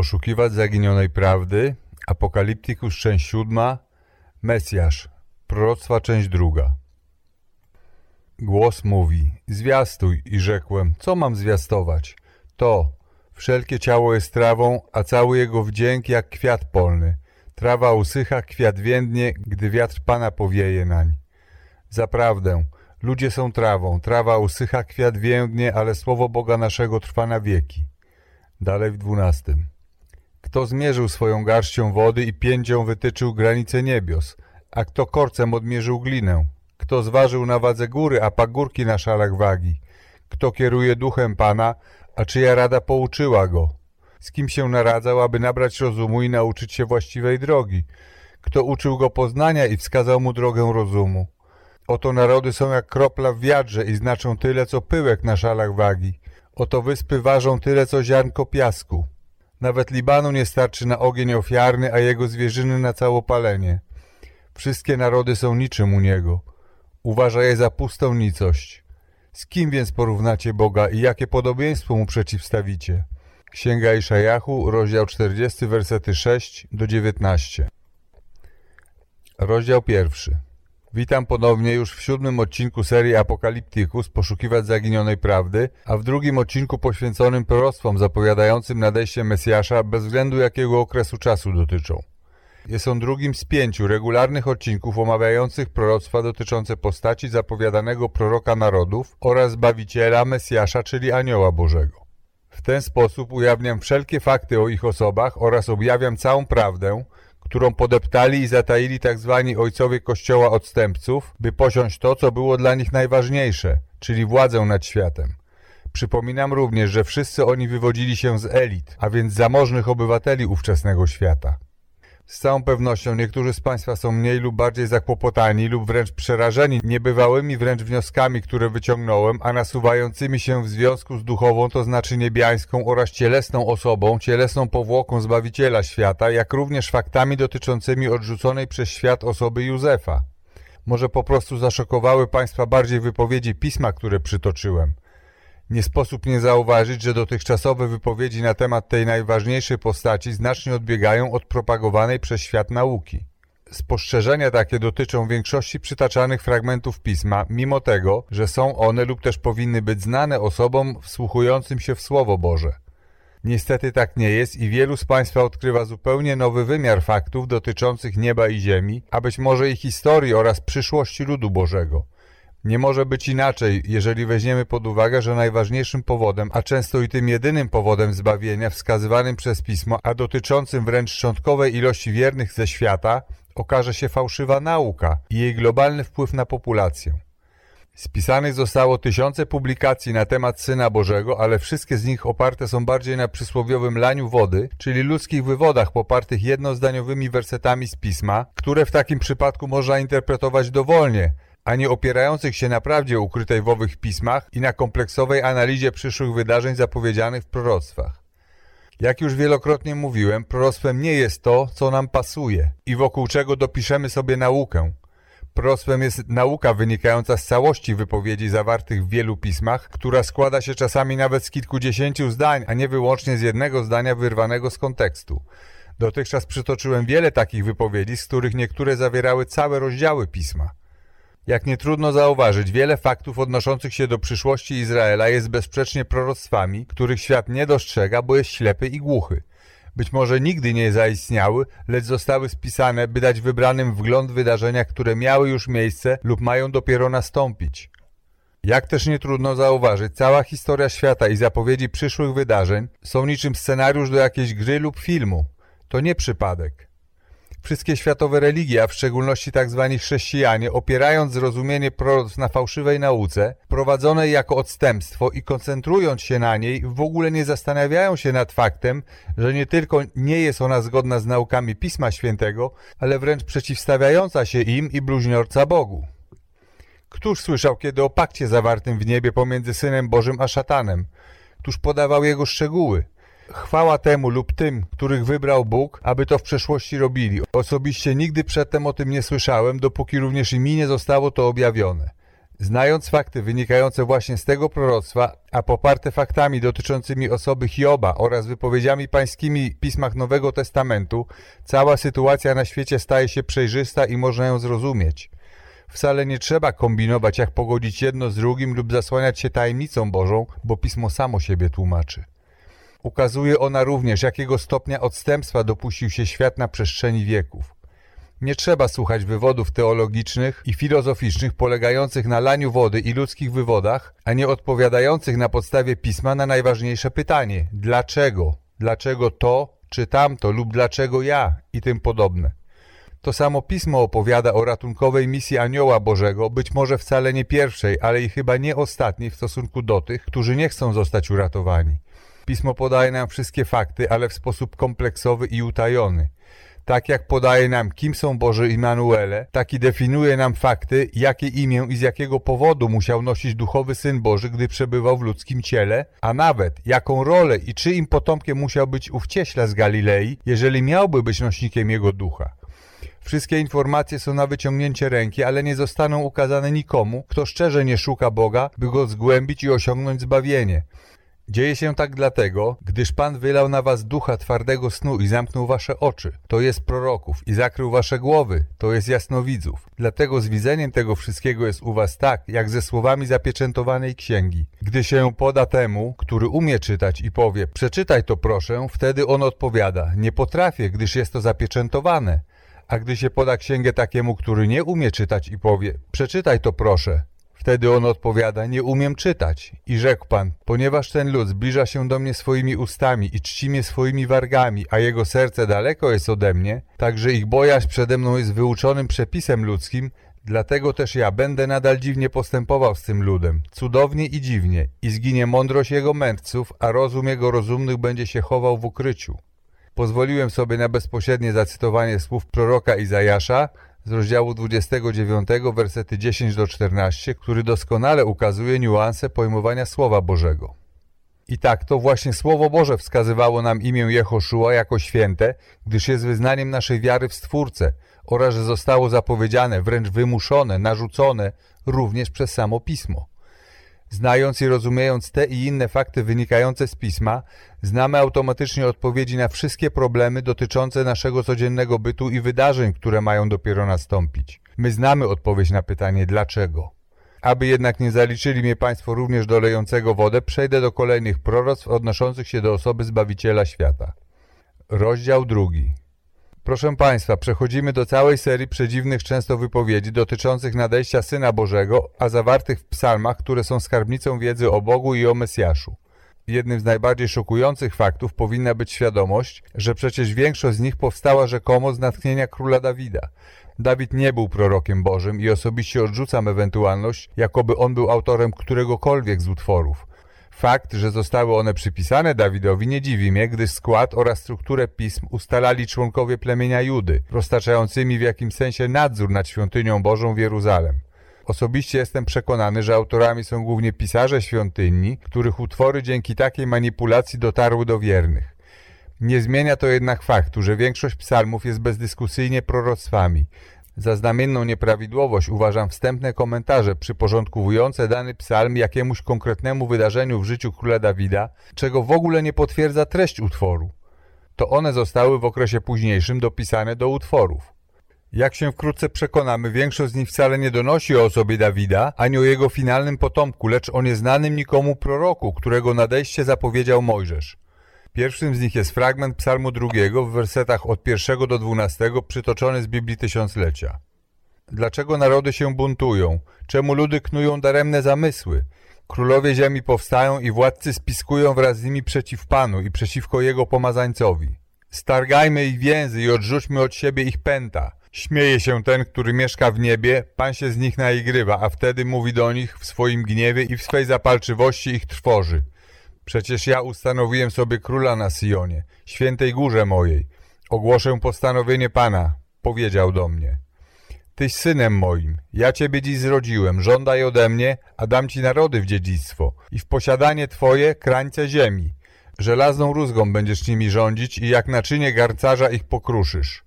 Poszukiwać zaginionej prawdy. Apokaliptykus część siódma. Mesjasz. Proroctwa część druga. Głos mówi, zwiastuj i rzekłem, co mam zwiastować? To, wszelkie ciało jest trawą, a cały jego wdzięk jak kwiat polny. Trawa usycha, kwiat więdnie, gdy wiatr Pana powieje nań. Zaprawdę, ludzie są trawą, trawa usycha, kwiat więdnie, ale słowo Boga naszego trwa na wieki. Dalej w dwunastym. Kto zmierzył swoją garścią wody i piędzią wytyczył granice niebios, a kto korcem odmierzył glinę? Kto zważył na wadze góry, a pagórki na szalach wagi? Kto kieruje duchem Pana, a czyja rada pouczyła go? Z kim się naradzał, aby nabrać rozumu i nauczyć się właściwej drogi? Kto uczył go poznania i wskazał mu drogę rozumu? Oto narody są jak kropla w wiadrze i znaczą tyle, co pyłek na szalach wagi. Oto wyspy ważą tyle, co ziarnko piasku. Nawet Libanu nie starczy na ogień ofiarny, a jego zwierzyny na całopalenie. Wszystkie narody są niczym u niego. Uważa je za pustą nicość. Z kim więc porównacie Boga i jakie podobieństwo mu przeciwstawicie? Księga Iszajachu, rozdział 40, wersety 6 do 19. Rozdział pierwszy. Witam ponownie już w siódmym odcinku serii Apokaliptykus Poszukiwać Zaginionej Prawdy, a w drugim odcinku poświęconym proroctwom zapowiadającym nadejście Mesjasza bez względu jakiego okresu czasu dotyczą. Jest on drugim z pięciu regularnych odcinków omawiających proroctwa dotyczące postaci zapowiadanego proroka narodów oraz Zbawiciela Mesjasza, czyli Anioła Bożego. W ten sposób ujawniam wszelkie fakty o ich osobach oraz objawiam całą prawdę, którą podeptali i zataili tzw. Tak ojcowie Kościoła odstępców, by posiąść to, co było dla nich najważniejsze, czyli władzę nad światem. Przypominam również, że wszyscy oni wywodzili się z elit, a więc zamożnych obywateli ówczesnego świata. Z całą pewnością niektórzy z Państwa są mniej lub bardziej zakłopotani lub wręcz przerażeni niebywałymi wręcz wnioskami, które wyciągnąłem, a nasuwającymi się w związku z duchową, to znaczy niebiańską oraz cielesną osobą, cielesną powłoką Zbawiciela świata, jak również faktami dotyczącymi odrzuconej przez świat osoby Józefa. Może po prostu zaszokowały Państwa bardziej wypowiedzi pisma, które przytoczyłem. Nie sposób nie zauważyć, że dotychczasowe wypowiedzi na temat tej najważniejszej postaci znacznie odbiegają od propagowanej przez świat nauki. Spostrzeżenia takie dotyczą większości przytaczanych fragmentów pisma, mimo tego, że są one lub też powinny być znane osobom wsłuchującym się w Słowo Boże. Niestety tak nie jest i wielu z Państwa odkrywa zupełnie nowy wymiar faktów dotyczących nieba i ziemi, a być może i historii oraz przyszłości ludu Bożego. Nie może być inaczej, jeżeli weźmiemy pod uwagę, że najważniejszym powodem, a często i tym jedynym powodem zbawienia wskazywanym przez Pismo, a dotyczącym wręcz szczątkowej ilości wiernych ze świata, okaże się fałszywa nauka i jej globalny wpływ na populację. Spisanych zostało tysiące publikacji na temat Syna Bożego, ale wszystkie z nich oparte są bardziej na przysłowiowym laniu wody, czyli ludzkich wywodach popartych jednozdaniowymi wersetami z Pisma, które w takim przypadku można interpretować dowolnie, a nie opierających się na prawdzie ukrytej w owych pismach i na kompleksowej analizie przyszłych wydarzeń zapowiedzianych w proroctwach. Jak już wielokrotnie mówiłem, proroctwem nie jest to, co nam pasuje i wokół czego dopiszemy sobie naukę. Proroctwem jest nauka wynikająca z całości wypowiedzi zawartych w wielu pismach, która składa się czasami nawet z kilkudziesięciu zdań, a nie wyłącznie z jednego zdania wyrwanego z kontekstu. Dotychczas przytoczyłem wiele takich wypowiedzi, z których niektóre zawierały całe rozdziały pisma. Jak nie trudno zauważyć, wiele faktów odnoszących się do przyszłości Izraela jest bezsprzecznie proroctwami, których świat nie dostrzega, bo jest ślepy i głuchy. Być może nigdy nie zaistniały, lecz zostały spisane, by dać wybranym wgląd w wydarzenia, które miały już miejsce lub mają dopiero nastąpić. Jak też nie trudno zauważyć, cała historia świata i zapowiedzi przyszłych wydarzeń są niczym scenariusz do jakiejś gry lub filmu. To nie przypadek. Wszystkie światowe religie, a w szczególności tzw. Tak chrześcijanie, opierając zrozumienie proroctw na fałszywej nauce, prowadzonej jako odstępstwo i koncentrując się na niej, w ogóle nie zastanawiają się nad faktem, że nie tylko nie jest ona zgodna z naukami Pisma Świętego, ale wręcz przeciwstawiająca się im i bluźniorca Bogu. Któż słyszał kiedy o pakcie zawartym w niebie pomiędzy Synem Bożym a szatanem? Któż podawał jego szczegóły? Chwała temu lub tym, których wybrał Bóg, aby to w przeszłości robili. Osobiście nigdy przedtem o tym nie słyszałem, dopóki również i mi nie zostało to objawione. Znając fakty wynikające właśnie z tego proroctwa, a poparte faktami dotyczącymi osoby Hioba oraz wypowiedziami pańskimi w pismach Nowego Testamentu, cała sytuacja na świecie staje się przejrzysta i można ją zrozumieć. Wcale nie trzeba kombinować, jak pogodzić jedno z drugim lub zasłaniać się tajemnicą Bożą, bo Pismo samo siebie tłumaczy. Ukazuje ona również, jakiego stopnia odstępstwa dopuścił się świat na przestrzeni wieków. Nie trzeba słuchać wywodów teologicznych i filozoficznych polegających na laniu wody i ludzkich wywodach, a nie odpowiadających na podstawie pisma na najważniejsze pytanie: dlaczego? Dlaczego to czy tamto lub dlaczego ja i tym podobne. To samo pismo opowiada o ratunkowej misji Anioła Bożego, być może wcale nie pierwszej, ale i chyba nie ostatniej w stosunku do tych, którzy nie chcą zostać uratowani. Pismo podaje nam wszystkie fakty, ale w sposób kompleksowy i utajony. Tak jak podaje nam, kim są Boże Immanuele, tak i definiuje nam fakty, jakie imię i z jakiego powodu musiał nosić duchowy Syn Boży, gdy przebywał w ludzkim ciele, a nawet jaką rolę i czyim potomkiem musiał być ów cieśla z Galilei, jeżeli miałby być nośnikiem Jego ducha. Wszystkie informacje są na wyciągnięcie ręki, ale nie zostaną ukazane nikomu, kto szczerze nie szuka Boga, by Go zgłębić i osiągnąć zbawienie. Dzieje się tak dlatego, gdyż Pan wylał na was ducha twardego snu i zamknął wasze oczy, to jest proroków, i zakrył wasze głowy, to jest jasnowidzów. Dlatego z widzeniem tego wszystkiego jest u was tak, jak ze słowami zapieczętowanej księgi. Gdy się poda temu, który umie czytać i powie, przeczytaj to proszę, wtedy on odpowiada, nie potrafię, gdyż jest to zapieczętowane. A gdy się poda księgę takiemu, który nie umie czytać i powie, przeczytaj to proszę, Wtedy on odpowiada, nie umiem czytać. I rzekł Pan, ponieważ ten lud zbliża się do mnie swoimi ustami i czci mnie swoimi wargami, a jego serce daleko jest ode mnie, także ich bojaźń przede mną jest wyuczonym przepisem ludzkim, dlatego też ja będę nadal dziwnie postępował z tym ludem, cudownie i dziwnie, i zginie mądrość jego mędrców, a rozum jego rozumnych będzie się chował w ukryciu. Pozwoliłem sobie na bezpośrednie zacytowanie słów proroka Izajasza, z rozdziału 29, wersety 10 do 14, który doskonale ukazuje niuanse pojmowania Słowa Bożego. I tak to właśnie Słowo Boże wskazywało nam imię Jehoszua jako święte, gdyż jest wyznaniem naszej wiary w Stwórcę oraz, że zostało zapowiedziane, wręcz wymuszone, narzucone również przez samo Pismo. Znając i rozumiejąc te i inne fakty wynikające z pisma, znamy automatycznie odpowiedzi na wszystkie problemy dotyczące naszego codziennego bytu i wydarzeń, które mają dopiero nastąpić. My znamy odpowiedź na pytanie dlaczego. Aby jednak nie zaliczyli mnie Państwo również do lejącego wodę, przejdę do kolejnych proroctw odnoszących się do osoby Zbawiciela świata. Rozdział drugi. Proszę Państwa, przechodzimy do całej serii przedziwnych często wypowiedzi dotyczących nadejścia Syna Bożego, a zawartych w psalmach, które są skarbnicą wiedzy o Bogu i o Mesjaszu. Jednym z najbardziej szokujących faktów powinna być świadomość, że przecież większość z nich powstała rzekomo z natchnienia króla Dawida. Dawid nie był prorokiem Bożym i osobiście odrzucam ewentualność, jakoby on był autorem któregokolwiek z utworów. Fakt, że zostały one przypisane Dawidowi nie dziwi mnie, gdyż skład oraz strukturę pism ustalali członkowie plemienia Judy, roztaczającymi w jakimś sensie nadzór nad świątynią Bożą w Jeruzalem. Osobiście jestem przekonany, że autorami są głównie pisarze świątyni, których utwory dzięki takiej manipulacji dotarły do wiernych. Nie zmienia to jednak faktu, że większość psalmów jest bezdyskusyjnie proroctwami, za znamienną nieprawidłowość uważam wstępne komentarze przyporządkowujące dany psalm jakiemuś konkretnemu wydarzeniu w życiu króla Dawida, czego w ogóle nie potwierdza treść utworu. To one zostały w okresie późniejszym dopisane do utworów. Jak się wkrótce przekonamy, większość z nich wcale nie donosi o osobie Dawida, ani o jego finalnym potomku, lecz o nieznanym nikomu proroku, którego nadejście zapowiedział Mojżesz. Pierwszym z nich jest fragment psalmu drugiego w wersetach od pierwszego do dwunastego przytoczony z Biblii Tysiąclecia. Dlaczego narody się buntują? Czemu ludy knują daremne zamysły? Królowie ziemi powstają i władcy spiskują wraz z nimi przeciw Panu i przeciwko Jego pomazańcowi. Stargajmy ich więzy i odrzućmy od siebie ich pęta. Śmieje się ten, który mieszka w niebie, Pan się z nich naigrywa, a wtedy mówi do nich w swoim gniewie i w swej zapalczywości ich trwoży. Przecież ja ustanowiłem sobie króla na Sionie, świętej górze mojej. Ogłoszę postanowienie Pana, powiedział do mnie. Tyś synem moim, ja ciebie dziś zrodziłem, żądaj ode mnie, a dam ci narody w dziedzictwo i w posiadanie twoje krańce ziemi. Żelazną rózgą będziesz nimi rządzić i jak naczynie garcarza ich pokruszysz.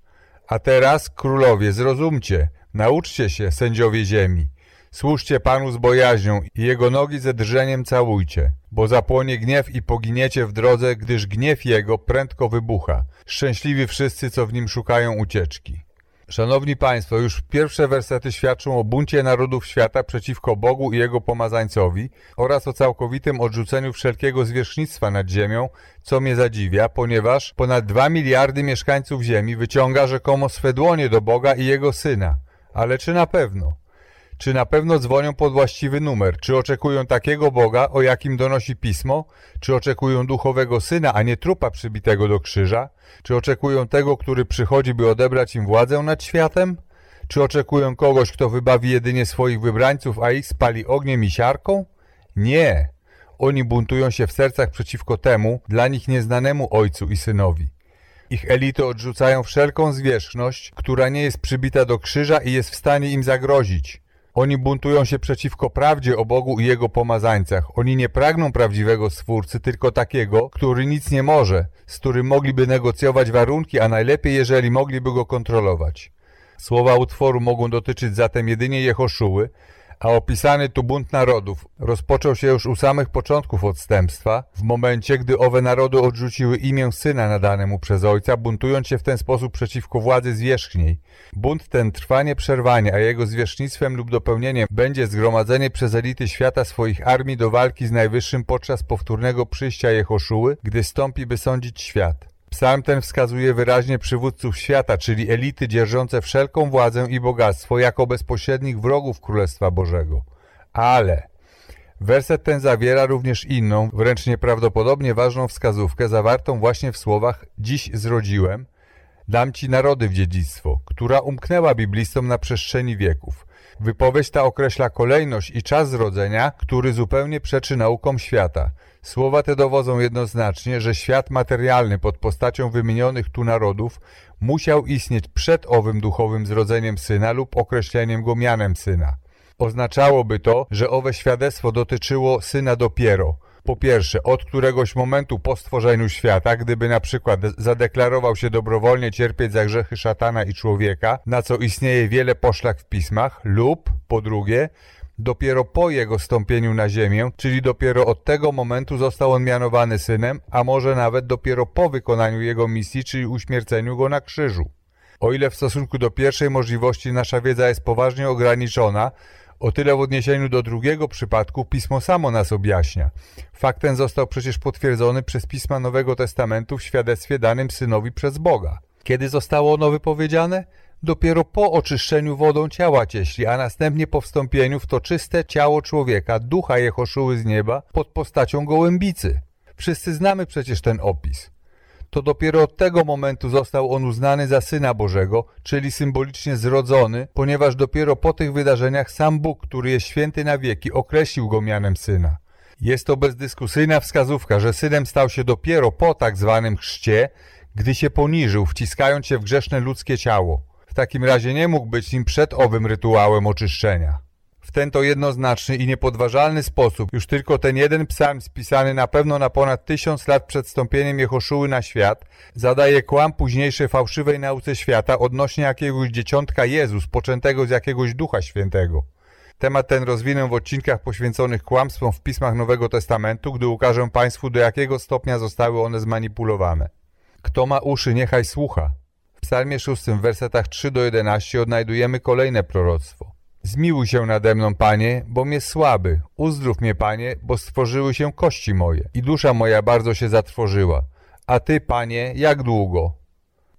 A teraz, królowie, zrozumcie, nauczcie się, sędziowie ziemi. Służcie Panu z bojaźnią i Jego nogi ze drżeniem całujcie, bo zapłonie gniew i poginiecie w drodze, gdyż gniew Jego prędko wybucha. Szczęśliwi wszyscy, co w Nim szukają ucieczki. Szanowni Państwo, już pierwsze wersety świadczą o buncie narodów świata przeciwko Bogu i Jego pomazańcowi oraz o całkowitym odrzuceniu wszelkiego zwierzchnictwa nad ziemią, co mnie zadziwia, ponieważ ponad 2 miliardy mieszkańców ziemi wyciąga rzekomo swe dłonie do Boga i Jego Syna. Ale czy na pewno? Czy na pewno dzwonią pod właściwy numer? Czy oczekują takiego Boga, o jakim donosi Pismo? Czy oczekują duchowego Syna, a nie trupa przybitego do krzyża? Czy oczekują tego, który przychodzi, by odebrać im władzę nad światem? Czy oczekują kogoś, kto wybawi jedynie swoich wybrańców, a ich spali ogniem i siarką? Nie. Oni buntują się w sercach przeciwko temu, dla nich nieznanemu Ojcu i Synowi. Ich elity odrzucają wszelką zwierzchność, która nie jest przybita do krzyża i jest w stanie im zagrozić. Oni buntują się przeciwko prawdzie o Bogu i Jego pomazańcach. Oni nie pragną prawdziwego Stwórcy, tylko takiego, który nic nie może, z którym mogliby negocjować warunki, a najlepiej, jeżeli mogliby go kontrolować. Słowa utworu mogą dotyczyć zatem jedynie Jehoszuły, a opisany tu bunt narodów rozpoczął się już u samych początków odstępstwa, w momencie, gdy owe narody odrzuciły imię syna nadane mu przez ojca, buntując się w ten sposób przeciwko władzy zwierzchniej. Bunt ten trwa nieprzerwanie, a jego zwierzchnictwem lub dopełnieniem będzie zgromadzenie przez elity świata swoich armii do walki z Najwyższym podczas powtórnego przyjścia Jehoszuły, gdy stąpi, by sądzić świat. Psalm ten wskazuje wyraźnie przywódców świata, czyli elity dzierżące wszelką władzę i bogactwo jako bezpośrednich wrogów Królestwa Bożego. Ale werset ten zawiera również inną, wręcz nieprawdopodobnie ważną wskazówkę zawartą właśnie w słowach Dziś zrodziłem, dam ci narody w dziedzictwo, która umknęła biblistom na przestrzeni wieków. Wypowiedź ta określa kolejność i czas zrodzenia, który zupełnie przeczy naukom świata – Słowa te dowodzą jednoznacznie, że świat materialny pod postacią wymienionych tu narodów musiał istnieć przed owym duchowym zrodzeniem syna lub określeniem go mianem syna. Oznaczałoby to, że owe świadectwo dotyczyło syna dopiero. Po pierwsze, od któregoś momentu po stworzeniu świata, gdyby na przykład zadeklarował się dobrowolnie cierpieć za grzechy szatana i człowieka, na co istnieje wiele poszlak w pismach, lub po drugie, Dopiero po jego stąpieniu na ziemię, czyli dopiero od tego momentu został on mianowany synem, a może nawet dopiero po wykonaniu jego misji, czyli uśmierceniu go na krzyżu. O ile w stosunku do pierwszej możliwości nasza wiedza jest poważnie ograniczona, o tyle w odniesieniu do drugiego przypadku Pismo samo nas objaśnia. Fakt ten został przecież potwierdzony przez Pisma Nowego Testamentu w świadectwie danym Synowi przez Boga. Kiedy zostało ono wypowiedziane? Dopiero po oczyszczeniu wodą ciała cieśli, a następnie po wstąpieniu w to czyste ciało człowieka, ducha Jehoszuły z nieba, pod postacią gołębicy. Wszyscy znamy przecież ten opis. To dopiero od tego momentu został on uznany za Syna Bożego, czyli symbolicznie zrodzony, ponieważ dopiero po tych wydarzeniach sam Bóg, który jest święty na wieki, określił go mianem Syna. Jest to bezdyskusyjna wskazówka, że Synem stał się dopiero po tak zwanym chrzcie, gdy się poniżył, wciskając się w grzeszne ludzkie ciało. W takim razie nie mógł być nim przed owym rytuałem oczyszczenia. W ten to jednoznaczny i niepodważalny sposób już tylko ten jeden psalm spisany na pewno na ponad tysiąc lat przed stąpieniem Jehoszuły na świat zadaje kłam późniejszej fałszywej nauce świata odnośnie jakiegoś dzieciątka Jezus poczętego z jakiegoś Ducha Świętego. Temat ten rozwinę w odcinkach poświęconych kłamstwom w pismach Nowego Testamentu, gdy ukażę Państwu do jakiego stopnia zostały one zmanipulowane. Kto ma uszy, niechaj słucha psalmie 6 w wersetach 3 do 11 odnajdujemy kolejne proroctwo. Zmiłuj się nade mną, Panie, bo mnie słaby. Uzdrów mnie, Panie, bo stworzyły się kości moje i dusza moja bardzo się zatrwożyła. A Ty, Panie, jak długo?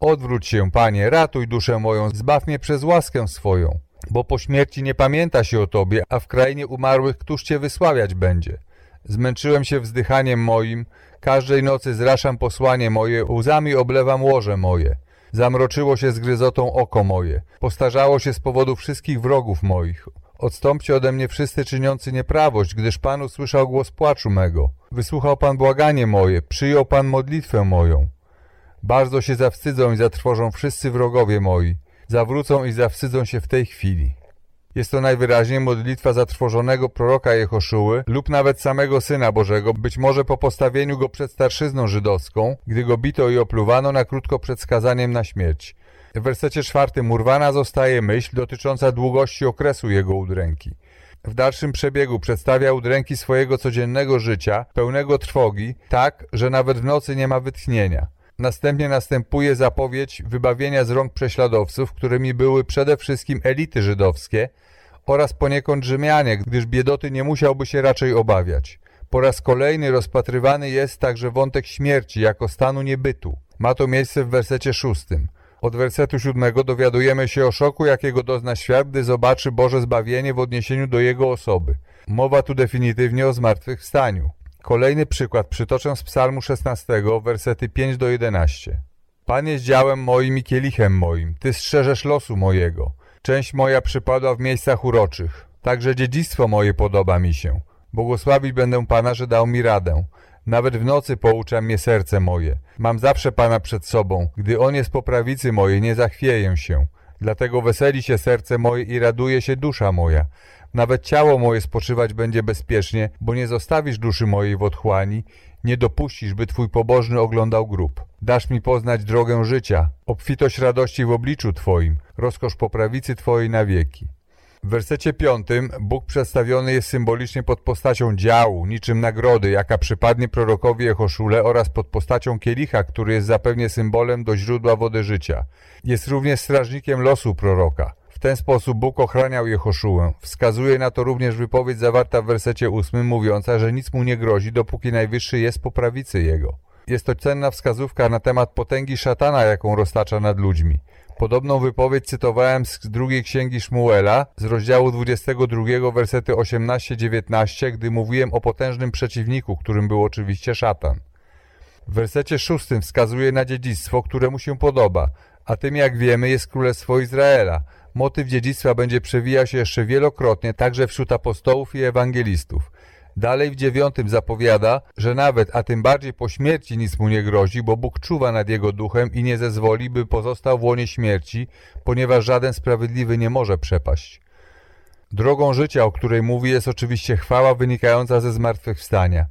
Odwróć się, Panie, ratuj duszę moją, zbaw mnie przez łaskę swoją. Bo po śmierci nie pamięta się o Tobie, a w krainie umarłych któż Cię wysławiać będzie? Zmęczyłem się wzdychaniem moim, każdej nocy zraszam posłanie moje, łzami oblewam łoże moje. Zamroczyło się zgryzotą oko moje. Postarzało się z powodu wszystkich wrogów moich. Odstąpcie ode mnie wszyscy czyniący nieprawość, gdyż Pan usłyszał głos płaczu mego. Wysłuchał Pan błaganie moje, przyjął Pan modlitwę moją. Bardzo się zawstydzą i zatrwożą wszyscy wrogowie moi. Zawrócą i zawstydzą się w tej chwili. Jest to najwyraźniej modlitwa zatrwożonego proroka Jehoszuły lub nawet samego Syna Bożego, być może po postawieniu go przed starszyzną żydowską, gdy go bito i opluwano na krótko przed skazaniem na śmierć. W wersecie czwartym urwana zostaje myśl dotycząca długości okresu jego udręki. w dalszym przebiegu przedstawia udręki swojego codziennego życia, pełnego trwogi, tak, że nawet w nocy nie ma wytchnienia. Następnie następuje zapowiedź wybawienia z rąk prześladowców, którymi były przede wszystkim elity żydowskie oraz poniekąd Rzymianie, gdyż biedoty nie musiałby się raczej obawiać. Po raz kolejny rozpatrywany jest także wątek śmierci jako stanu niebytu. Ma to miejsce w wersecie szóstym. Od wersetu siódmego dowiadujemy się o szoku, jakiego dozna świat, gdy zobaczy Boże zbawienie w odniesieniu do Jego osoby. Mowa tu definitywnie o zmartwychwstaniu. Kolejny przykład przytoczę z psalmu 16, wersety 5 do 11. Pan jest działem moim i kielichem moim, Ty strzeżesz losu mojego. Część moja przypadła w miejscach uroczych. Także dziedzictwo moje podoba mi się. Błogosławić będę Pana, że dał mi radę. Nawet w nocy poucza mnie serce moje. Mam zawsze Pana przed sobą. Gdy On jest po prawicy mojej, nie zachwieję się. Dlatego weseli się serce moje i raduje się dusza moja. Nawet ciało moje spoczywać będzie bezpiecznie, bo nie zostawisz duszy mojej w otchłani, nie dopuścisz, by Twój pobożny oglądał grób. Dasz mi poznać drogę życia, obfitość radości w obliczu Twoim, rozkosz po prawicy Twojej na wieki. W wersecie piątym Bóg przedstawiony jest symbolicznie pod postacią działu, niczym nagrody, jaka przypadnie prorokowi Echoszule oraz pod postacią kielicha, który jest zapewnie symbolem do źródła wody życia. Jest również strażnikiem losu proroka. Ten sposób Bóg ochraniał Jehoszułę. Wskazuje na to również wypowiedź zawarta w wersecie ósmym, mówiąca, że nic mu nie grozi, dopóki Najwyższy jest po prawicy Jego. Jest to cenna wskazówka na temat potęgi szatana, jaką roztacza nad ludźmi. Podobną wypowiedź cytowałem z drugiej księgi Szmuela z rozdziału 22, wersety 18-19, gdy mówiłem o potężnym przeciwniku, którym był oczywiście szatan. W wersecie szóstym wskazuje na dziedzictwo, które mu się podoba, a tym jak wiemy jest Królestwo Izraela. Motyw dziedzictwa będzie przewijał się jeszcze wielokrotnie także wśród apostołów i ewangelistów. Dalej w dziewiątym zapowiada, że nawet, a tym bardziej po śmierci nic mu nie grozi, bo Bóg czuwa nad jego duchem i nie zezwoli, by pozostał w łonie śmierci, ponieważ żaden sprawiedliwy nie może przepaść. Drogą życia, o której mówi, jest oczywiście chwała wynikająca ze zmartwychwstania.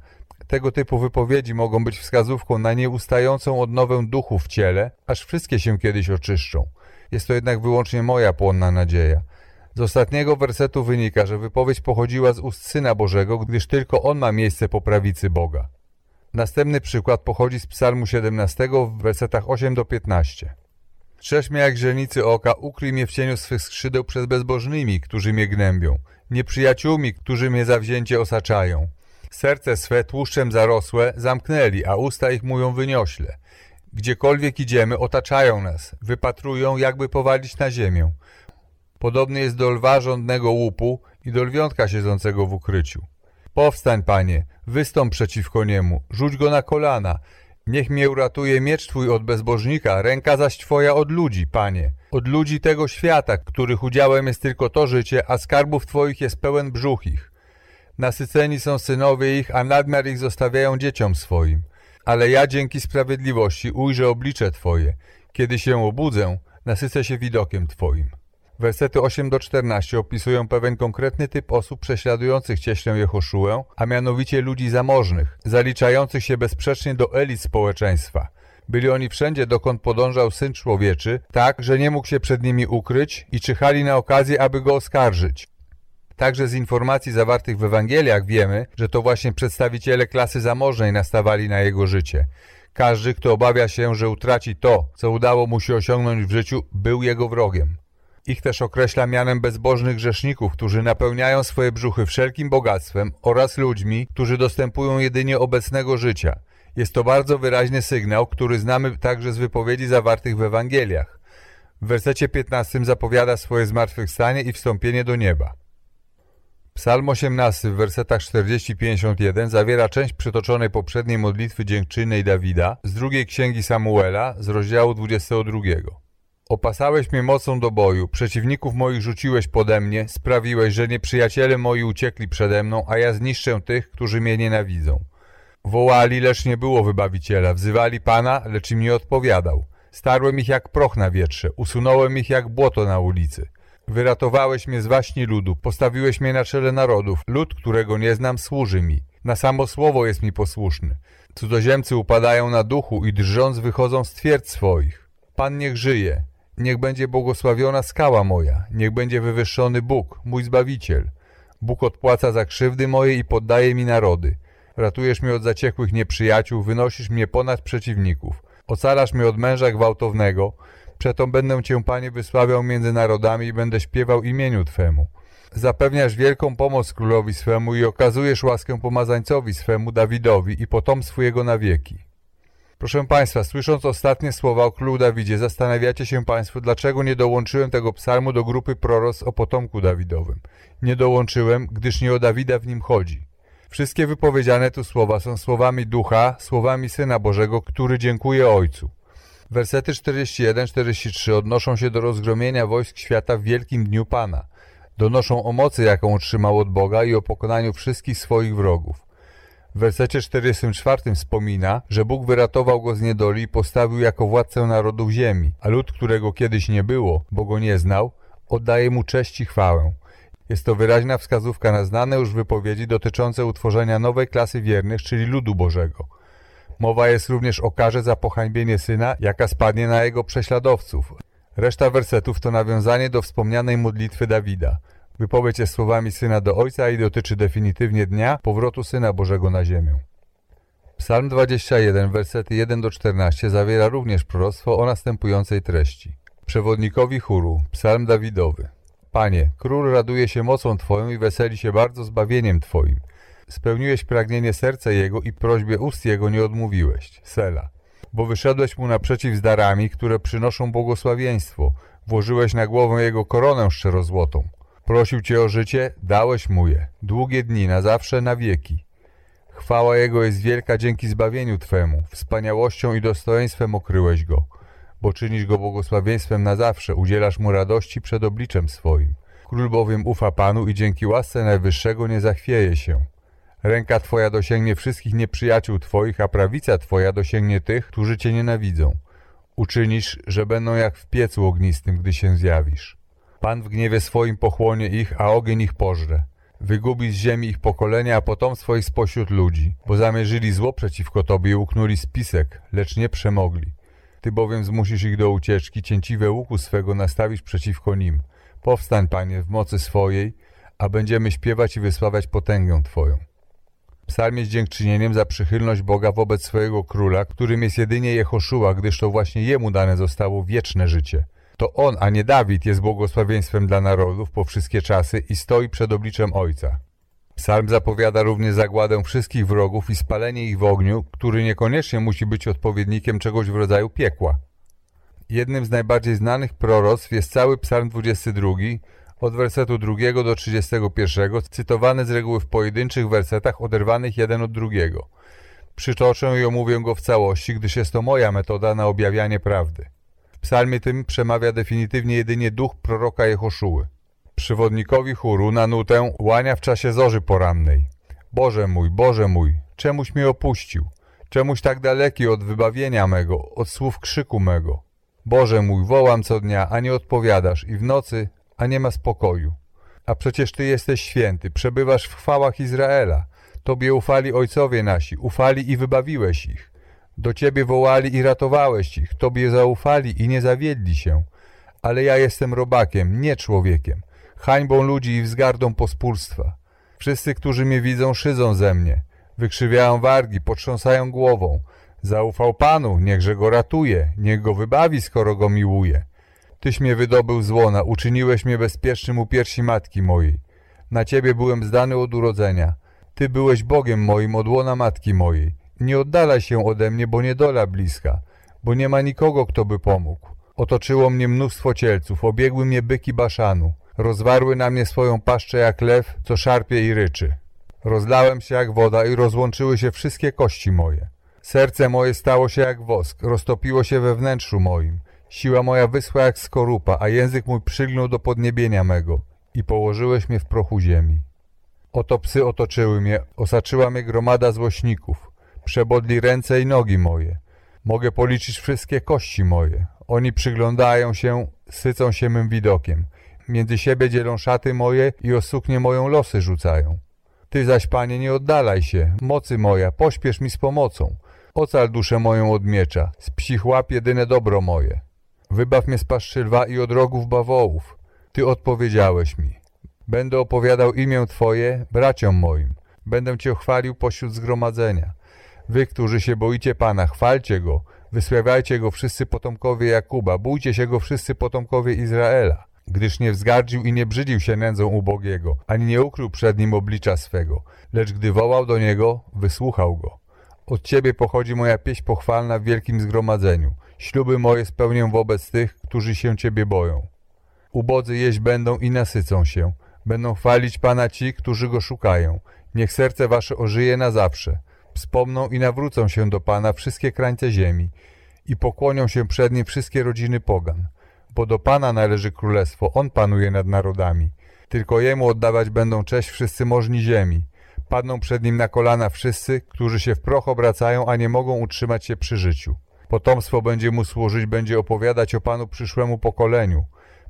Tego typu wypowiedzi mogą być wskazówką na nieustającą odnowę duchu w ciele, aż wszystkie się kiedyś oczyszczą. Jest to jednak wyłącznie moja płonna nadzieja. Z ostatniego wersetu wynika, że wypowiedź pochodziła z ust Syna Bożego, gdyż tylko On ma miejsce po prawicy Boga. Następny przykład pochodzi z psalmu 17 w wersetach 8 do 15. Strzeż mnie jak źrenicy oka, ukryj mnie w cieniu swych skrzydeł przed bezbożnymi, którzy mnie gnębią, nieprzyjaciółmi, którzy mnie zawzięcie osaczają. Serce swe tłuszczem zarosłe zamknęli, a usta ich mówią wyniośle. Gdziekolwiek idziemy, otaczają nas, wypatrują, jakby powalić na ziemię. Podobny jest do lwa żądnego łupu i do lwiątka siedzącego w ukryciu. Powstań, panie, wystąp przeciwko niemu, rzuć go na kolana. Niech mnie uratuje miecz twój od bezbożnika, ręka zaś twoja od ludzi, panie. Od ludzi tego świata, których udziałem jest tylko to życie, a skarbów twoich jest pełen brzuch ich. Nasyceni są synowie ich, a nadmiar ich zostawiają dzieciom swoim. Ale ja dzięki sprawiedliwości ujrzę oblicze Twoje. Kiedy się obudzę, nasycę się widokiem Twoim. Wersety 8 do 14 opisują pewien konkretny typ osób prześladujących cieślę Jehoszułę, a mianowicie ludzi zamożnych, zaliczających się bezsprzecznie do elit społeczeństwa. Byli oni wszędzie, dokąd podążał Syn Człowieczy, tak, że nie mógł się przed nimi ukryć i czyhali na okazję, aby go oskarżyć. Także z informacji zawartych w Ewangeliach wiemy, że to właśnie przedstawiciele klasy zamożnej nastawali na jego życie. Każdy, kto obawia się, że utraci to, co udało mu się osiągnąć w życiu, był jego wrogiem. Ich też określa mianem bezbożnych grzeszników, którzy napełniają swoje brzuchy wszelkim bogactwem oraz ludźmi, którzy dostępują jedynie obecnego życia. Jest to bardzo wyraźny sygnał, który znamy także z wypowiedzi zawartych w Ewangeliach. W wersecie 15 zapowiada swoje zmartwychwstanie i wstąpienie do nieba. Psalm 18 w wersetach 40-51 zawiera część przytoczonej poprzedniej modlitwy dziękczynnej Dawida z drugiej księgi Samuela z rozdziału 22. Opasałeś mnie mocą do boju, przeciwników moich rzuciłeś pode mnie, sprawiłeś, że nieprzyjaciele moi uciekli przede mną, a ja zniszczę tych, którzy mnie nienawidzą. Wołali, lecz nie było wybawiciela, wzywali Pana, lecz im nie odpowiadał. Starłem ich jak proch na wietrze, usunąłem ich jak błoto na ulicy. Wyratowałeś mnie z waśni ludu, postawiłeś mnie na czele narodów. Lud, którego nie znam, służy mi. Na samo słowo jest mi posłuszny. Cudzoziemcy upadają na duchu i drżąc wychodzą z twierdz swoich. Pan niech żyje. Niech będzie błogosławiona skała moja. Niech będzie wywyższony Bóg, mój Zbawiciel. Bóg odpłaca za krzywdy moje i poddaje mi narody. Ratujesz mnie od zaciekłych nieprzyjaciół, wynosisz mnie ponad przeciwników. Ocalasz mnie od męża gwałtownego, przeto będę Cię, Panie, wysławiał między narodami i będę śpiewał imieniu Twemu. Zapewniasz wielką pomoc królowi swemu i okazujesz łaskę pomazańcowi swemu Dawidowi i potomstwu jego na wieki. Proszę Państwa, słysząc ostatnie słowa o królu Dawidzie, zastanawiacie się Państwo, dlaczego nie dołączyłem tego psalmu do grupy proros o potomku Dawidowym. Nie dołączyłem, gdyż nie o Dawida w nim chodzi. Wszystkie wypowiedziane tu słowa są słowami ducha, słowami Syna Bożego, który dziękuje Ojcu. Wersety 41-43 odnoszą się do rozgromienia wojsk świata w wielkim dniu Pana. Donoszą o mocy, jaką otrzymał od Boga i o pokonaniu wszystkich swoich wrogów. W wersecie 44 wspomina, że Bóg wyratował go z niedoli i postawił jako władcę narodów ziemi, a lud, którego kiedyś nie było, bo go nie znał, oddaje mu cześć i chwałę. Jest to wyraźna wskazówka na znane już wypowiedzi dotyczące utworzenia nowej klasy wiernych, czyli ludu Bożego. Mowa jest również o karze za pohańbienie syna, jaka spadnie na jego prześladowców. Reszta wersetów to nawiązanie do wspomnianej modlitwy Dawida. Wypowiedź jest słowami syna do ojca i dotyczy definitywnie dnia powrotu syna Bożego na ziemię. Psalm 21, wersety 1 do 14 zawiera również proroctwo o następującej treści. Przewodnikowi chóru, psalm Dawidowy. Panie, król raduje się mocą Twoją i weseli się bardzo zbawieniem Twoim. Spełniłeś pragnienie serca Jego i prośbie ust Jego nie odmówiłeś. Sela. Bo wyszedłeś Mu naprzeciw z darami, które przynoszą błogosławieństwo. Włożyłeś na głowę Jego koronę szczerozłotą. Prosił Cię o życie, dałeś Mu je. Długie dni, na zawsze, na wieki. Chwała Jego jest wielka dzięki zbawieniu Twemu. Wspaniałością i dostojeństwem okryłeś Go bo czynisz go błogosławieństwem na zawsze, udzielasz mu radości przed obliczem swoim. Król bowiem ufa Panu i dzięki łasce Najwyższego nie zachwieje się. Ręka Twoja dosięgnie wszystkich nieprzyjaciół Twoich, a prawica Twoja dosięgnie tych, którzy Cię nienawidzą. Uczynisz, że będą jak w piecu ognistym, gdy się zjawisz. Pan w gniewie swoim pochłonie ich, a ogień ich pożre. Wygubi z ziemi ich pokolenia, a potomstwo ich spośród ludzi, bo zamierzyli zło przeciwko Tobie i uknuli spisek, lecz nie przemogli. Ty bowiem zmusisz ich do ucieczki, cięciwe łuku swego nastawisz przeciwko nim. Powstań, Panie, w mocy swojej, a będziemy śpiewać i wysławiać potęgę Twoją. Psalm jest dziękczynieniem za przychylność Boga wobec swojego króla, którym jest jedynie Jehoszua, gdyż to właśnie jemu dane zostało wieczne życie. To on, a nie Dawid, jest błogosławieństwem dla narodów po wszystkie czasy i stoi przed obliczem Ojca. Psalm zapowiada również zagładę wszystkich wrogów i spalenie ich w ogniu, który niekoniecznie musi być odpowiednikiem czegoś w rodzaju piekła. Jednym z najbardziej znanych proroctw jest cały psalm 22, od wersetu 2 do 31, cytowany z reguły w pojedynczych wersetach oderwanych jeden od drugiego. Przytoczę i omówię go w całości, gdyż jest to moja metoda na objawianie prawdy. W psalmie tym przemawia definitywnie jedynie duch proroka Jehoszuły. Przywodnikowi chóru na nutę łania w czasie zorzy porannej. Boże mój, Boże mój, czemuś mnie opuścił? Czemuś tak daleki od wybawienia mego, od słów krzyku mego? Boże mój, wołam co dnia, a nie odpowiadasz i w nocy, a nie ma spokoju. A przecież Ty jesteś święty, przebywasz w chwałach Izraela. Tobie ufali ojcowie nasi, ufali i wybawiłeś ich. Do Ciebie wołali i ratowałeś ich, Tobie zaufali i nie zawiedli się. Ale ja jestem robakiem, nie człowiekiem hańbą ludzi i wzgardą pospólstwa. Wszyscy, którzy mnie widzą, szydzą ze mnie. Wykrzywiają wargi, potrząsają głową. Zaufał Panu, niechże go ratuje, niech go wybawi, skoro go miłuje. Tyś mnie wydobył z łona, uczyniłeś mnie bezpiecznym u piersi matki mojej. Na Ciebie byłem zdany od urodzenia. Ty byłeś Bogiem moim od łona matki mojej. Nie oddalaj się ode mnie, bo niedola bliska, bo nie ma nikogo, kto by pomógł. Otoczyło mnie mnóstwo cielców, obiegły mnie byki Baszanu. Rozwarły na mnie swoją paszczę jak lew, co szarpie i ryczy. Rozlałem się jak woda i rozłączyły się wszystkie kości moje. Serce moje stało się jak wosk, roztopiło się we wnętrzu moim. Siła moja wyschła jak skorupa, a język mój przygnął do podniebienia mego. I położyłeś mnie w prochu ziemi. Oto psy otoczyły mnie, osaczyła mnie gromada złośników. Przebodli ręce i nogi moje. Mogę policzyć wszystkie kości moje. Oni przyglądają się, sycą się mym widokiem. Między siebie dzielą szaty moje i o suknię moją losy rzucają. Ty zaś, Panie, nie oddalaj się, mocy moja, pośpiesz mi z pomocą. Ocal duszę moją od miecza, z psich łap jedyne dobro moje. Wybaw mnie z paszczy lwa i od rogów bawołów. Ty odpowiedziałeś mi. Będę opowiadał imię Twoje braciom moim. Będę Cię chwalił pośród zgromadzenia. Wy, którzy się boicie Pana, chwalcie Go. Wysławiajcie Go wszyscy potomkowie Jakuba. Bójcie się Go wszyscy potomkowie Izraela. Gdyż nie wzgardził i nie brzydził się nędzą ubogiego, ani nie ukrył przed nim oblicza swego. Lecz gdy wołał do Niego, wysłuchał Go. Od Ciebie pochodzi moja pieśń pochwalna w wielkim zgromadzeniu. Śluby moje spełnię wobec tych, którzy się Ciebie boją. Ubodzy jeść będą i nasycą się. Będą chwalić Pana ci, którzy Go szukają. Niech serce wasze ożyje na zawsze. Wspomną i nawrócą się do Pana wszystkie krańce ziemi i pokłonią się przed Nim wszystkie rodziny pogan. Bo do Pana należy królestwo, On panuje nad narodami. Tylko Jemu oddawać będą cześć wszyscy możni ziemi. Padną przed Nim na kolana wszyscy, którzy się w proch obracają, a nie mogą utrzymać się przy życiu. Potomstwo będzie Mu służyć, będzie opowiadać o Panu przyszłemu pokoleniu.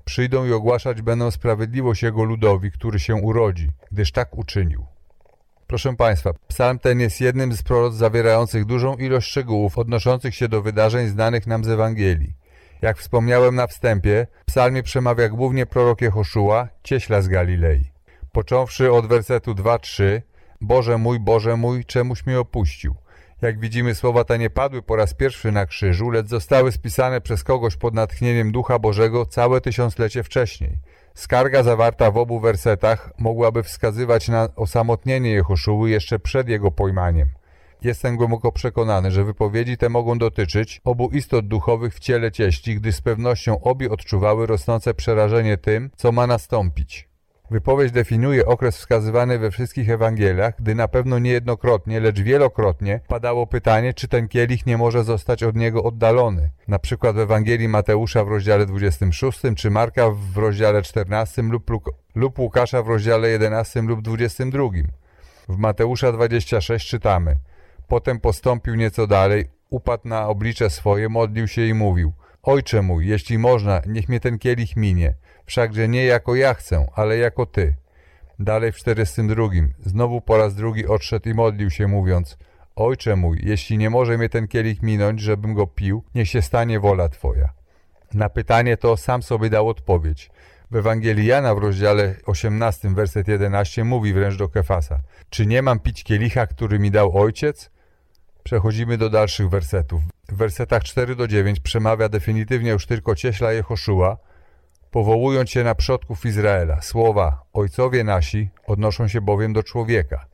Przyjdą i ogłaszać będą sprawiedliwość Jego ludowi, który się urodzi, gdyż tak uczynił. Proszę Państwa, psalm ten jest jednym z proroc zawierających dużą ilość szczegółów odnoszących się do wydarzeń znanych nam z Ewangelii. Jak wspomniałem na wstępie, w psalmie przemawia głównie prorok Jehoszua, cieśla z Galilei. Począwszy od wersetu 2-3, Boże mój, Boże mój, czemuś mnie opuścił. Jak widzimy, słowa te nie padły po raz pierwszy na krzyżu, lecz zostały spisane przez kogoś pod natchnieniem Ducha Bożego całe tysiąclecie wcześniej. Skarga zawarta w obu wersetach mogłaby wskazywać na osamotnienie Jehoszuły jeszcze przed jego pojmaniem. Jestem głęboko przekonany, że wypowiedzi te mogą dotyczyć obu istot duchowych w ciele cieści, gdy z pewnością obie odczuwały rosnące przerażenie tym, co ma nastąpić. Wypowiedź definiuje okres wskazywany we wszystkich Ewangeliach, gdy na pewno niejednokrotnie, lecz wielokrotnie padało pytanie, czy ten kielich nie może zostać od niego oddalony. Na przykład w Ewangelii Mateusza w rozdziale 26, czy Marka w rozdziale 14 lub, lub Łukasza w rozdziale 11 lub 22. W Mateusza 26 czytamy Potem postąpił nieco dalej, upadł na oblicze swoje, modlił się i mówił Ojcze mój, jeśli można, niech mnie ten kielich minie. Wszakże nie jako ja chcę, ale jako Ty. Dalej w 42. Znowu po raz drugi odszedł i modlił się, mówiąc Ojcze mój, jeśli nie może mnie ten kielich minąć, żebym go pił, niech się stanie wola Twoja. Na pytanie to sam sobie dał odpowiedź. W Ewangelii Jana w rozdziale 18, werset 11 mówi wręcz do Kefasa Czy nie mam pić kielicha, który mi dał Ojciec? Przechodzimy do dalszych wersetów. W wersetach 4 do 9 przemawia definitywnie już tylko cieśla Jehoszua, powołując się na przodków Izraela. Słowa ojcowie nasi odnoszą się bowiem do człowieka.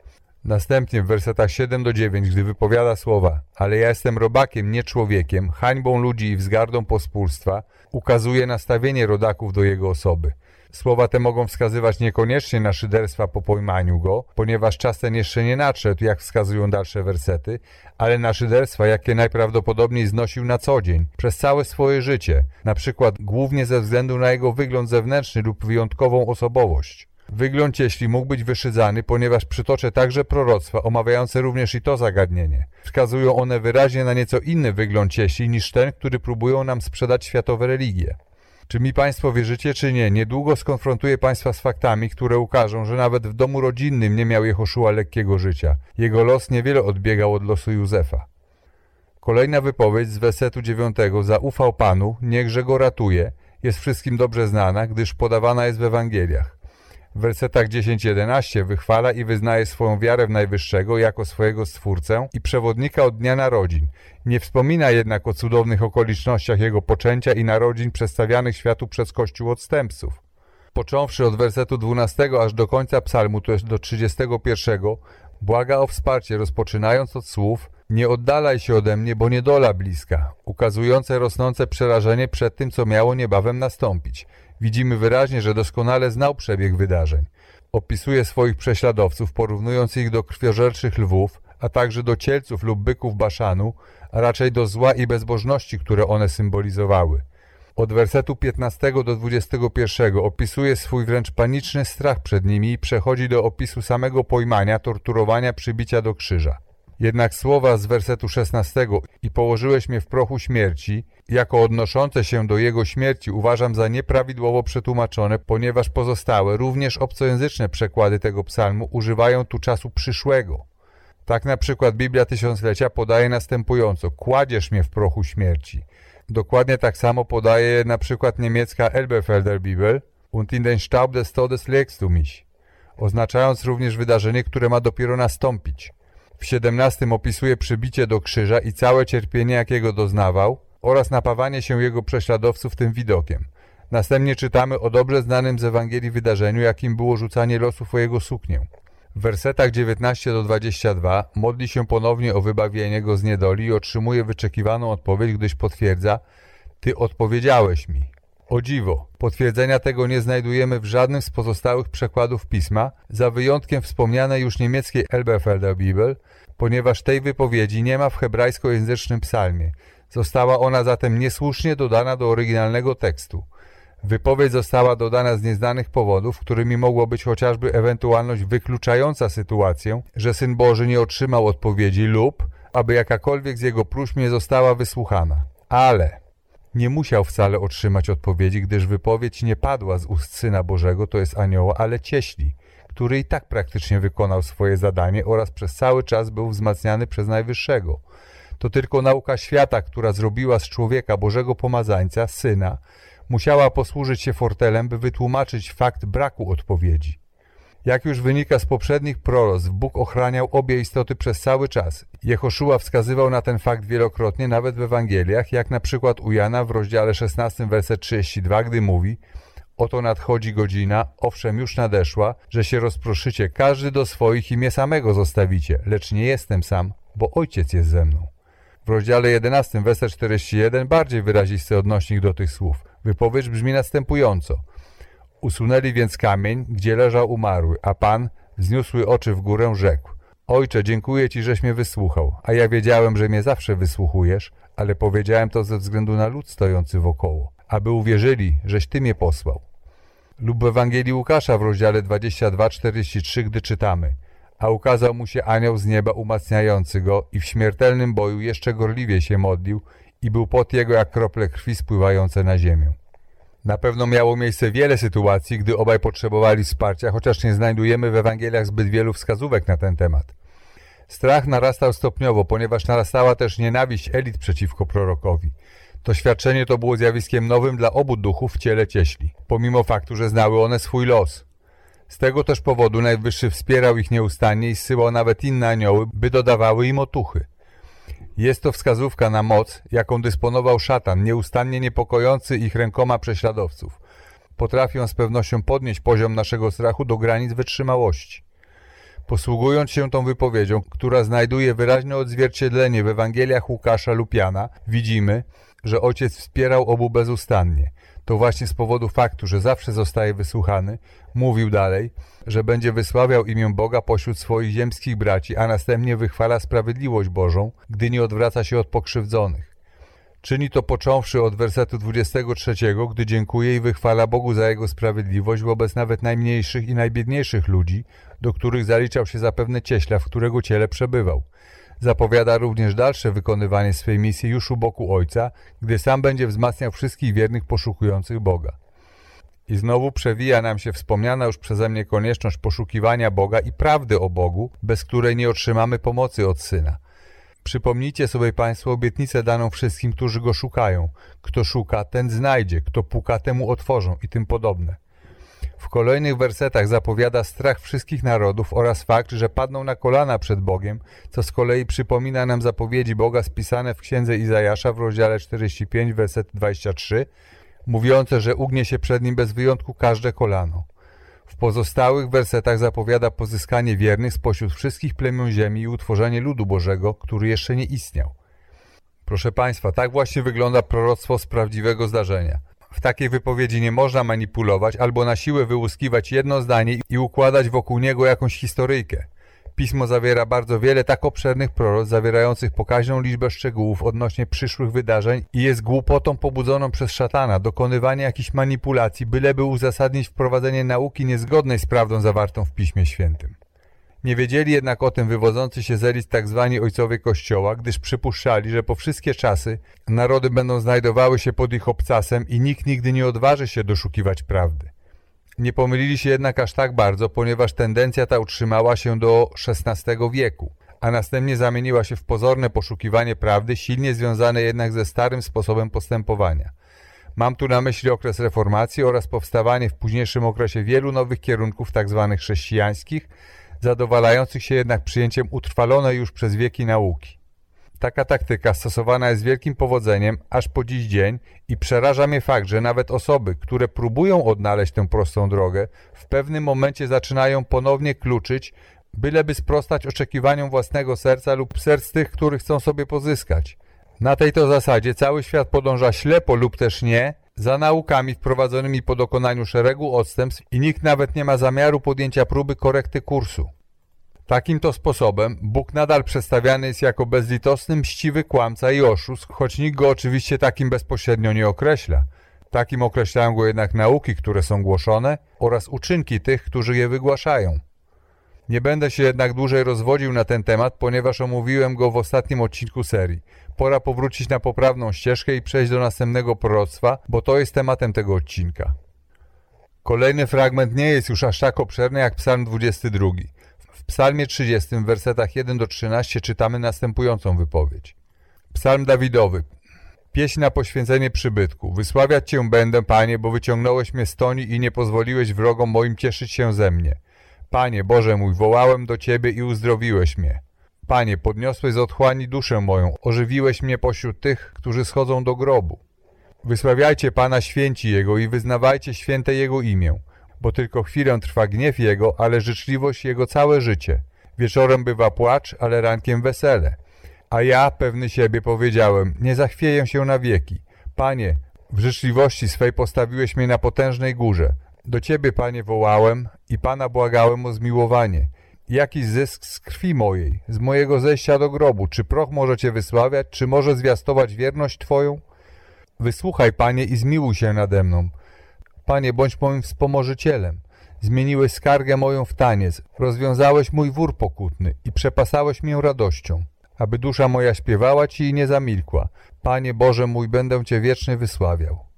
Następnie w wersetach 7 do 9, gdy wypowiada słowa ale ja jestem robakiem, nie człowiekiem, hańbą ludzi i wzgardą pospólstwa, ukazuje nastawienie rodaków do jego osoby. Słowa te mogą wskazywać niekoniecznie na szyderstwa po pojmaniu go, ponieważ czas ten jeszcze nie nadszedł, jak wskazują dalsze wersety, ale na szyderstwa, jakie najprawdopodobniej znosił na co dzień, przez całe swoje życie, na przykład głównie ze względu na jego wygląd zewnętrzny lub wyjątkową osobowość. Wygląd jeśli mógł być wyszydzany, ponieważ przytoczę także proroctwa omawiające również i to zagadnienie. Wskazują one wyraźnie na nieco inny wygląd cieśli niż ten, który próbują nam sprzedać światowe religie. Czy mi Państwo wierzycie, czy nie, niedługo skonfrontuję Państwa z faktami, które ukażą, że nawet w domu rodzinnym nie miał Jehoszua lekkiego życia. Jego los niewiele odbiegał od losu Józefa. Kolejna wypowiedź z wersetu 9 zaufał Panu, niechże go ratuje, jest wszystkim dobrze znana, gdyż podawana jest w Ewangeliach. W wersetach 10-11 wychwala i wyznaje swoją wiarę w Najwyższego jako swojego Stwórcę i przewodnika od dnia narodzin. Nie wspomina jednak o cudownych okolicznościach jego poczęcia i narodzin przedstawianych światu przez Kościół odstępców. Począwszy od wersetu 12 aż do końca psalmu, to jest do 31, błaga o wsparcie, rozpoczynając od słów nie oddalaj się ode mnie, bo niedola bliska, ukazujące rosnące przerażenie przed tym, co miało niebawem nastąpić. Widzimy wyraźnie, że doskonale znał przebieg wydarzeń. Opisuje swoich prześladowców, porównując ich do krwiożerczych lwów, a także do cielców lub byków Baszanu, a raczej do zła i bezbożności, które one symbolizowały. Od wersetu 15 do 21 opisuje swój wręcz paniczny strach przed nimi i przechodzi do opisu samego pojmania, torturowania, przybicia do krzyża. Jednak słowa z wersetu 16 i położyłeś mnie w prochu śmierci, jako odnoszące się do jego śmierci uważam za nieprawidłowo przetłumaczone, ponieważ pozostałe, również obcojęzyczne przekłady tego psalmu używają tu czasu przyszłego. Tak na przykład Biblia Tysiąclecia podaje następująco kładziesz mnie w prochu śmierci. Dokładnie tak samo podaje na przykład niemiecka Elberfelder Bibel und in den Staub des Todes legst du mich, oznaczając również wydarzenie, które ma dopiero nastąpić. W 17 opisuje przybicie do krzyża i całe cierpienie, jakiego doznawał, oraz napawanie się jego prześladowców tym widokiem. Następnie czytamy o dobrze znanym z Ewangelii wydarzeniu, jakim było rzucanie losów o jego suknię. W wersetach 19 do 22 modli się ponownie o wybawienie go z niedoli i otrzymuje wyczekiwaną odpowiedź, gdyż potwierdza Ty odpowiedziałeś mi. O dziwo, potwierdzenia tego nie znajdujemy w żadnym z pozostałych przekładów pisma, za wyjątkiem wspomnianej już niemieckiej Elberfelder Bibel, ponieważ tej wypowiedzi nie ma w hebrajskojęzycznym psalmie. Została ona zatem niesłusznie dodana do oryginalnego tekstu. Wypowiedź została dodana z nieznanych powodów, którymi mogło być chociażby ewentualność wykluczająca sytuację, że Syn Boży nie otrzymał odpowiedzi lub aby jakakolwiek z jego próśb nie została wysłuchana. Ale nie musiał wcale otrzymać odpowiedzi, gdyż wypowiedź nie padła z ust Syna Bożego, to jest anioła, ale cieśli, który i tak praktycznie wykonał swoje zadanie oraz przez cały czas był wzmacniany przez Najwyższego. To tylko nauka świata, która zrobiła z człowieka Bożego Pomazańca, Syna, musiała posłużyć się fortelem, by wytłumaczyć fakt braku odpowiedzi. Jak już wynika z poprzednich proroctw, Bóg ochraniał obie istoty przez cały czas. Jehoszua wskazywał na ten fakt wielokrotnie, nawet w Ewangeliach, jak na przykład u Jana w rozdziale 16, werset 32, gdy mówi Oto nadchodzi godzina, owszem już nadeszła, że się rozproszycie każdy do swoich i mnie samego zostawicie, lecz nie jestem sam, bo Ojciec jest ze mną. W rozdziale 11, werset 41 bardziej wyrazisty odnośnik do tych słów. Wypowiedź brzmi następująco. Usunęli więc kamień, gdzie leżał umarły, a Pan, wzniósły oczy w górę, rzekł Ojcze, dziękuję Ci, żeś mnie wysłuchał, a ja wiedziałem, że mnie zawsze wysłuchujesz, ale powiedziałem to ze względu na lud stojący wokoło, aby uwierzyli, żeś Ty mnie posłał. Lub w Ewangelii Łukasza w rozdziale 22-43, gdy czytamy A ukazał mu się anioł z nieba umacniający go i w śmiertelnym boju jeszcze gorliwie się modlił i był pot jego jak krople krwi spływające na ziemię. Na pewno miało miejsce wiele sytuacji, gdy obaj potrzebowali wsparcia, chociaż nie znajdujemy w Ewangeliach zbyt wielu wskazówek na ten temat. Strach narastał stopniowo, ponieważ narastała też nienawiść elit przeciwko prorokowi. To świadczenie to było zjawiskiem nowym dla obu duchów w ciele cieśli, pomimo faktu, że znały one swój los. Z tego też powodu Najwyższy wspierał ich nieustannie i zsyłał nawet inne anioły, by dodawały im otuchy. Jest to wskazówka na moc, jaką dysponował szatan, nieustannie niepokojący ich rękoma prześladowców. Potrafią z pewnością podnieść poziom naszego strachu do granic wytrzymałości. Posługując się tą wypowiedzią, która znajduje wyraźne odzwierciedlenie w Ewangeliach Łukasza lub Jana, widzimy, że ojciec wspierał obu bezustannie. To właśnie z powodu faktu, że zawsze zostaje wysłuchany, mówił dalej, że będzie wysławiał imię Boga pośród swoich ziemskich braci, a następnie wychwala sprawiedliwość Bożą, gdy nie odwraca się od pokrzywdzonych. Czyni to począwszy od wersetu 23, gdy dziękuje i wychwala Bogu za Jego sprawiedliwość wobec nawet najmniejszych i najbiedniejszych ludzi, do których zaliczał się zapewne cieśla, w którego ciele przebywał. Zapowiada również dalsze wykonywanie swej misji już u boku Ojca, gdy sam będzie wzmacniał wszystkich wiernych poszukujących Boga. I znowu przewija nam się wspomniana już przeze mnie konieczność poszukiwania Boga i prawdy o Bogu, bez której nie otrzymamy pomocy od Syna. Przypomnijcie sobie Państwo obietnicę daną wszystkim, którzy Go szukają. Kto szuka, ten znajdzie, kto puka, temu otworzą i tym podobne. W kolejnych wersetach zapowiada strach wszystkich narodów oraz fakt, że padną na kolana przed Bogiem, co z kolei przypomina nam zapowiedzi Boga spisane w księdze Izajasza w rozdziale 45, werset 23, mówiące, że ugnie się przed nim bez wyjątku każde kolano. W pozostałych wersetach zapowiada pozyskanie wiernych spośród wszystkich plemion ziemi i utworzenie ludu Bożego, który jeszcze nie istniał. Proszę Państwa, tak właśnie wygląda proroctwo z prawdziwego zdarzenia. W takiej wypowiedzi nie można manipulować albo na siłę wyłuskiwać jedno zdanie i układać wokół niego jakąś historyjkę. Pismo zawiera bardzo wiele tak obszernych proroc, zawierających pokaźną liczbę szczegółów odnośnie przyszłych wydarzeń i jest głupotą pobudzoną przez szatana dokonywanie jakichś manipulacji, byleby uzasadnić wprowadzenie nauki niezgodnej z prawdą zawartą w Piśmie Świętym. Nie wiedzieli jednak o tym wywodzący się z elit tzw. Tak ojcowie Kościoła, gdyż przypuszczali, że po wszystkie czasy narody będą znajdowały się pod ich obcasem i nikt nigdy nie odważy się doszukiwać prawdy. Nie pomylili się jednak aż tak bardzo, ponieważ tendencja ta utrzymała się do XVI wieku, a następnie zamieniła się w pozorne poszukiwanie prawdy, silnie związane jednak ze starym sposobem postępowania. Mam tu na myśli okres reformacji oraz powstawanie w późniejszym okresie wielu nowych kierunków tzw. Tak chrześcijańskich, zadowalających się jednak przyjęciem utrwalonej już przez wieki nauki. Taka taktyka stosowana jest z wielkim powodzeniem aż po dziś dzień i przeraża mnie fakt, że nawet osoby, które próbują odnaleźć tę prostą drogę, w pewnym momencie zaczynają ponownie kluczyć, byleby sprostać oczekiwaniom własnego serca lub serc tych, których chcą sobie pozyskać. Na tej to zasadzie cały świat podąża ślepo lub też nie za naukami wprowadzonymi po dokonaniu szeregu odstępstw i nikt nawet nie ma zamiaru podjęcia próby korekty kursu. Takim to sposobem Bóg nadal przedstawiany jest jako bezlitosny, mściwy kłamca i oszust, choć nikt go oczywiście takim bezpośrednio nie określa. Takim określają go jednak nauki, które są głoszone oraz uczynki tych, którzy je wygłaszają. Nie będę się jednak dłużej rozwodził na ten temat, ponieważ omówiłem go w ostatnim odcinku serii. Pora powrócić na poprawną ścieżkę i przejść do następnego proroctwa, bo to jest tematem tego odcinka. Kolejny fragment nie jest już aż tak obszerny jak psalm 22. W psalmie 30 w wersetach 1 do 13 czytamy następującą wypowiedź. Psalm Dawidowy. Pieśń na poświęcenie przybytku. Wysławiać Cię będę, Panie, bo wyciągnąłeś mnie z toni i nie pozwoliłeś wrogom moim cieszyć się ze mnie. Panie, Boże mój, wołałem do Ciebie i uzdrowiłeś mnie. Panie, podniosłeś z otchłani duszę moją, ożywiłeś mnie pośród tych, którzy schodzą do grobu. Wysławiajcie Pana święci Jego i wyznawajcie święte Jego imię bo tylko chwilę trwa gniew Jego, ale życzliwość Jego całe życie. Wieczorem bywa płacz, ale rankiem wesele. A ja, pewny siebie, powiedziałem, nie zachwieję się na wieki. Panie, w życzliwości swej postawiłeś mnie na potężnej górze. Do Ciebie, Panie, wołałem i Pana błagałem o zmiłowanie. Jaki zysk z krwi mojej, z mojego zejścia do grobu? Czy proch może Cię wysławiać, czy może zwiastować wierność Twoją? Wysłuchaj, Panie, i zmiłuj się nade mną. Panie, bądź moim wspomożycielem. Zmieniłeś skargę moją w taniec, rozwiązałeś mój wór pokutny i przepasałeś mię radością, aby dusza moja śpiewała Ci i nie zamilkła. Panie Boże mój, będę Cię wiecznie wysławiał.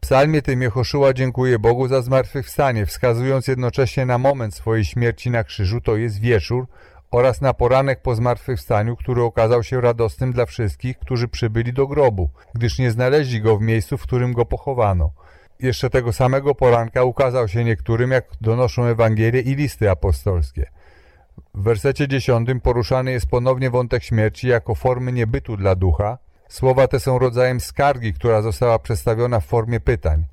Psalmie tym Jehoszyła dziękuję Bogu za zmartwychwstanie, wskazując jednocześnie na moment swojej śmierci na krzyżu, to jest wieczór, oraz na poranek po zmartwychwstaniu, który okazał się radosnym dla wszystkich, którzy przybyli do grobu, gdyż nie znaleźli go w miejscu, w którym go pochowano – jeszcze tego samego poranka ukazał się niektórym, jak donoszą Ewangelie i listy apostolskie. W wersecie dziesiątym poruszany jest ponownie wątek śmierci jako formy niebytu dla ducha. Słowa te są rodzajem skargi, która została przedstawiona w formie pytań.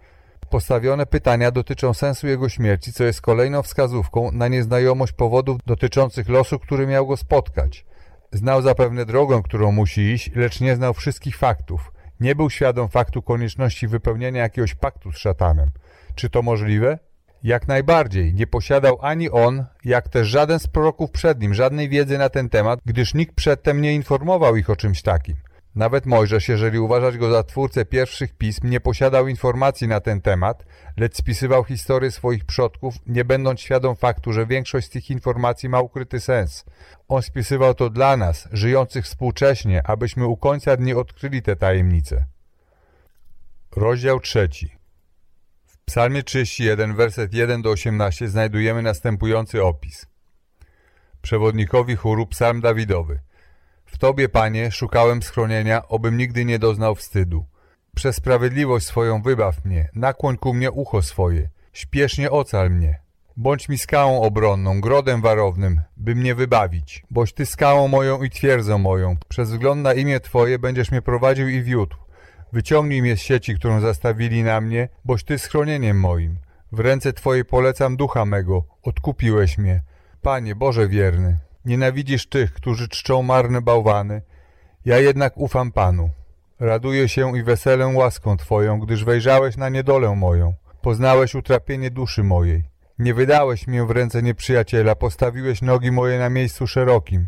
Postawione pytania dotyczą sensu jego śmierci, co jest kolejną wskazówką na nieznajomość powodów dotyczących losu, który miał go spotkać. Znał zapewne drogę, którą musi iść, lecz nie znał wszystkich faktów. Nie był świadom faktu konieczności wypełniania jakiegoś paktu z szatanem. Czy to możliwe? Jak najbardziej. Nie posiadał ani on, jak też żaden z proroków przed nim żadnej wiedzy na ten temat, gdyż nikt przedtem nie informował ich o czymś takim. Nawet Mojżesz, jeżeli uważać go za twórcę pierwszych pism, nie posiadał informacji na ten temat, lecz spisywał historię swoich przodków, nie będąc świadom faktu, że większość z tych informacji ma ukryty sens. On spisywał to dla nas, żyjących współcześnie, abyśmy u końca dni odkryli te tajemnice. Rozdział trzeci. W psalmie 31, werset 1 do 18 znajdujemy następujący opis. Przewodnikowi chóru psalm Dawidowy. W Tobie, Panie, szukałem schronienia, obym nigdy nie doznał wstydu. Przez sprawiedliwość swoją wybaw mnie, nakłoń ku mnie ucho swoje, śpiesznie ocal mnie. Bądź mi skałą obronną, grodem warownym, by mnie wybawić. Boś Ty skałą moją i twierdzą moją. Przez wzgląd na imię Twoje będziesz mnie prowadził i wiódł. Wyciągnij mnie z sieci, którą zastawili na mnie, boś Ty schronieniem moim. W ręce Twojej polecam ducha mego, odkupiłeś mnie. Panie, Boże wierny, nienawidzisz tych, którzy czczą marne bałwany. Ja jednak ufam Panu. Raduję się i weselę łaską Twoją, gdyż wejrzałeś na niedolę moją. Poznałeś utrapienie duszy mojej. Nie wydałeś mnie w ręce nieprzyjaciela, postawiłeś nogi moje na miejscu szerokim.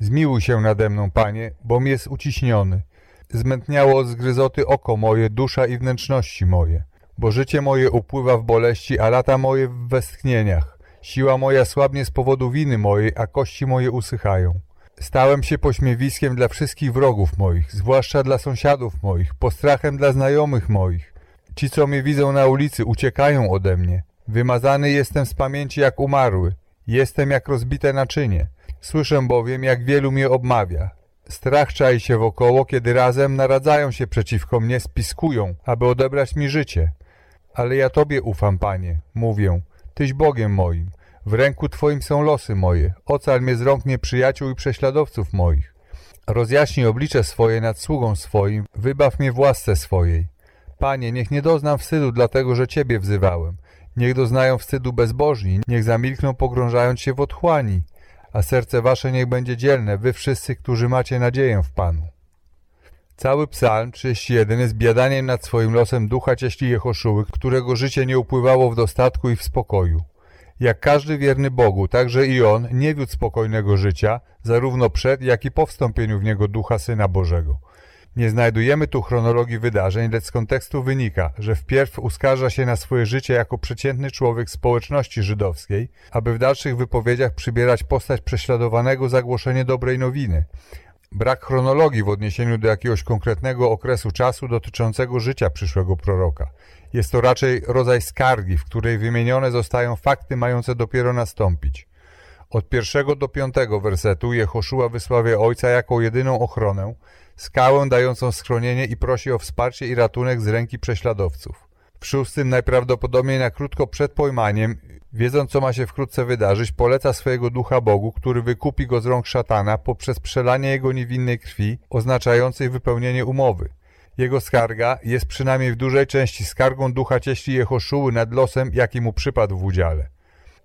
Zmiłuj się nade mną, Panie, bom jest uciśniony. Zmętniało od zgryzoty oko moje, dusza i wnętrzności moje. Bo życie moje upływa w boleści, a lata moje w westchnieniach. Siła moja słabnie z powodu winy mojej, a kości moje usychają. Stałem się pośmiewiskiem dla wszystkich wrogów moich, zwłaszcza dla sąsiadów moich, postrachem dla znajomych moich. Ci, co mnie widzą na ulicy, uciekają ode mnie. Wymazany jestem z pamięci jak umarły. Jestem jak rozbite naczynie. Słyszę bowiem, jak wielu mnie obmawia. Strach czai się wokoło, kiedy razem naradzają się przeciwko mnie, spiskują, aby odebrać mi życie. Ale ja Tobie ufam, Panie, mówię, Tyś Bogiem moim. W ręku Twoim są losy moje. Ocal mnie z rąk nieprzyjaciół i prześladowców moich. Rozjaśnij oblicze swoje nad sługą swoim, wybaw mnie w łasce swojej. Panie, niech nie doznam wstydu, dlatego że Ciebie wzywałem. Niech doznają wstydu bezbożni, niech zamilkną pogrążając się w otchłani. A serce Wasze niech będzie dzielne, Wy wszyscy, którzy macie nadzieję w Panu. Cały psalm 31 jest biadaniem nad swoim losem ducha cieśli Jehoszuły, którego życie nie upływało w dostatku i w spokoju. Jak każdy wierny Bogu, także i on nie wiódł spokojnego życia, zarówno przed, jak i po wstąpieniu w niego ducha Syna Bożego. Nie znajdujemy tu chronologii wydarzeń, lecz z kontekstu wynika, że wpierw uskarża się na swoje życie jako przeciętny człowiek społeczności żydowskiej, aby w dalszych wypowiedziach przybierać postać prześladowanego za głoszenie dobrej nowiny. Brak chronologii w odniesieniu do jakiegoś konkretnego okresu czasu dotyczącego życia przyszłego proroka. Jest to raczej rodzaj skargi, w której wymienione zostają fakty mające dopiero nastąpić. Od pierwszego do piątego wersetu Jehoszua wysławia Ojca jako jedyną ochronę, skałę dającą schronienie i prosi o wsparcie i ratunek z ręki prześladowców. Szóstym najprawdopodobniej na krótko przed pojmaniem, wiedząc co ma się wkrótce wydarzyć, poleca swojego ducha Bogu, który wykupi go z rąk szatana poprzez przelanie jego niewinnej krwi, oznaczającej wypełnienie umowy. Jego skarga jest przynajmniej w dużej części skargą ducha cieśli Jehoszuły nad losem, jaki mu przypadł w udziale.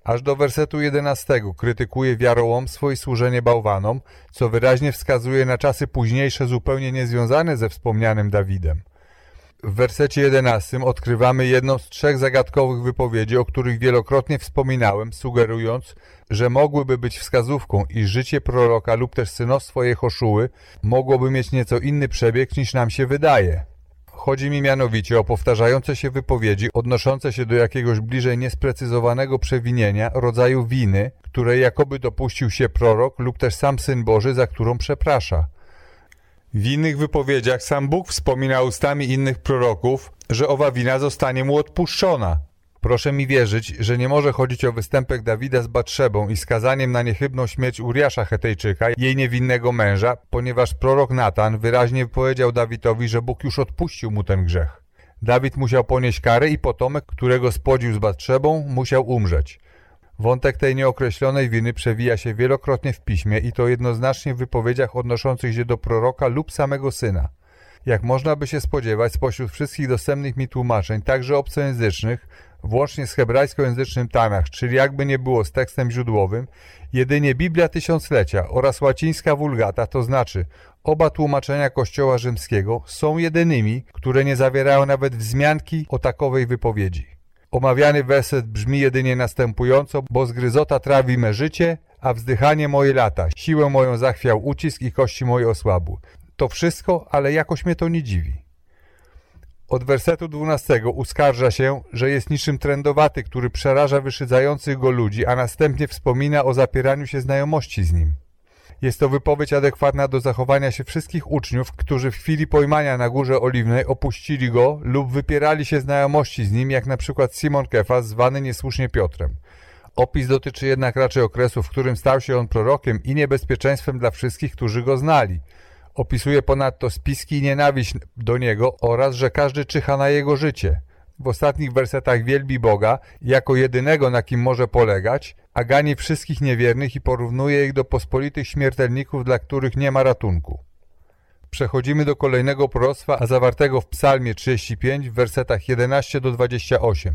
Aż do wersetu 11 krytykuje wiarołomstwo i służenie bałwanom, co wyraźnie wskazuje na czasy późniejsze zupełnie niezwiązane ze wspomnianym Dawidem. W wersecie 11 odkrywamy jedną z trzech zagadkowych wypowiedzi, o których wielokrotnie wspominałem, sugerując, że mogłyby być wskazówką, iż życie proroka lub też synostwo Jehoszuły mogłoby mieć nieco inny przebieg niż nam się wydaje. Chodzi mi mianowicie o powtarzające się wypowiedzi odnoszące się do jakiegoś bliżej niesprecyzowanego przewinienia, rodzaju winy, której jakoby dopuścił się prorok lub też sam Syn Boży, za którą przeprasza. W innych wypowiedziach sam Bóg wspomina ustami innych proroków, że owa wina zostanie mu odpuszczona. Proszę mi wierzyć, że nie może chodzić o występek Dawida z Batrzebą i skazaniem na niechybną śmierć Uriasza Hetejczyka, jej niewinnego męża, ponieważ prorok Natan wyraźnie powiedział Dawidowi, że Bóg już odpuścił mu ten grzech. Dawid musiał ponieść karę i potomek, którego spłodził z Batrzebą, musiał umrzeć. Wątek tej nieokreślonej winy przewija się wielokrotnie w piśmie i to jednoznacznie w wypowiedziach odnoszących się do proroka lub samego syna. Jak można by się spodziewać, spośród wszystkich dostępnych mi tłumaczeń, także obcojęzycznych, włącznie z hebrajskojęzycznym Tanach, czyli jakby nie było z tekstem źródłowym, jedynie Biblia Tysiąclecia oraz łacińska Vulgata, to znaczy oba tłumaczenia Kościoła Rzymskiego, są jedynymi, które nie zawierają nawet wzmianki o takowej wypowiedzi. Omawiany werset brzmi jedynie następująco, bo zgryzota trawi me życie, a wzdychanie moje lata. Siłę moją zachwiał ucisk i kości moje osłabły. To wszystko, ale jakoś mnie to nie dziwi. Od wersetu 12 uskarża się, że jest niczym trendowaty, który przeraża wyszydzających go ludzi, a następnie wspomina o zapieraniu się znajomości z nim. Jest to wypowiedź adekwatna do zachowania się wszystkich uczniów, którzy w chwili pojmania na Górze Oliwnej opuścili go lub wypierali się znajomości z nim, jak na przykład Simon Kefas, zwany niesłusznie Piotrem. Opis dotyczy jednak raczej okresu, w którym stał się on prorokiem i niebezpieczeństwem dla wszystkich, którzy go znali. Opisuje ponadto spiski i nienawiść do niego oraz, że każdy czyha na jego życie. W ostatnich wersetach wielbi Boga jako jedynego, na kim może polegać, a gani wszystkich niewiernych i porównuje ich do pospolitych śmiertelników, dla których nie ma ratunku. Przechodzimy do kolejnego proroctwa, a zawartego w psalmie 35 w wersetach 11 do 28.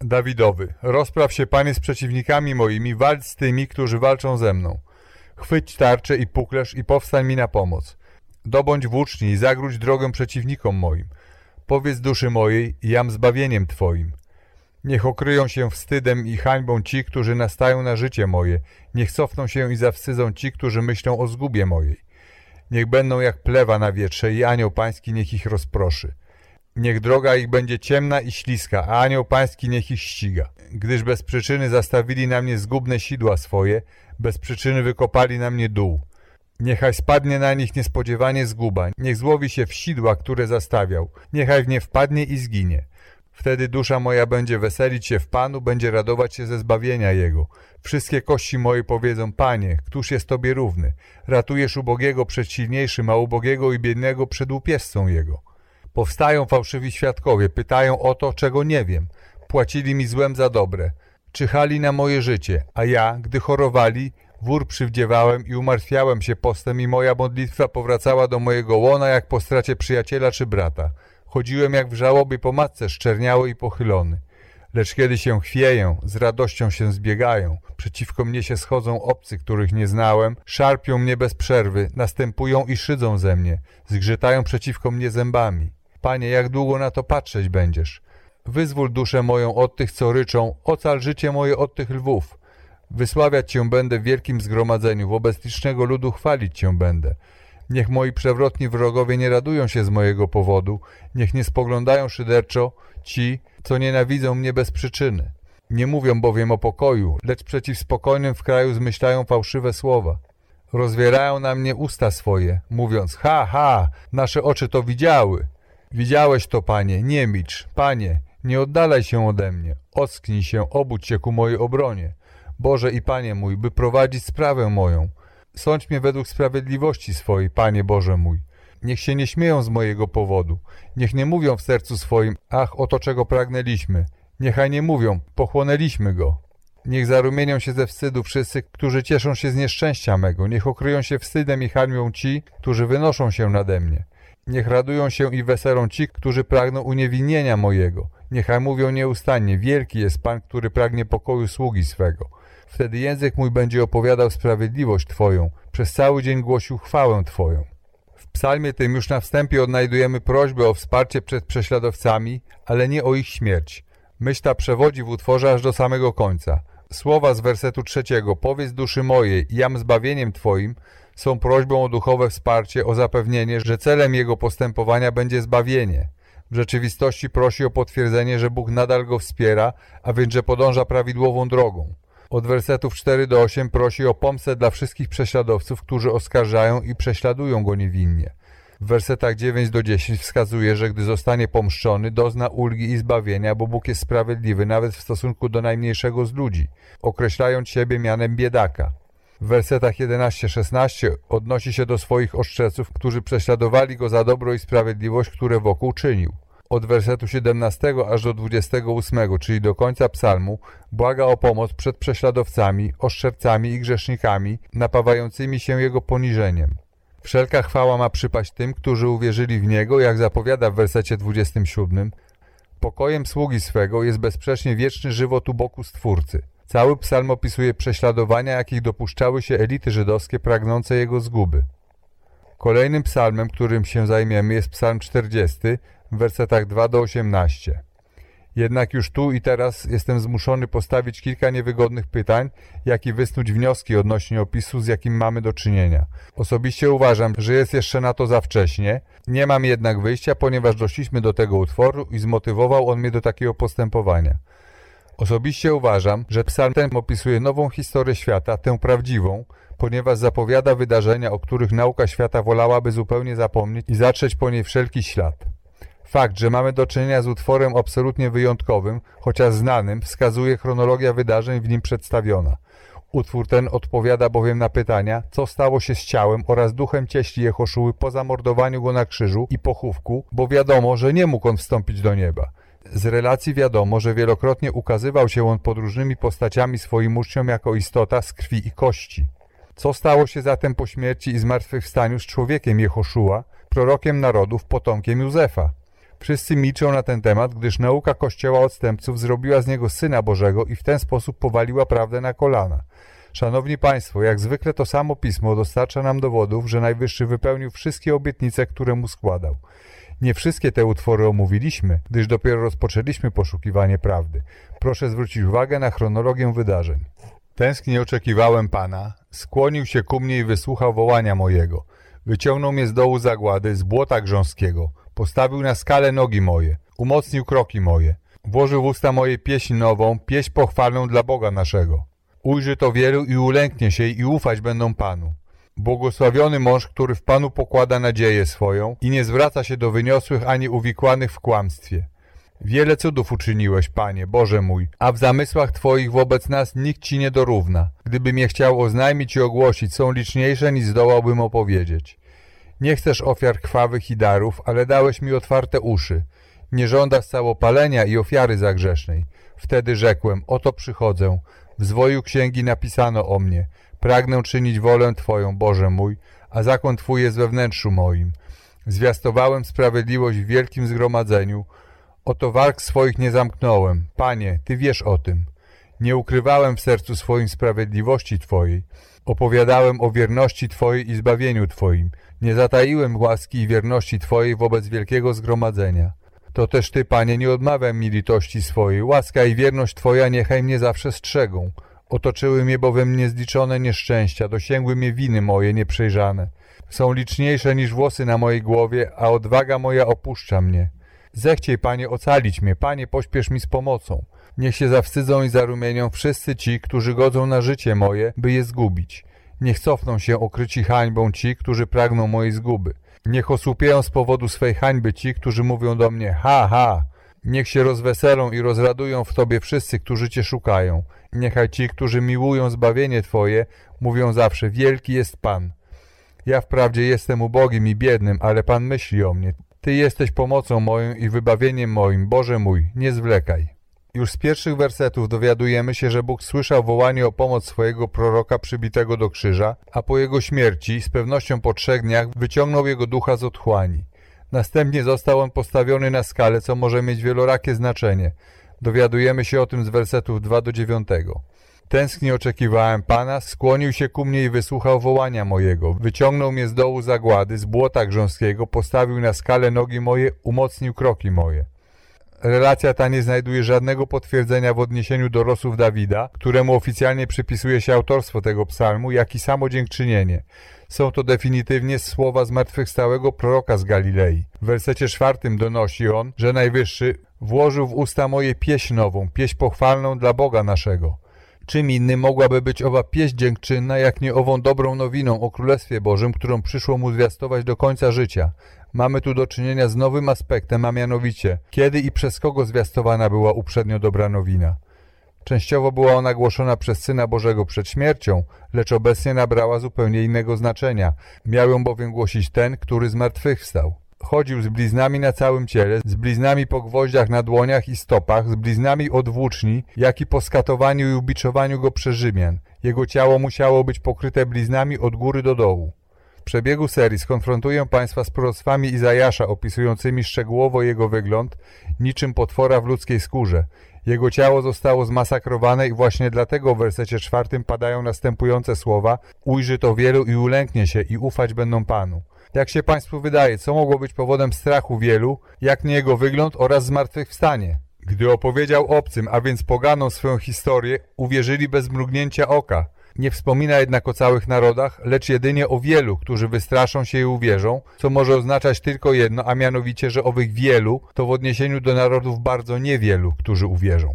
Dawidowy, rozpraw się Panie z przeciwnikami moimi, walcz z tymi, którzy walczą ze mną. Chwyć tarczę i puklerz i powstań mi na pomoc. Dobądź włóczni i zagródź drogę przeciwnikom moim. Powiedz duszy mojej, jam zbawieniem Twoim. Niech okryją się wstydem i hańbą ci, którzy nastają na życie moje. Niech cofną się i zawstydzą ci, którzy myślą o zgubie mojej. Niech będą jak plewa na wietrze i anioł pański niech ich rozproszy. Niech droga ich będzie ciemna i śliska, a anioł pański niech ich ściga. Gdyż bez przyczyny zastawili na mnie zgubne sidła swoje, bez przyczyny wykopali na mnie dół. Niechaj spadnie na nich niespodziewanie zguba, niech złowi się w sidła, które zastawiał, niechaj w nie wpadnie i zginie. Wtedy dusza moja będzie weselić się w Panu, będzie radować się ze zbawienia Jego. Wszystkie kości moje powiedzą, Panie, któż jest Tobie równy? Ratujesz ubogiego przed silniejszym, a ubogiego i biednego przed łupieżcą Jego. Powstają fałszywi świadkowie, pytają o to, czego nie wiem. Płacili mi złem za dobre. Czyhali na moje życie, a ja, gdy chorowali, wór przywdziewałem i umartwiałem się postem i moja modlitwa powracała do mojego łona jak po stracie przyjaciela czy brata. Chodziłem jak w żałobie po matce, szczerniały i pochylony. Lecz kiedy się chwieję, z radością się zbiegają, przeciwko mnie się schodzą obcy, których nie znałem, szarpią mnie bez przerwy, następują i szydzą ze mnie, zgrzytają przeciwko mnie zębami. Panie, jak długo na to patrzeć będziesz? Wyzwól duszę moją od tych, co ryczą, ocal życie moje od tych lwów. Wysławiać Cię będę w wielkim zgromadzeniu, wobec licznego ludu chwalić Cię będę. Niech moi przewrotni wrogowie nie radują się z mojego powodu, niech nie spoglądają szyderczo ci, co nienawidzą mnie bez przyczyny. Nie mówią bowiem o pokoju, lecz przeciw spokojnym w kraju zmyślają fałszywe słowa. Rozwierają na mnie usta swoje, mówiąc, ha, ha, nasze oczy to widziały. Widziałeś to, panie, nie milcz, panie, nie oddalaj się ode mnie, ocknij się, obudź się ku mojej obronie. Boże i Panie mój, by prowadzić sprawę moją. Sądź mnie według sprawiedliwości swojej, Panie Boże mój. Niech się nie śmieją z mojego powodu. Niech nie mówią w sercu swoim, ach, oto czego pragnęliśmy. Niechaj nie mówią, pochłonęliśmy go. Niech zarumienią się ze wstydu wszyscy, którzy cieszą się z nieszczęścia mego. Niech okryją się wstydem i harmią ci, którzy wynoszą się nade mnie. Niech radują się i weselą ci, którzy pragną uniewinnienia mojego. Niechaj mówią nieustannie, wielki jest Pan, który pragnie pokoju sługi swego. Wtedy język mój będzie opowiadał sprawiedliwość Twoją, przez cały dzień głosił chwałę Twoją. W psalmie tym już na wstępie odnajdujemy prośbę o wsparcie przed prześladowcami, ale nie o ich śmierć. Myśl ta przewodzi w utworze aż do samego końca. Słowa z wersetu trzeciego, powiedz duszy mojej, jam zbawieniem Twoim, są prośbą o duchowe wsparcie, o zapewnienie, że celem jego postępowania będzie zbawienie. W rzeczywistości prosi o potwierdzenie, że Bóg nadal go wspiera, a więc, że podąża prawidłową drogą. Od wersetów 4 do 8 prosi o pomstę dla wszystkich prześladowców, którzy oskarżają i prześladują go niewinnie. W wersetach 9 do 10 wskazuje, że gdy zostanie pomszczony, dozna ulgi i zbawienia, bo Bóg jest sprawiedliwy nawet w stosunku do najmniejszego z ludzi, określając siebie mianem biedaka. W wersetach 11-16 odnosi się do swoich oszczeców, którzy prześladowali go za dobro i sprawiedliwość, które wokół czynił od wersetu 17 aż do 28, czyli do końca psalmu, błaga o pomoc przed prześladowcami, oszczercami i grzesznikami, napawającymi się jego poniżeniem. Wszelka chwała ma przypaść tym, którzy uwierzyli w Niego, jak zapowiada w wersecie 27. Pokojem sługi swego jest bezsprzecznie wieczny żywot u boku Stwórcy. Cały psalm opisuje prześladowania, jakich dopuszczały się elity żydowskie pragnące jego zguby. Kolejnym psalmem, którym się zajmiemy jest psalm 40, w wersetach 2 do 18. Jednak już tu i teraz jestem zmuszony postawić kilka niewygodnych pytań, jak i wysnuć wnioski odnośnie opisu, z jakim mamy do czynienia. Osobiście uważam, że jest jeszcze na to za wcześnie. Nie mam jednak wyjścia, ponieważ doszliśmy do tego utworu i zmotywował on mnie do takiego postępowania. Osobiście uważam, że psalm ten opisuje nową historię świata, tę prawdziwą, ponieważ zapowiada wydarzenia, o których nauka świata wolałaby zupełnie zapomnieć i zatrzeć po niej wszelki ślad. Fakt, że mamy do czynienia z utworem absolutnie wyjątkowym, chociaż znanym, wskazuje chronologia wydarzeń w nim przedstawiona. Utwór ten odpowiada bowiem na pytania, co stało się z ciałem oraz duchem cieśli Jehoszuły po zamordowaniu go na krzyżu i pochówku, bo wiadomo, że nie mógł on wstąpić do nieba. Z relacji wiadomo, że wielokrotnie ukazywał się on pod różnymi postaciami swoim uczniom jako istota z krwi i kości. Co stało się zatem po śmierci i zmartwychwstaniu z człowiekiem Jehoszua, prorokiem narodów, potomkiem Józefa? Wszyscy milczą na ten temat, gdyż nauka Kościoła odstępców zrobiła z niego Syna Bożego i w ten sposób powaliła prawdę na kolana. Szanowni Państwo, jak zwykle to samo Pismo dostarcza nam dowodów, że Najwyższy wypełnił wszystkie obietnice, które mu składał. Nie wszystkie te utwory omówiliśmy, gdyż dopiero rozpoczęliśmy poszukiwanie prawdy. Proszę zwrócić uwagę na chronologię wydarzeń. Tęsknie oczekiwałem Pana, skłonił się ku mnie i wysłuchał wołania mojego. Wyciągnął mnie z dołu zagłady, z błota grząskiego, Postawił na skalę nogi moje, umocnił kroki moje. Włożył w usta moje pieśń nową, pieśń pochwalną dla Boga naszego. Ujrzy to wielu i ulęknie się i ufać będą Panu. Błogosławiony mąż, który w Panu pokłada nadzieję swoją i nie zwraca się do wyniosłych ani uwikłanych w kłamstwie. Wiele cudów uczyniłeś, Panie, Boże mój, a w zamysłach Twoich wobec nas nikt Ci nie dorówna. Gdybym je chciał oznajmić i ogłosić, są liczniejsze niż zdołałbym opowiedzieć. Nie chcesz ofiar krwawych i darów, ale dałeś mi otwarte uszy. Nie żądasz całopalenia i ofiary zagrzesznej. Wtedy rzekłem, oto przychodzę. W zwoju księgi napisano o mnie. Pragnę czynić wolę Twoją, Boże mój, a zakon Twój jest we wnętrzu moim. Zwiastowałem sprawiedliwość w wielkim zgromadzeniu. Oto warg swoich nie zamknąłem. Panie, Ty wiesz o tym. Nie ukrywałem w sercu swoim sprawiedliwości Twojej. Opowiadałem o wierności Twojej i zbawieniu Twoim. Nie zataiłem łaski i wierności Twojej wobec wielkiego zgromadzenia. To też Ty, Panie, nie odmawiaj mi litości swojej. Łaska i wierność Twoja niechaj mnie zawsze strzegą. Otoczyły mnie bowiem niezliczone nieszczęścia, dosięgły mnie winy moje nieprzejrzane. Są liczniejsze niż włosy na mojej głowie, a odwaga moja opuszcza mnie. Zechciej, Panie, ocalić mnie, Panie, pośpiesz mi z pomocą. Niech się zawstydzą i zarumienią wszyscy ci, którzy godzą na życie moje, by je zgubić. Niech cofną się okryci hańbą ci, którzy pragną mojej zguby. Niech osłupieją z powodu swej hańby ci, którzy mówią do mnie ha, ha. Niech się rozweselą i rozradują w Tobie wszyscy, którzy Cię szukają. Niechaj ci, którzy miłują zbawienie Twoje, mówią zawsze wielki jest Pan. Ja wprawdzie jestem ubogim i biednym, ale Pan myśli o mnie. Ty jesteś pomocą moją i wybawieniem moim, Boże mój, nie zwlekaj. Już z pierwszych wersetów dowiadujemy się, że Bóg słyszał wołanie o pomoc swojego proroka przybitego do krzyża, a po jego śmierci, z pewnością po trzech dniach, wyciągnął jego ducha z otchłani. Następnie został on postawiony na skalę, co może mieć wielorakie znaczenie. Dowiadujemy się o tym z wersetów 2 do 9. Tęsknie oczekiwałem Pana, skłonił się ku mnie i wysłuchał wołania mojego. Wyciągnął mnie z dołu zagłady, z błota grząskiego, postawił na skalę nogi moje, umocnił kroki moje. Relacja ta nie znajduje żadnego potwierdzenia w odniesieniu do losów Dawida, któremu oficjalnie przypisuje się autorstwo tego psalmu, jak i samo dziękczynienie. Są to definitywnie słowa zmartwychwstałego proroka z Galilei. W wersecie czwartym donosi on, że Najwyższy włożył w usta moje pieśń nową, pieśń pochwalną dla Boga naszego. Czym innym mogłaby być owa pieśń dziękczynna, jak nie ową dobrą nowiną o Królestwie Bożym, którą przyszło mu zwiastować do końca życia. Mamy tu do czynienia z nowym aspektem, a mianowicie, kiedy i przez kogo zwiastowana była uprzednio dobra nowina. Częściowo była ona głoszona przez Syna Bożego przed śmiercią, lecz obecnie nabrała zupełnie innego znaczenia. Miał ją bowiem głosić ten, który zmartwychwstał. Chodził z bliznami na całym ciele, z bliznami po gwoździach na dłoniach i stopach, z bliznami od włóczni, jak i po skatowaniu i ubiczowaniu go przez Rzymian. Jego ciało musiało być pokryte bliznami od góry do dołu. W przebiegu serii skonfrontuję Państwa z proroctwami Izajasza opisującymi szczegółowo jego wygląd, niczym potwora w ludzkiej skórze. Jego ciało zostało zmasakrowane i właśnie dlatego w wersecie czwartym padają następujące słowa Ujrzy to wielu i ulęknie się i ufać będą Panu. Jak się Państwu wydaje, co mogło być powodem strachu wielu, jak nie jego wygląd oraz zmartwychwstanie? Gdy opowiedział obcym, a więc poganą swoją historię, uwierzyli bez mrugnięcia oka. Nie wspomina jednak o całych narodach, lecz jedynie o wielu, którzy wystraszą się i uwierzą, co może oznaczać tylko jedno, a mianowicie, że owych wielu to w odniesieniu do narodów bardzo niewielu, którzy uwierzą.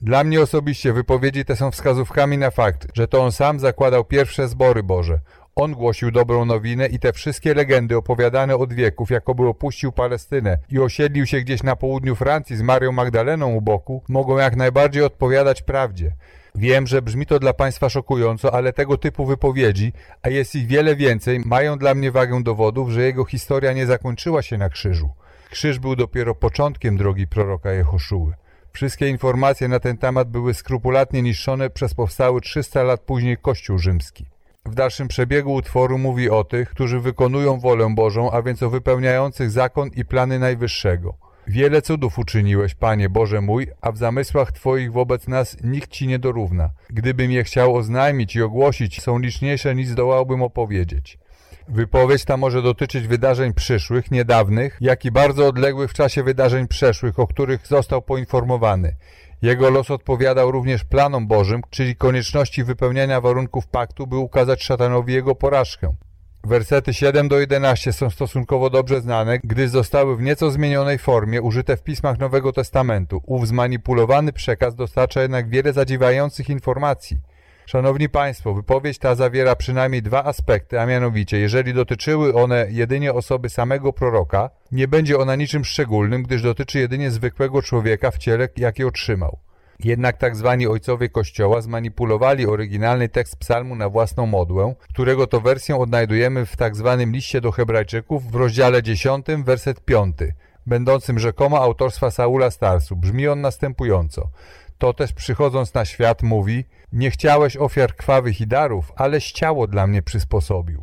Dla mnie osobiście wypowiedzi te są wskazówkami na fakt, że to on sam zakładał pierwsze zbory Boże. On głosił dobrą nowinę i te wszystkie legendy opowiadane od wieków, jakoby opuścił Palestynę i osiedlił się gdzieś na południu Francji z Marią Magdaleną u boku, mogą jak najbardziej odpowiadać prawdzie. Wiem, że brzmi to dla Państwa szokująco, ale tego typu wypowiedzi, a jest ich wiele więcej, mają dla mnie wagę dowodów, że jego historia nie zakończyła się na krzyżu. Krzyż był dopiero początkiem drogi proroka Jehoszuły. Wszystkie informacje na ten temat były skrupulatnie niszczone przez powstały 300 lat później Kościół rzymski. W dalszym przebiegu utworu mówi o tych, którzy wykonują wolę Bożą, a więc o wypełniających zakon i plany Najwyższego. Wiele cudów uczyniłeś, Panie Boże mój, a w zamysłach Twoich wobec nas nikt Ci nie dorówna. Gdybym je chciał oznajmić i ogłosić, są liczniejsze niż zdołałbym opowiedzieć. Wypowiedź ta może dotyczyć wydarzeń przyszłych, niedawnych, jak i bardzo odległych w czasie wydarzeń przeszłych, o których został poinformowany. Jego los odpowiadał również planom Bożym, czyli konieczności wypełniania warunków paktu, by ukazać szatanowi jego porażkę. Wersety 7 do 11 są stosunkowo dobrze znane, gdyż zostały w nieco zmienionej formie użyte w pismach Nowego Testamentu. Ów zmanipulowany przekaz dostarcza jednak wiele zadziwiających informacji. Szanowni Państwo, wypowiedź ta zawiera przynajmniej dwa aspekty, a mianowicie, jeżeli dotyczyły one jedynie osoby samego proroka, nie będzie ona niczym szczególnym, gdyż dotyczy jedynie zwykłego człowieka w ciele, jaki otrzymał. Jednak tak zwani ojcowie Kościoła zmanipulowali oryginalny tekst psalmu na własną modłę, którego to wersję odnajdujemy w tak zwanym liście do hebrajczyków w rozdziale 10, werset 5, będącym rzekomo autorstwa Saula Starsu. Brzmi on następująco. To też przychodząc na świat mówi Nie chciałeś ofiar krwawych i darów, ale ciało dla mnie przysposobił.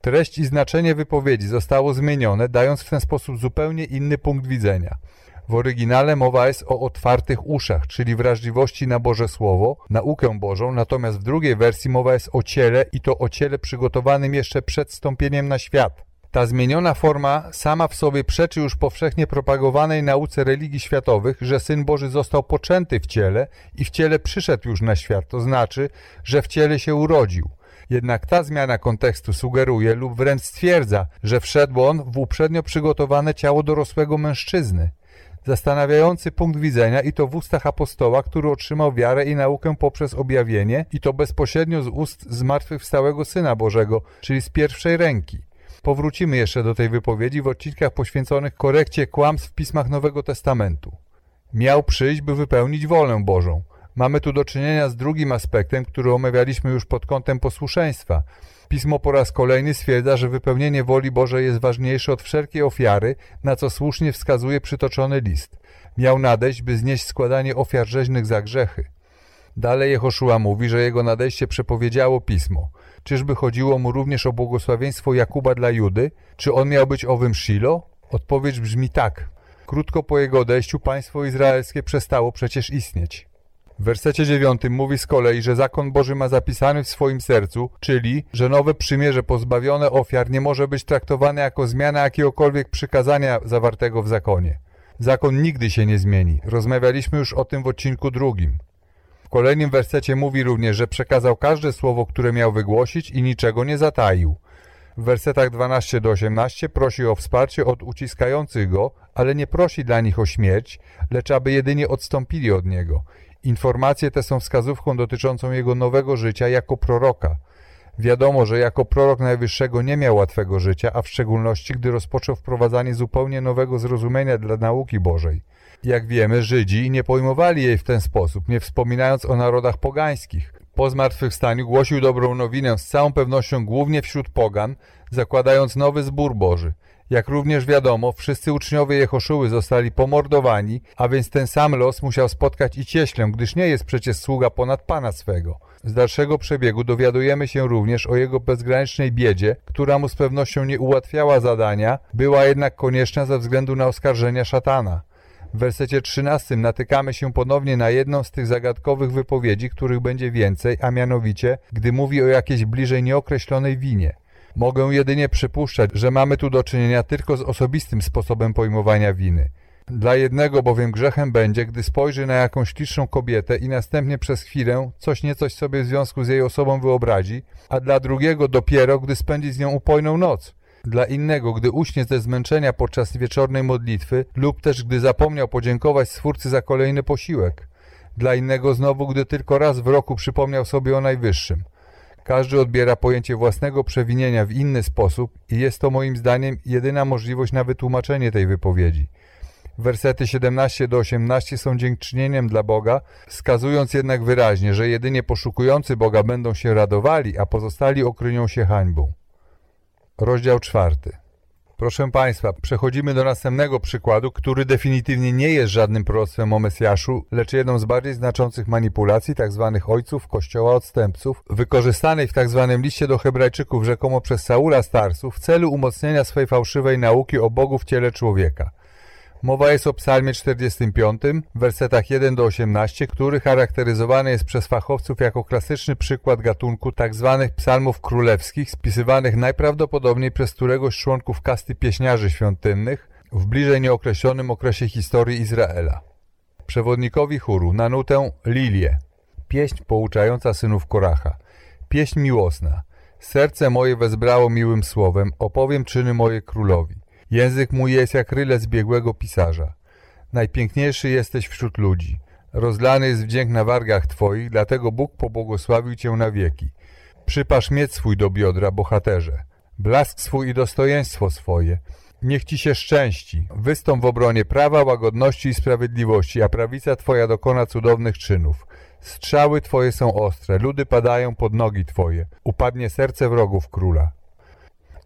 Treść i znaczenie wypowiedzi zostało zmienione, dając w ten sposób zupełnie inny punkt widzenia. W oryginale mowa jest o otwartych uszach, czyli wrażliwości na Boże Słowo, naukę Bożą, natomiast w drugiej wersji mowa jest o ciele i to o ciele przygotowanym jeszcze przed stąpieniem na świat. Ta zmieniona forma sama w sobie przeczy już powszechnie propagowanej nauce religii światowych, że Syn Boży został poczęty w ciele i w ciele przyszedł już na świat, to znaczy, że w ciele się urodził. Jednak ta zmiana kontekstu sugeruje lub wręcz stwierdza, że wszedł on w uprzednio przygotowane ciało dorosłego mężczyzny. Zastanawiający punkt widzenia i to w ustach apostoła, który otrzymał wiarę i naukę poprzez objawienie i to bezpośrednio z ust zmartwychwstałego Syna Bożego, czyli z pierwszej ręki. Powrócimy jeszcze do tej wypowiedzi w odcinkach poświęconych korekcie kłamstw w pismach Nowego Testamentu. Miał przyjść, by wypełnić wolę Bożą. Mamy tu do czynienia z drugim aspektem, który omawialiśmy już pod kątem posłuszeństwa. Pismo po raz kolejny stwierdza, że wypełnienie woli Bożej jest ważniejsze od wszelkiej ofiary, na co słusznie wskazuje przytoczony list. Miał nadejść, by znieść składanie ofiar rzeźnych za grzechy. Dalej Jehoszua mówi, że jego nadejście przepowiedziało Pismo. Czyżby chodziło mu również o błogosławieństwo Jakuba dla Judy? Czy on miał być owym Shilo? Odpowiedź brzmi tak. Krótko po jego odejściu państwo izraelskie przestało przecież istnieć. W wersecie 9 mówi z kolei, że zakon Boży ma zapisany w swoim sercu, czyli, że nowe przymierze pozbawione ofiar nie może być traktowane jako zmiana jakiegokolwiek przykazania zawartego w zakonie. Zakon nigdy się nie zmieni. Rozmawialiśmy już o tym w odcinku drugim. Kolejnym wersecie mówi również, że przekazał każde słowo, które miał wygłosić i niczego nie zataił. W wersetach 12 do 18 prosi o wsparcie od uciskających go, ale nie prosi dla nich o śmierć, lecz aby jedynie odstąpili od niego. Informacje te są wskazówką dotyczącą jego nowego życia jako proroka. Wiadomo, że jako prorok Najwyższego nie miał łatwego życia, a w szczególności gdy rozpoczął wprowadzanie zupełnie nowego zrozumienia dla nauki Bożej. Jak wiemy, Żydzi nie pojmowali jej w ten sposób, nie wspominając o narodach pogańskich. Po zmartwychwstaniu głosił dobrą nowinę z całą pewnością głównie wśród pogan, zakładając nowy zbór Boży. Jak również wiadomo, wszyscy uczniowie Jehoszuły zostali pomordowani, a więc ten sam los musiał spotkać i cieślę, gdyż nie jest przecież sługa ponad Pana swego. Z dalszego przebiegu dowiadujemy się również o jego bezgranicznej biedzie, która mu z pewnością nie ułatwiała zadania, była jednak konieczna ze względu na oskarżenia szatana. W wersecie 13 natykamy się ponownie na jedną z tych zagadkowych wypowiedzi, których będzie więcej, a mianowicie, gdy mówi o jakiejś bliżej nieokreślonej winie. Mogę jedynie przypuszczać, że mamy tu do czynienia tylko z osobistym sposobem pojmowania winy. Dla jednego bowiem grzechem będzie, gdy spojrzy na jakąś liczną kobietę i następnie przez chwilę coś niecoś sobie w związku z jej osobą wyobrazi, a dla drugiego dopiero, gdy spędzi z nią upojną noc. Dla innego, gdy uśnie ze zmęczenia podczas wieczornej modlitwy lub też gdy zapomniał podziękować Stwórcy za kolejny posiłek. Dla innego znowu, gdy tylko raz w roku przypomniał sobie o Najwyższym. Każdy odbiera pojęcie własnego przewinienia w inny sposób i jest to moim zdaniem jedyna możliwość na wytłumaczenie tej wypowiedzi. Wersety 17 do 18 są dziękczynieniem dla Boga, wskazując jednak wyraźnie, że jedynie poszukujący Boga będą się radowali, a pozostali okryją się hańbą. Rozdział czwarty. Proszę Państwa, przechodzimy do następnego przykładu, który definitywnie nie jest żadnym proroctwem o Mesjaszu, lecz jedną z bardziej znaczących manipulacji tzw. Tak ojców kościoła odstępców, wykorzystanej w tzw. Tak liście do hebrajczyków rzekomo przez Saula Starsów w celu umocnienia swej fałszywej nauki o Bogu w ciele człowieka. Mowa jest o psalmie 45, wersetach 1 do 18, który charakteryzowany jest przez fachowców jako klasyczny przykład gatunku tzw. Tak psalmów królewskich, spisywanych najprawdopodobniej przez któregoś z członków kasty pieśniarzy świątynnych w bliżej nieokreślonym okresie historii Izraela. Przewodnikowi chóru na nutę Lilię, pieśń pouczająca synów Koracha, pieśń miłosna. Serce moje wezbrało miłym słowem, opowiem czyny moje królowi. Język mój jest jak ryle zbiegłego pisarza. Najpiękniejszy jesteś wśród ludzi. Rozlany jest wdzięk na wargach Twoich, dlatego Bóg pobłogosławił Cię na wieki. Przypasz miec swój do biodra, bohaterze. Blask swój i dostojeństwo swoje. Niech Ci się szczęści. Wystąp w obronie prawa, łagodności i sprawiedliwości, a prawica Twoja dokona cudownych czynów. Strzały Twoje są ostre, ludy padają pod nogi Twoje. Upadnie serce wrogów króla.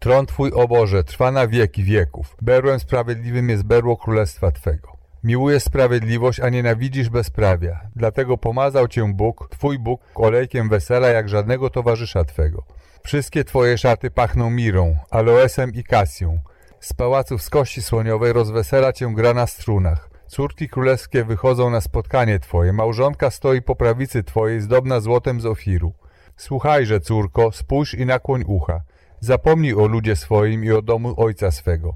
Tron Twój, o Boże, trwa na wieki wieków. Berłem sprawiedliwym jest berło królestwa Twego. Miłujesz sprawiedliwość, a nienawidzisz bezprawia. Dlatego pomazał Cię Bóg, Twój Bóg, olejkiem wesela jak żadnego towarzysza Twego. Wszystkie Twoje szaty pachną mirą, aloesem i kasją. Z pałaców z kości słoniowej rozwesela Cię gra na strunach. Córki królewskie wychodzą na spotkanie Twoje, małżonka stoi po prawicy Twojej, zdobna złotem z ofiru. Słuchajże, córko, spójrz i nakłoń ucha. Zapomnij o ludzie swoim i o domu ojca swego.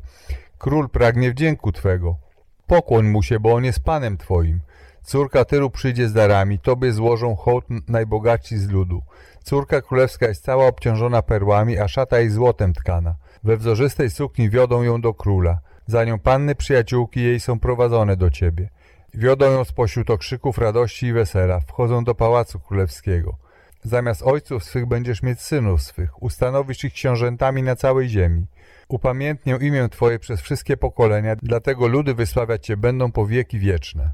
Król pragnie wdzięku Twego. Pokłoń mu się, bo on jest panem Twoim. Córka Tyru przyjdzie z darami, Tobie złożą hołd najbogatsi z ludu. Córka królewska jest cała obciążona perłami, a szata jej złotem tkana. We wzorzystej sukni wiodą ją do króla. Za nią panny przyjaciółki jej są prowadzone do ciebie. Wiodą ją spośród okrzyków radości i wesela. Wchodzą do pałacu królewskiego. Zamiast ojców swych będziesz mieć synów swych. Ustanowisz ich książętami na całej ziemi. Upamiętnię imię Twoje przez wszystkie pokolenia, dlatego ludy wysławiać Cię będą po wieki wieczne.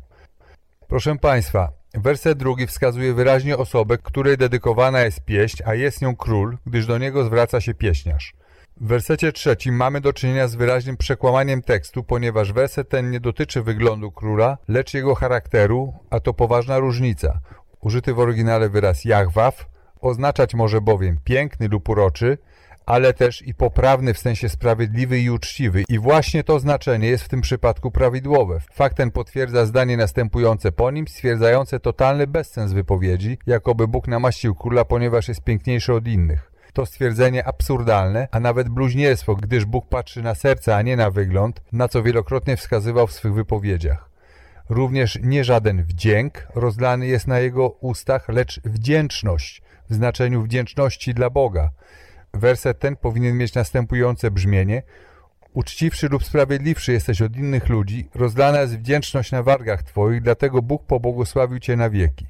Proszę Państwa, werset drugi wskazuje wyraźnie osobę, której dedykowana jest pieśń, a jest nią król, gdyż do niego zwraca się pieśniarz. W wersecie trzecim mamy do czynienia z wyraźnym przekłamaniem tekstu, ponieważ werset ten nie dotyczy wyglądu króla, lecz jego charakteru, a to poważna różnica. Użyty w oryginale wyraz Jahwaw oznaczać może bowiem piękny lub uroczy, ale też i poprawny w sensie sprawiedliwy i uczciwy. I właśnie to znaczenie jest w tym przypadku prawidłowe. Fakt ten potwierdza zdanie następujące po nim, stwierdzające totalny bezsens wypowiedzi, jakoby Bóg namaścił króla, ponieważ jest piękniejszy od innych. To stwierdzenie absurdalne, a nawet bluźnierstwo, gdyż Bóg patrzy na serce, a nie na wygląd, na co wielokrotnie wskazywał w swych wypowiedziach. Również nie żaden wdzięk rozlany jest na jego ustach, lecz wdzięczność w znaczeniu wdzięczności dla Boga. Werset ten powinien mieć następujące brzmienie Uczciwszy lub sprawiedliwszy jesteś od innych ludzi, rozlana jest wdzięczność na wargach Twoich, dlatego Bóg pobłogosławił Cię na wieki.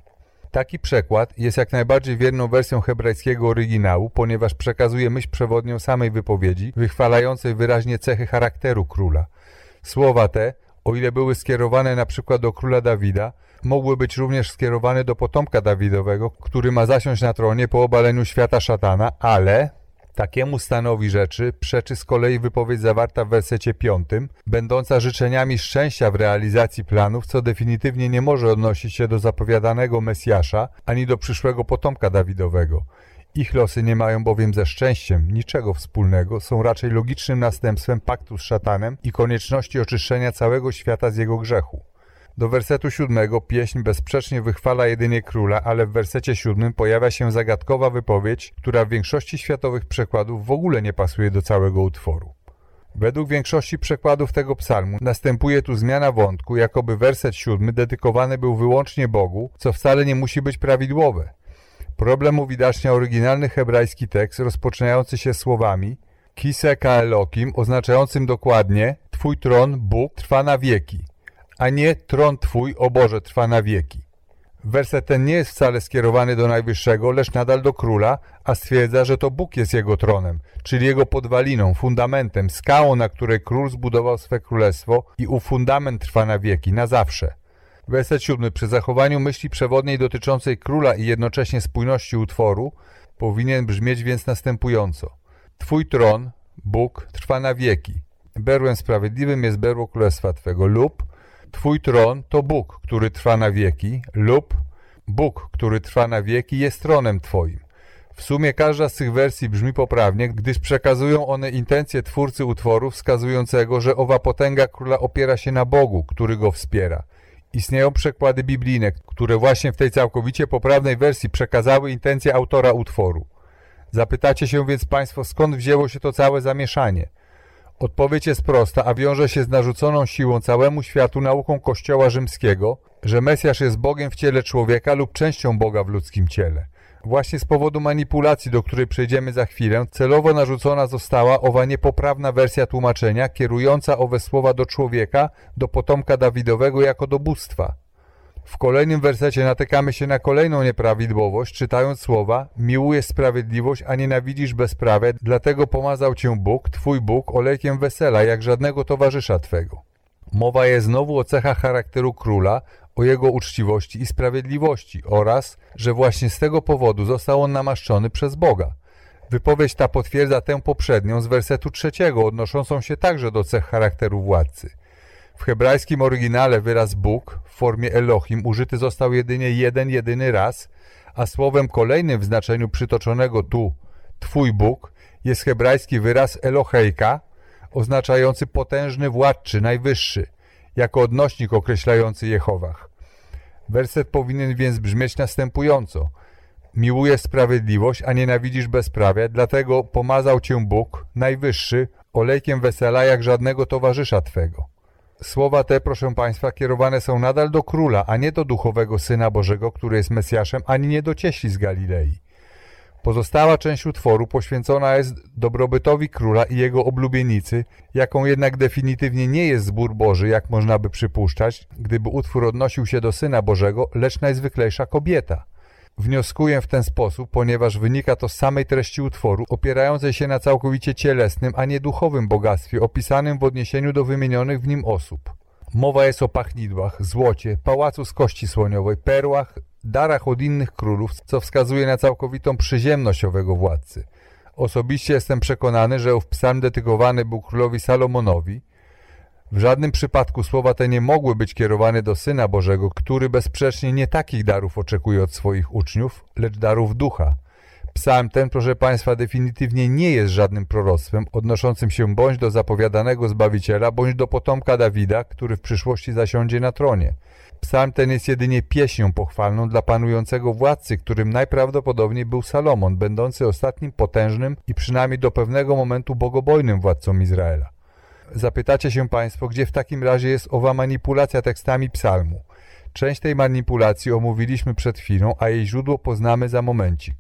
Taki przekład jest jak najbardziej wierną wersją hebrajskiego oryginału, ponieważ przekazuje myśl przewodnią samej wypowiedzi, wychwalającej wyraźnie cechy charakteru króla. Słowa te, o ile były skierowane na przykład do króla Dawida, mogły być również skierowane do potomka Dawidowego, który ma zasiąść na tronie po obaleniu świata szatana, ale Takiemu stanowi rzeczy przeczy z kolei wypowiedź zawarta w wersecie piątym, będąca życzeniami szczęścia w realizacji planów, co definitywnie nie może odnosić się do zapowiadanego Mesjasza, ani do przyszłego potomka Dawidowego. Ich losy nie mają bowiem ze szczęściem niczego wspólnego, są raczej logicznym następstwem paktu z szatanem i konieczności oczyszczenia całego świata z jego grzechu. Do wersetu siódmego pieśń bezsprzecznie wychwala jedynie króla, ale w wersecie siódmym pojawia się zagadkowa wypowiedź, która w większości światowych przekładów w ogóle nie pasuje do całego utworu. Według większości przekładów tego psalmu następuje tu zmiana wątku, jakoby werset siódmy dedykowany był wyłącznie Bogu, co wcale nie musi być prawidłowe. Problem uwidacznia oryginalny hebrajski tekst rozpoczynający się słowami Kiseka Elokim, oznaczającym dokładnie Twój tron, Bóg, trwa na wieki a nie tron Twój, o Boże, trwa na wieki. Werset ten nie jest wcale skierowany do Najwyższego, lecz nadal do Króla, a stwierdza, że to Bóg jest jego tronem, czyli jego podwaliną, fundamentem, skałą, na której Król zbudował swe królestwo i u fundament trwa na wieki, na zawsze. Werset siódmy. Przy zachowaniu myśli przewodniej dotyczącej Króla i jednocześnie spójności utworu powinien brzmieć więc następująco. Twój tron, Bóg, trwa na wieki. Berłem sprawiedliwym jest berło królestwa Twego lub Twój tron to Bóg, który trwa na wieki, lub Bóg, który trwa na wieki, jest tronem Twoim. W sumie każda z tych wersji brzmi poprawnie, gdyż przekazują one intencje twórcy utworu wskazującego, że owa potęga króla opiera się na Bogu, który go wspiera. Istnieją przekłady biblijne, które właśnie w tej całkowicie poprawnej wersji przekazały intencje autora utworu. Zapytacie się więc Państwo, skąd wzięło się to całe zamieszanie – Odpowiedź jest prosta, a wiąże się z narzuconą siłą całemu światu nauką Kościoła rzymskiego, że Mesjasz jest Bogiem w ciele człowieka lub częścią Boga w ludzkim ciele. Właśnie z powodu manipulacji, do której przejdziemy za chwilę, celowo narzucona została owa niepoprawna wersja tłumaczenia, kierująca owe słowa do człowieka, do potomka Dawidowego jako do bóstwa. W kolejnym wersecie natykamy się na kolejną nieprawidłowość, czytając słowa Miłujesz sprawiedliwość, a nienawidzisz bezprawia, dlatego pomazał cię Bóg, twój Bóg, olejkiem wesela, jak żadnego towarzysza twego. Mowa jest znowu o cechach charakteru króla, o jego uczciwości i sprawiedliwości oraz, że właśnie z tego powodu został on namaszczony przez Boga. Wypowiedź ta potwierdza tę poprzednią z wersetu trzeciego, odnoszącą się także do cech charakteru władcy. W hebrajskim oryginale wyraz Bóg w formie Elohim użyty został jedynie jeden, jedyny raz, a słowem kolejnym w znaczeniu przytoczonego tu Twój Bóg jest hebrajski wyraz Elohejka, oznaczający potężny władczy, najwyższy, jako odnośnik określający Jehowach. Werset powinien więc brzmieć następująco. Miłujesz sprawiedliwość, a nienawidzisz bezprawia, dlatego pomazał cię Bóg, najwyższy, olejkiem wesela jak żadnego towarzysza Twego. Słowa te, proszę Państwa, kierowane są nadal do króla, a nie do duchowego Syna Bożego, który jest Mesjaszem, ani nie do cieśli z Galilei. Pozostała część utworu poświęcona jest dobrobytowi króla i jego oblubienicy, jaką jednak definitywnie nie jest zbór Boży, jak można by przypuszczać, gdyby utwór odnosił się do Syna Bożego, lecz najzwyklejsza kobieta. Wnioskuję w ten sposób, ponieważ wynika to z samej treści utworu, opierającej się na całkowicie cielesnym, a nie duchowym bogactwie opisanym w odniesieniu do wymienionych w nim osób. Mowa jest o pachnidłach, złocie, pałacu z kości słoniowej, perłach, darach od innych królów, co wskazuje na całkowitą przyziemność owego władcy. Osobiście jestem przekonany, że ów psalm dedykowany był królowi Salomonowi. W żadnym przypadku słowa te nie mogły być kierowane do Syna Bożego, który bezsprzecznie nie takich darów oczekuje od swoich uczniów, lecz darów ducha. Psalm ten, proszę Państwa, definitywnie nie jest żadnym proroctwem odnoszącym się bądź do zapowiadanego Zbawiciela, bądź do potomka Dawida, który w przyszłości zasiądzie na tronie. Psalm ten jest jedynie pieśnią pochwalną dla panującego władcy, którym najprawdopodobniej był Salomon, będący ostatnim potężnym i przynajmniej do pewnego momentu bogobojnym władcą Izraela. Zapytacie się Państwo, gdzie w takim razie jest owa manipulacja tekstami psalmu. Część tej manipulacji omówiliśmy przed chwilą, a jej źródło poznamy za momencik.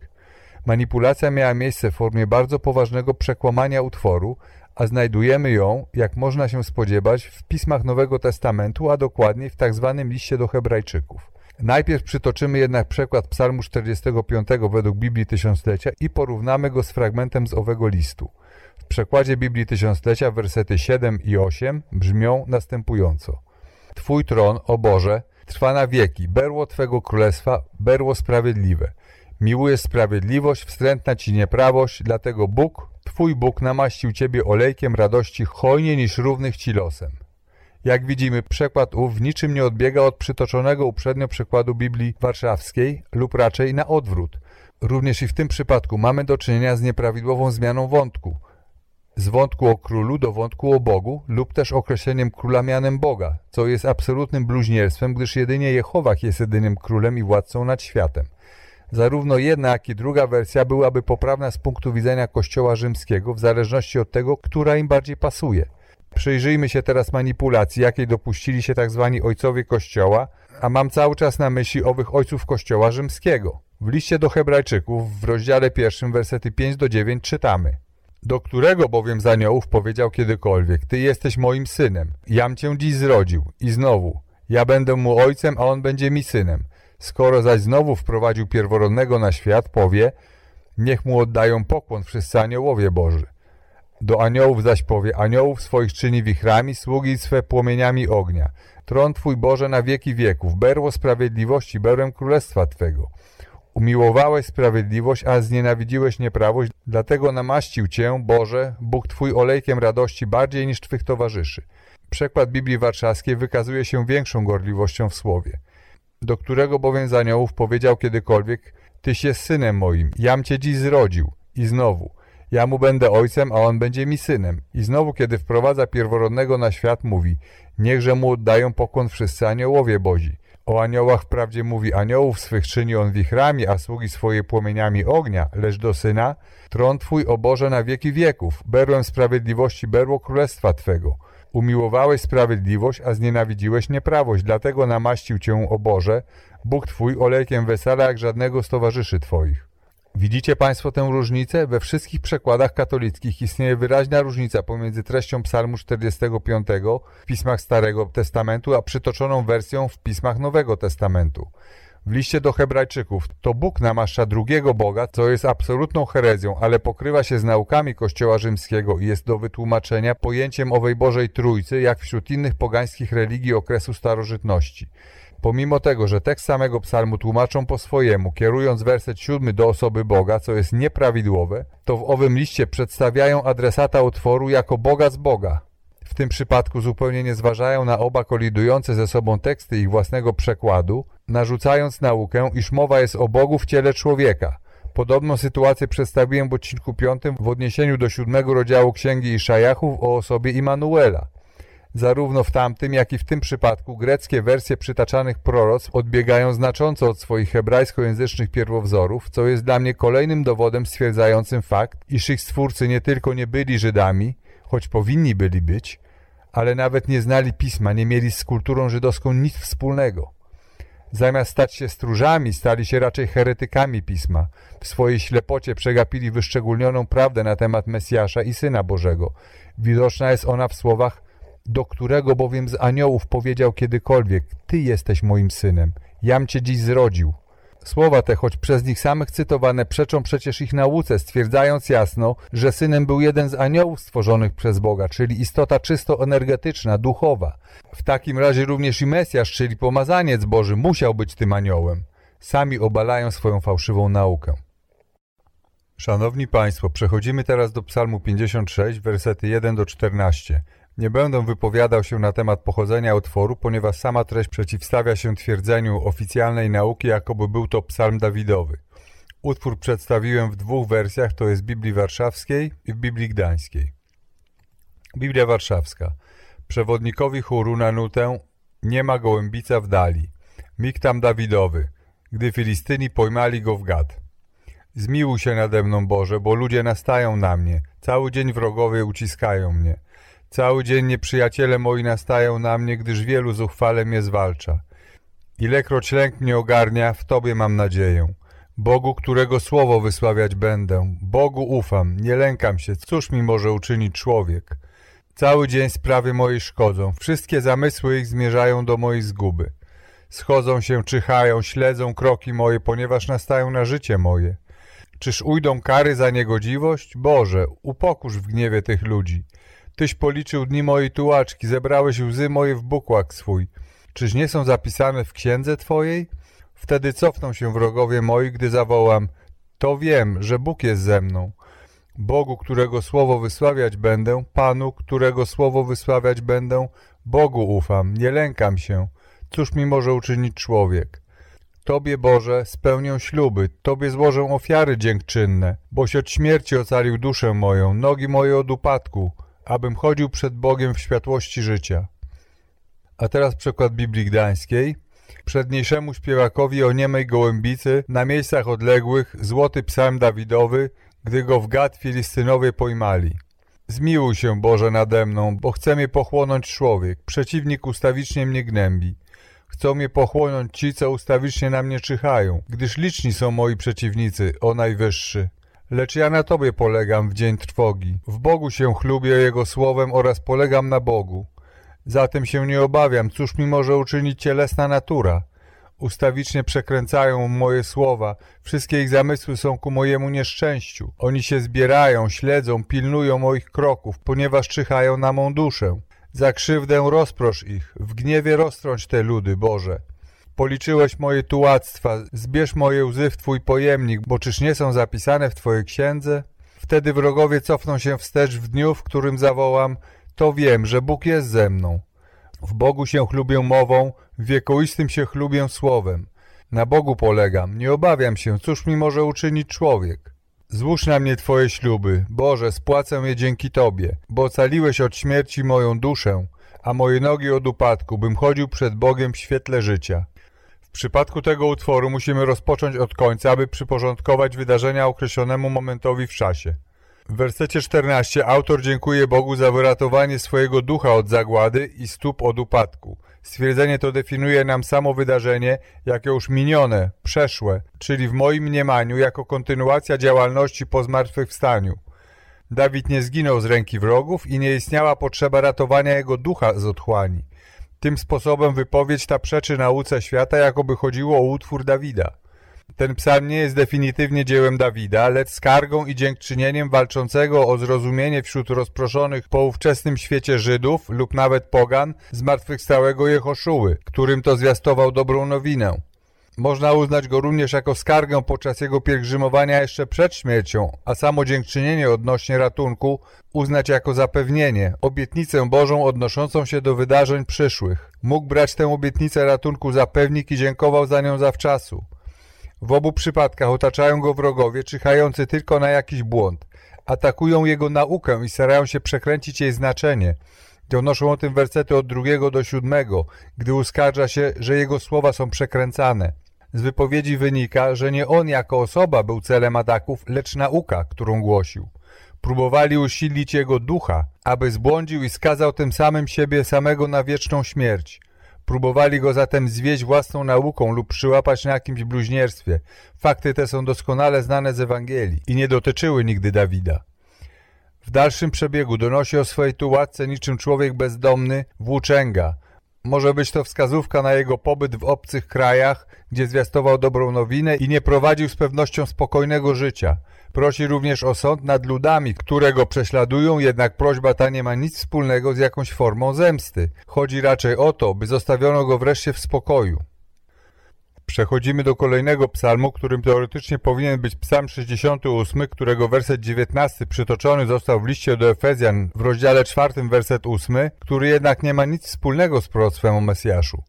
Manipulacja miała miejsce w formie bardzo poważnego przekłamania utworu, a znajdujemy ją, jak można się spodziewać, w pismach Nowego Testamentu, a dokładniej w tzw. Tak liście do Hebrajczyków. Najpierw przytoczymy jednak przekład Psalmu 45 według Biblii Tysiąclecia i porównamy go z fragmentem z owego listu. W przekładzie Biblii Tysiąclecia wersety 7 i 8 brzmią następująco. Twój tron, o Boże, trwa na wieki, berło Twego królestwa, berło sprawiedliwe. Miłuje sprawiedliwość, wstrętna Ci nieprawość, dlatego Bóg, Twój Bóg namaścił Ciebie olejkiem radości hojnie niż równych Ci losem. Jak widzimy, przekład ów w niczym nie odbiega od przytoczonego uprzednio przekładu Biblii Warszawskiej lub raczej na odwrót. Również i w tym przypadku mamy do czynienia z nieprawidłową zmianą wątku. Z wątku o królu do wątku o Bogu lub też określeniem króla mianem Boga, co jest absolutnym bluźnierstwem, gdyż jedynie Jehowach jest jedynym królem i władcą nad światem. Zarówno jedna, jak i druga wersja byłaby poprawna z punktu widzenia Kościoła rzymskiego, w zależności od tego, która im bardziej pasuje. Przyjrzyjmy się teraz manipulacji, jakiej dopuścili się tzw. Tak ojcowie Kościoła, a mam cały czas na myśli owych ojców Kościoła rzymskiego. W liście do Hebrajczyków w rozdziale pierwszym wersety 5 do 9 czytamy Do którego bowiem z aniołów powiedział kiedykolwiek Ty jesteś moim synem, jam cię dziś zrodził i znowu ja będę mu ojcem, a on będzie mi synem. Skoro zaś znowu wprowadził pierworodnego na świat, powie, niech mu oddają pokłon wszyscy aniołowie Boży. Do aniołów zaś powie, aniołów swoich czyni wichrami, sługi swe płomieniami ognia. Tron Twój Boże na wieki wieków, berło sprawiedliwości, berłem królestwa Twego. Umiłowałeś sprawiedliwość, a znienawidziłeś nieprawość, dlatego namaścił Cię, Boże, Bóg Twój olejkiem radości bardziej niż Twych towarzyszy. Przekład Biblii Warszawskiej wykazuje się większą gorliwością w słowie do którego bowiem z aniołów powiedział kiedykolwiek, Tyś jest synem moim, jam cię dziś zrodził. I znowu, ja mu będę ojcem, a on będzie mi synem. I znowu, kiedy wprowadza pierworodnego na świat, mówi, niechże mu oddają pokłon wszyscy aniołowie bozi. O aniołach wprawdzie mówi, aniołów swych czyni on wichrami, a sługi swoje płomieniami ognia, lecz do syna, tron twój o Boże na wieki wieków, berłem sprawiedliwości, berło królestwa twego. Umiłowałeś sprawiedliwość, a znienawidziłeś nieprawość, dlatego namaścił cię, o Boże, Bóg Twój olejkiem wesela jak żadnego z towarzyszy Twoich. Widzicie Państwo tę różnicę? We wszystkich przekładach katolickich istnieje wyraźna różnica pomiędzy treścią Psalmu 45 w pismach Starego Testamentu, a przytoczoną wersją w pismach Nowego Testamentu. W liście do Hebrajczyków to Bóg namaszcza drugiego Boga, co jest absolutną herezją, ale pokrywa się z naukami Kościoła Rzymskiego i jest do wytłumaczenia pojęciem owej Bożej Trójcy, jak wśród innych pogańskich religii okresu starożytności. Pomimo tego, że tekst samego psalmu tłumaczą po swojemu, kierując werset siódmy do osoby Boga, co jest nieprawidłowe, to w owym liście przedstawiają adresata utworu jako Boga z Boga. W tym przypadku zupełnie nie zważają na oba kolidujące ze sobą teksty ich własnego przekładu, narzucając naukę, iż mowa jest o Bogu w ciele człowieka. Podobną sytuację przedstawiłem w odcinku 5 w odniesieniu do siódmego rozdziału Księgi Iszajachów o osobie Immanuela. Zarówno w tamtym, jak i w tym przypadku greckie wersje przytaczanych proroctw odbiegają znacząco od swoich hebrajskojęzycznych pierwowzorów, co jest dla mnie kolejnym dowodem stwierdzającym fakt, iż ich stwórcy nie tylko nie byli Żydami, choć powinni byli być, ale nawet nie znali pisma, nie mieli z kulturą żydowską nic wspólnego. Zamiast stać się stróżami, stali się raczej heretykami pisma. W swojej ślepocie przegapili wyszczególnioną prawdę na temat Mesjasza i Syna Bożego. Widoczna jest ona w słowach do którego bowiem z aniołów powiedział kiedykolwiek, Ty jesteś moim synem, jam Cię dziś zrodził. Słowa te, choć przez nich samych cytowane, przeczą przecież ich nauce, stwierdzając jasno, że synem był jeden z aniołów stworzonych przez Boga, czyli istota czysto energetyczna, duchowa. W takim razie również i Mesjasz, czyli pomazaniec Boży, musiał być tym aniołem. Sami obalają swoją fałszywą naukę. Szanowni Państwo, przechodzimy teraz do Psalmu 56, wersety 1 do 14. Nie będę wypowiadał się na temat pochodzenia utworu, ponieważ sama treść przeciwstawia się twierdzeniu oficjalnej nauki, jakoby był to psalm Dawidowy. Utwór przedstawiłem w dwóch wersjach, to jest Biblii Warszawskiej i w Biblii Gdańskiej. Biblia Warszawska. Przewodnikowi chóru na nutę Nie ma gołębica w dali. Miktam Dawidowy. Gdy Filistyni pojmali go w gad. Zmiłuj się nade mną, Boże, bo ludzie nastają na mnie. Cały dzień wrogowie uciskają mnie. Cały dzień nieprzyjaciele moi nastają na mnie, gdyż wielu zuchwale mnie zwalcza. Ilekroć lęk mnie ogarnia, w Tobie mam nadzieję. Bogu, którego słowo wysławiać będę. Bogu ufam, nie lękam się, cóż mi może uczynić człowiek? Cały dzień sprawy mojej szkodzą, wszystkie zamysły ich zmierzają do mojej zguby. Schodzą się, czyhają, śledzą kroki moje, ponieważ nastają na życie moje. Czyż ujdą kary za niegodziwość? Boże, upokórz w gniewie tych ludzi. Tyś policzył dni mojej tułaczki, zebrałeś łzy moje w bukłak swój. Czyż nie są zapisane w księdze Twojej? Wtedy cofną się wrogowie moi, gdy zawołam. To wiem, że Bóg jest ze mną. Bogu, którego słowo wysławiać będę, Panu, którego słowo wysławiać będę, Bogu ufam, nie lękam się. Cóż mi może uczynić człowiek? Tobie, Boże, spełnię śluby, Tobie złożę ofiary dziękczynne, boś od śmierci ocalił duszę moją, nogi moje od upadku abym chodził przed Bogiem w światłości życia. A teraz przykład Biblii Gdańskiej. Przedniejszemu śpiewakowi o niemej gołębicy na miejscach odległych złoty psalm Dawidowy, gdy go w gad Filistynowie pojmali. Zmiłuj się, Boże, nade mną, bo chce mnie pochłonąć człowiek. Przeciwnik ustawicznie mnie gnębi. Chcą mnie pochłonąć ci, co ustawicznie na mnie czyhają, gdyż liczni są moi przeciwnicy, o Najwyższy. Lecz ja na Tobie polegam w dzień trwogi. W Bogu się chlubię Jego słowem oraz polegam na Bogu. Zatem się nie obawiam, cóż mi może uczynić cielesna natura. Ustawicznie przekręcają moje słowa, wszystkie ich zamysły są ku mojemu nieszczęściu. Oni się zbierają, śledzą, pilnują moich kroków, ponieważ czyhają na mą duszę. Za krzywdę rozprosz ich, w gniewie roztrąć te ludy, Boże. Policzyłeś moje tułactwa, zbierz moje łzy w Twój pojemnik, bo czyż nie są zapisane w Twojej księdze? Wtedy wrogowie cofną się wstecz w dniu, w którym zawołam, to wiem, że Bóg jest ze mną. W Bogu się chlubię mową, w wiekoistym się chlubię słowem. Na Bogu polegam, nie obawiam się, cóż mi może uczynić człowiek. Złóż na mnie Twoje śluby, Boże, spłacę je dzięki Tobie, bo ocaliłeś od śmierci moją duszę, a moje nogi od upadku, bym chodził przed Bogiem w świetle życia. W przypadku tego utworu musimy rozpocząć od końca, aby przyporządkować wydarzenia określonemu momentowi w czasie. W wersecie 14 autor dziękuje Bogu za wyratowanie swojego ducha od zagłady i stóp od upadku. Stwierdzenie to definiuje nam samo wydarzenie jako już minione, przeszłe, czyli w moim mniemaniu jako kontynuacja działalności po zmartwychwstaniu. Dawid nie zginął z ręki wrogów i nie istniała potrzeba ratowania jego ducha z otchłani. Tym sposobem wypowiedź ta przeczy nauce świata, jakoby chodziło o utwór Dawida. Ten psalm nie jest definitywnie dziełem Dawida, lecz skargą i dziękczynieniem walczącego o zrozumienie wśród rozproszonych po ówczesnym świecie Żydów lub nawet pogan zmartwychwstałego Jehoszuły, którym to zwiastował dobrą nowinę. Można uznać go również jako skargę podczas jego pielgrzymowania jeszcze przed śmiercią, a samo dziękczynienie odnośnie ratunku uznać jako zapewnienie, obietnicę Bożą odnoszącą się do wydarzeń przyszłych. Mógł brać tę obietnicę ratunku za pewnik i dziękował za nią zawczasu. W obu przypadkach otaczają go wrogowie, czyhający tylko na jakiś błąd. Atakują jego naukę i starają się przekręcić jej znaczenie. Donoszą o tym wersety od drugiego do siódmego, gdy uskarża się, że jego słowa są przekręcane. Z wypowiedzi wynika, że nie on jako osoba był celem ataków, lecz nauka, którą głosił. Próbowali usilić jego ducha, aby zbłądził i skazał tym samym siebie samego na wieczną śmierć. Próbowali go zatem zwieść własną nauką lub przyłapać na jakimś bluźnierstwie. Fakty te są doskonale znane z Ewangelii i nie dotyczyły nigdy Dawida. W dalszym przebiegu donosi o swojej tułatce niczym człowiek bezdomny włóczęga. Może być to wskazówka na jego pobyt w obcych krajach, gdzie zwiastował dobrą nowinę i nie prowadził z pewnością spokojnego życia. Prosi również o sąd nad ludami, które go prześladują, jednak prośba ta nie ma nic wspólnego z jakąś formą zemsty. Chodzi raczej o to, by zostawiono go wreszcie w spokoju. Przechodzimy do kolejnego psalmu, którym teoretycznie powinien być psalm 68, którego werset 19 przytoczony został w liście do Efezjan w rozdziale 4, werset 8, który jednak nie ma nic wspólnego z proroctwem o Mesjaszu.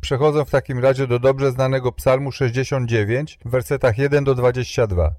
Przechodzę w takim razie do dobrze znanego psalmu 69 w wersetach 1 do 22.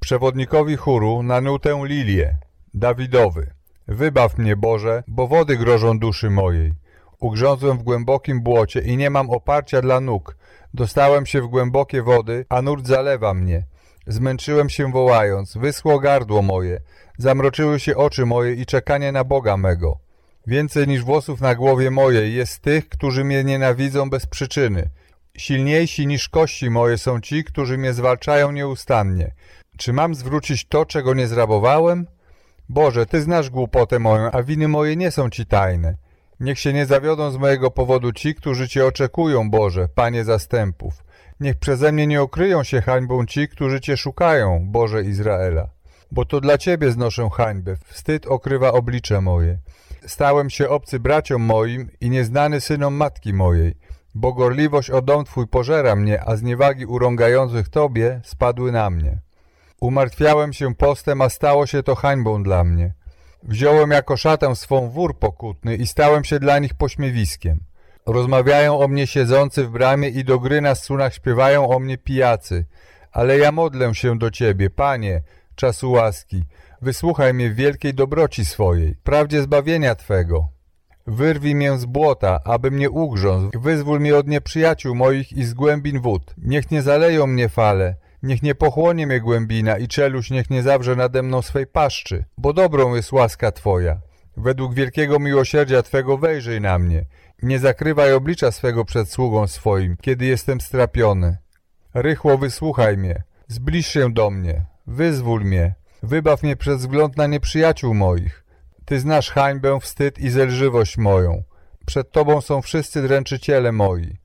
Przewodnikowi chóru na nutę lilię, Dawidowy. Wybaw mnie, Boże, bo wody grożą duszy mojej. Ugrzązłem w głębokim błocie i nie mam oparcia dla nóg. Dostałem się w głębokie wody, a nurt zalewa mnie. Zmęczyłem się wołając, wyschło gardło moje, zamroczyły się oczy moje i czekanie na Boga mego. Więcej niż włosów na głowie mojej jest tych, którzy mnie nienawidzą bez przyczyny. Silniejsi niż kości moje są ci, którzy mnie zwalczają nieustannie. Czy mam zwrócić to, czego nie zrabowałem? Boże, Ty znasz głupotę moją, a winy moje nie są Ci tajne. Niech się nie zawiodą z mojego powodu ci, którzy Cię oczekują, Boże, Panie zastępów. Niech przeze mnie nie okryją się hańbą ci, którzy Cię szukają, Boże Izraela. Bo to dla Ciebie znoszę hańbę, wstyd okrywa oblicze moje. Stałem się obcy braciom moim i nieznany synom matki mojej, bo gorliwość o dom Twój pożera mnie, a zniewagi urągających Tobie spadły na mnie. Umartwiałem się postem, a stało się to hańbą dla mnie. Wziąłem jako szatę swą wór pokutny i stałem się dla nich pośmiewiskiem. Rozmawiają o mnie siedzący w bramie i do gry na strunach śpiewają o mnie pijacy. Ale ja modlę się do Ciebie, Panie, czasu łaski. Wysłuchaj mnie w wielkiej dobroci swojej, prawdzie zbawienia Twego. Wyrwij mię z błota, aby mnie ugrzązł, wyzwól mnie od nieprzyjaciół moich i z głębin wód. Niech nie zaleją mnie fale, Niech nie pochłonie mnie głębina i czeluś niech nie zawrze nade mną swej paszczy, bo dobrą jest łaska Twoja. Według wielkiego miłosierdzia Twego wejrzyj na mnie. Nie zakrywaj oblicza swego przed sługą swoim, kiedy jestem strapiony. Rychło wysłuchaj mnie, zbliż się do mnie, wyzwól mnie, wybaw mnie przez wzgląd na nieprzyjaciół moich. Ty znasz hańbę, wstyd i zelżywość moją. Przed Tobą są wszyscy dręczyciele moi.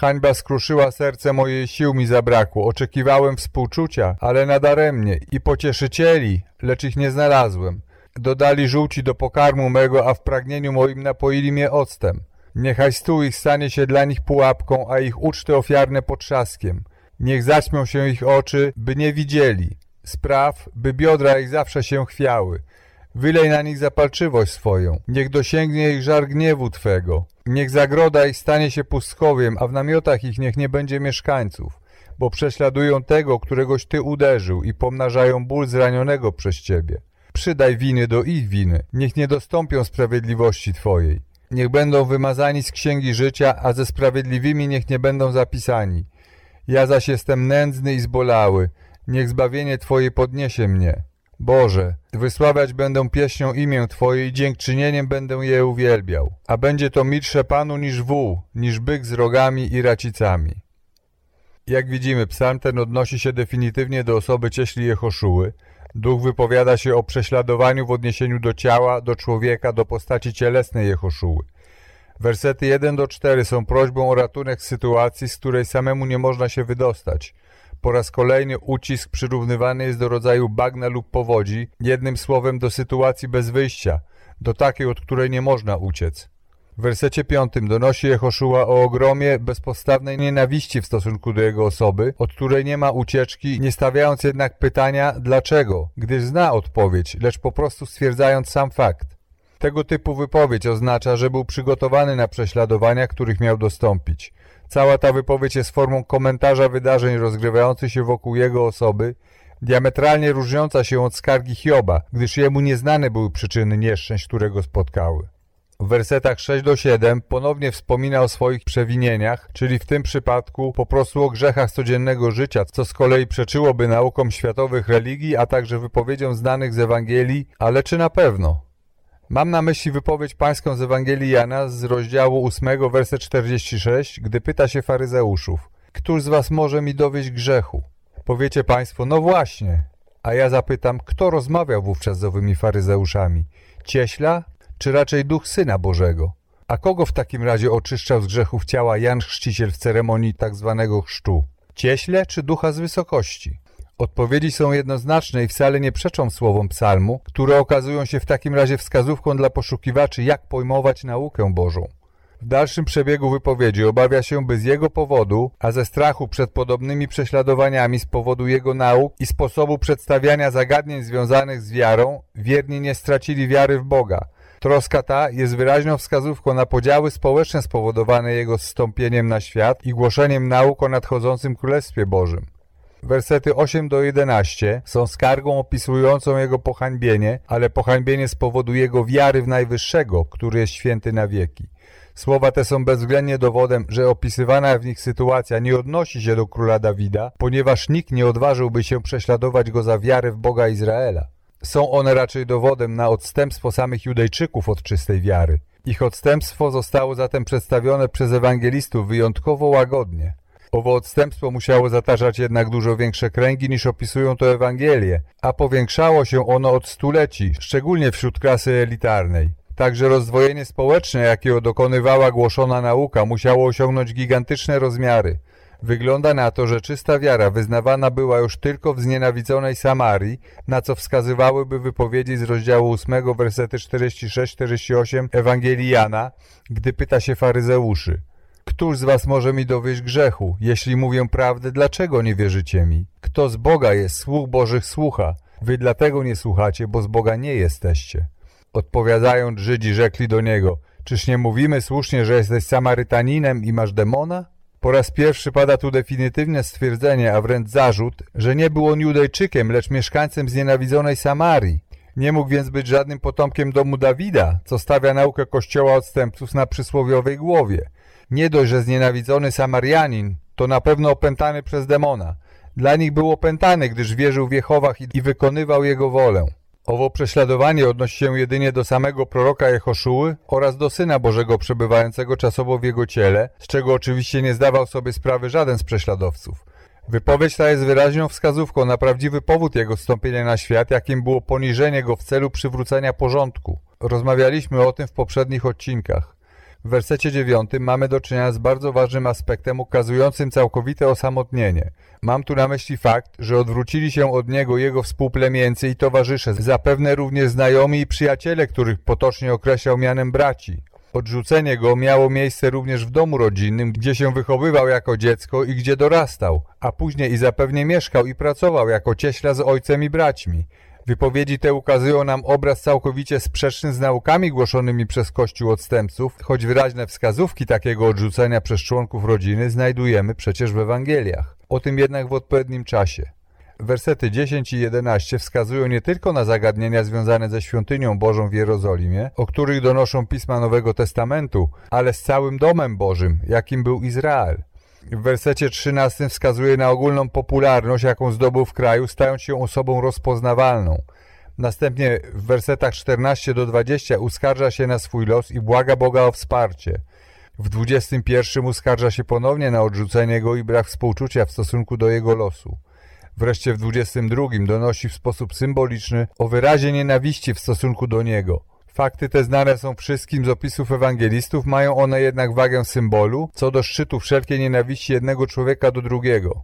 Hańba skruszyła serce moje, sił mi zabrakło. Oczekiwałem współczucia, ale nadaremnie i pocieszycieli, lecz ich nie znalazłem. Dodali żółci do pokarmu mego, a w pragnieniu moim napoili mnie octem. Niechaj stół ich stanie się dla nich pułapką, a ich uczty ofiarne potrzaskiem. Niech zaćmią się ich oczy, by nie widzieli. Spraw, by biodra ich zawsze się chwiały. Wylej na nich zapalczywość swoją. Niech dosięgnie ich żar gniewu Twego. Niech zagroda ich stanie się pustkowiem, a w namiotach ich niech nie będzie mieszkańców. Bo prześladują tego, któregoś Ty uderzył i pomnażają ból zranionego przez Ciebie. Przydaj winy do ich winy. Niech nie dostąpią sprawiedliwości Twojej. Niech będą wymazani z księgi życia, a ze sprawiedliwymi niech nie będą zapisani. Ja zaś jestem nędzny i zbolały. Niech zbawienie Twoje podniesie mnie. Boże, wysławiać będę pieśnią imię Twoje i dziękczynieniem będę je uwielbiał. A będzie to milsze Panu niż wół, niż byk z rogami i racicami. Jak widzimy, psalm ten odnosi się definitywnie do osoby cieśli Jehoszuły. Duch wypowiada się o prześladowaniu w odniesieniu do ciała, do człowieka, do postaci cielesnej Jehoszuły. Wersety 1 do 4 są prośbą o ratunek sytuacji, z której samemu nie można się wydostać. Po raz kolejny ucisk przyrównywany jest do rodzaju bagna lub powodzi, jednym słowem do sytuacji bez wyjścia, do takiej, od której nie można uciec. W wersecie piątym donosi Jehoszua o ogromie bezpostawnej nienawiści w stosunku do jego osoby, od której nie ma ucieczki, nie stawiając jednak pytania dlaczego, gdyż zna odpowiedź, lecz po prostu stwierdzając sam fakt. Tego typu wypowiedź oznacza, że był przygotowany na prześladowania, których miał dostąpić. Cała ta wypowiedź jest formą komentarza wydarzeń rozgrywających się wokół jego osoby, diametralnie różniąca się od skargi Hioba, gdyż jemu nieznane były przyczyny nieszczęść, które go spotkały. W wersetach 6 do 7 ponownie wspomina o swoich przewinieniach, czyli w tym przypadku po prostu o grzechach codziennego życia, co z kolei przeczyłoby naukom światowych religii, a także wypowiedziom znanych z Ewangelii, ale czy na pewno? Mam na myśli wypowiedź pańską z Ewangelii Jana z rozdziału 8, werset 46, gdy pyta się faryzeuszów, któż z was może mi dowieść grzechu? Powiecie państwo, no właśnie. A ja zapytam, kto rozmawiał wówczas z owymi faryzeuszami? Cieśla czy raczej duch Syna Bożego? A kogo w takim razie oczyszczał z grzechów ciała Jan Chrzciciel w ceremonii tak zwanego chrztu? Cieśle czy ducha z wysokości? Odpowiedzi są jednoznaczne i wcale nie przeczą słowom psalmu, które okazują się w takim razie wskazówką dla poszukiwaczy, jak pojmować naukę Bożą. W dalszym przebiegu wypowiedzi obawia się, by z jego powodu, a ze strachu przed podobnymi prześladowaniami z powodu jego nauk i sposobu przedstawiania zagadnień związanych z wiarą, wierni nie stracili wiary w Boga. Troska ta jest wyraźną wskazówką na podziały społeczne spowodowane jego zstąpieniem na świat i głoszeniem nauk o nadchodzącym Królestwie Bożym. Wersety 8 do 11 są skargą opisującą jego pohańbienie, ale pohańbienie z powodu jego wiary w Najwyższego, który jest święty na wieki. Słowa te są bezwzględnie dowodem, że opisywana w nich sytuacja nie odnosi się do króla Dawida, ponieważ nikt nie odważyłby się prześladować go za wiarę w Boga Izraela. Są one raczej dowodem na odstępstwo samych Judejczyków od czystej wiary. Ich odstępstwo zostało zatem przedstawione przez ewangelistów wyjątkowo łagodnie. Owo odstępstwo musiało zatarzać jednak dużo większe kręgi niż opisują to Ewangelie, a powiększało się ono od stuleci, szczególnie wśród klasy elitarnej. Także rozdwojenie społeczne, jakiego dokonywała głoszona nauka, musiało osiągnąć gigantyczne rozmiary. Wygląda na to, że czysta wiara wyznawana była już tylko w znienawidzonej Samarii, na co wskazywałyby wypowiedzi z rozdziału 8, versety 46-48 Ewangelii Jana, gdy pyta się faryzeuszy. Któż z was może mi dowieść grzechu? Jeśli mówię prawdę, dlaczego nie wierzycie mi? Kto z Boga jest, słuch Bożych słucha. Wy dlatego nie słuchacie, bo z Boga nie jesteście. Odpowiadając Żydzi rzekli do niego, czyż nie mówimy słusznie, że jesteś Samarytaninem i masz demona? Po raz pierwszy pada tu definitywne stwierdzenie, a wręcz zarzut, że nie był on Judejczykiem, lecz mieszkańcem znienawidzonej Samarii. Nie mógł więc być żadnym potomkiem domu Dawida, co stawia naukę kościoła odstępców na przysłowiowej głowie. Nie dość, że znienawidzony Samarianin, to na pewno opętany przez demona. Dla nich był opętany, gdyż wierzył w Jehowach i wykonywał jego wolę. Owo prześladowanie odnosi się jedynie do samego proroka Jehoszuły oraz do Syna Bożego przebywającego czasowo w jego ciele, z czego oczywiście nie zdawał sobie sprawy żaden z prześladowców. Wypowiedź ta jest wyraźną wskazówką na prawdziwy powód jego wstąpienia na świat, jakim było poniżenie go w celu przywrócenia porządku. Rozmawialiśmy o tym w poprzednich odcinkach. W wersecie 9 mamy do czynienia z bardzo ważnym aspektem ukazującym całkowite osamotnienie. Mam tu na myśli fakt, że odwrócili się od niego jego współplemieńcy i towarzysze, zapewne również znajomi i przyjaciele, których potocznie określał mianem braci. Odrzucenie go miało miejsce również w domu rodzinnym, gdzie się wychowywał jako dziecko i gdzie dorastał, a później i zapewnie mieszkał i pracował jako cieśla z ojcem i braćmi. Wypowiedzi te ukazują nam obraz całkowicie sprzeczny z naukami głoszonymi przez Kościół odstępców, choć wyraźne wskazówki takiego odrzucenia przez członków rodziny znajdujemy przecież w Ewangeliach. O tym jednak w odpowiednim czasie. Wersety 10 i 11 wskazują nie tylko na zagadnienia związane ze świątynią Bożą w Jerozolimie, o których donoszą pisma Nowego Testamentu, ale z całym domem Bożym, jakim był Izrael. W wersecie 13 wskazuje na ogólną popularność, jaką zdobył w kraju, stając się osobą rozpoznawalną. Następnie w wersetach 14 do 20 uskarża się na swój los i błaga Boga o wsparcie. W 21 uskarża się ponownie na odrzucenie go i brak współczucia w stosunku do jego losu. Wreszcie w 22 donosi w sposób symboliczny o wyrazie nienawiści w stosunku do niego. Fakty te znane są wszystkim z opisów ewangelistów, mają one jednak wagę symbolu, co do szczytu wszelkiej nienawiści jednego człowieka do drugiego.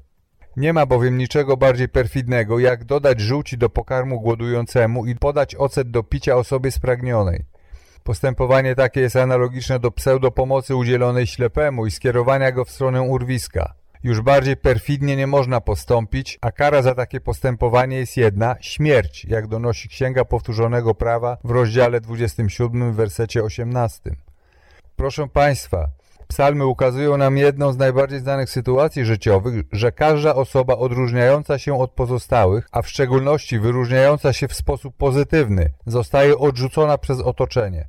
Nie ma bowiem niczego bardziej perfidnego, jak dodać żółci do pokarmu głodującemu i podać ocet do picia osobie spragnionej. Postępowanie takie jest analogiczne do pseudopomocy udzielonej ślepemu i skierowania go w stronę urwiska. Już bardziej perfidnie nie można postąpić, a kara za takie postępowanie jest jedna – śmierć, jak donosi Księga Powtórzonego Prawa w rozdziale 27, w wersecie 18. Proszę Państwa, psalmy ukazują nam jedną z najbardziej znanych sytuacji życiowych, że każda osoba odróżniająca się od pozostałych, a w szczególności wyróżniająca się w sposób pozytywny, zostaje odrzucona przez otoczenie.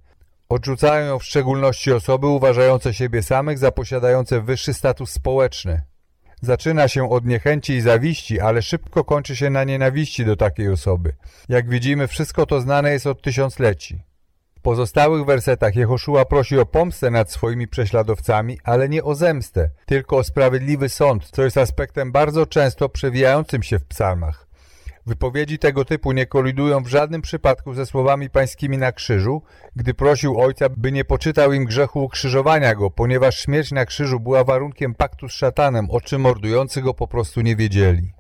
Odrzucają ją w szczególności osoby uważające siebie samych za posiadające wyższy status społeczny. Zaczyna się od niechęci i zawiści, ale szybko kończy się na nienawiści do takiej osoby. Jak widzimy, wszystko to znane jest od tysiącleci. W pozostałych wersetach Jehoszua prosi o pomstę nad swoimi prześladowcami, ale nie o zemstę, tylko o sprawiedliwy sąd, co jest aspektem bardzo często przewijającym się w psalmach. Wypowiedzi tego typu nie kolidują w żadnym przypadku ze słowami pańskimi na krzyżu, gdy prosił ojca, by nie poczytał im grzechu ukrzyżowania go, ponieważ śmierć na krzyżu była warunkiem paktu z szatanem, o czym mordujący go po prostu nie wiedzieli.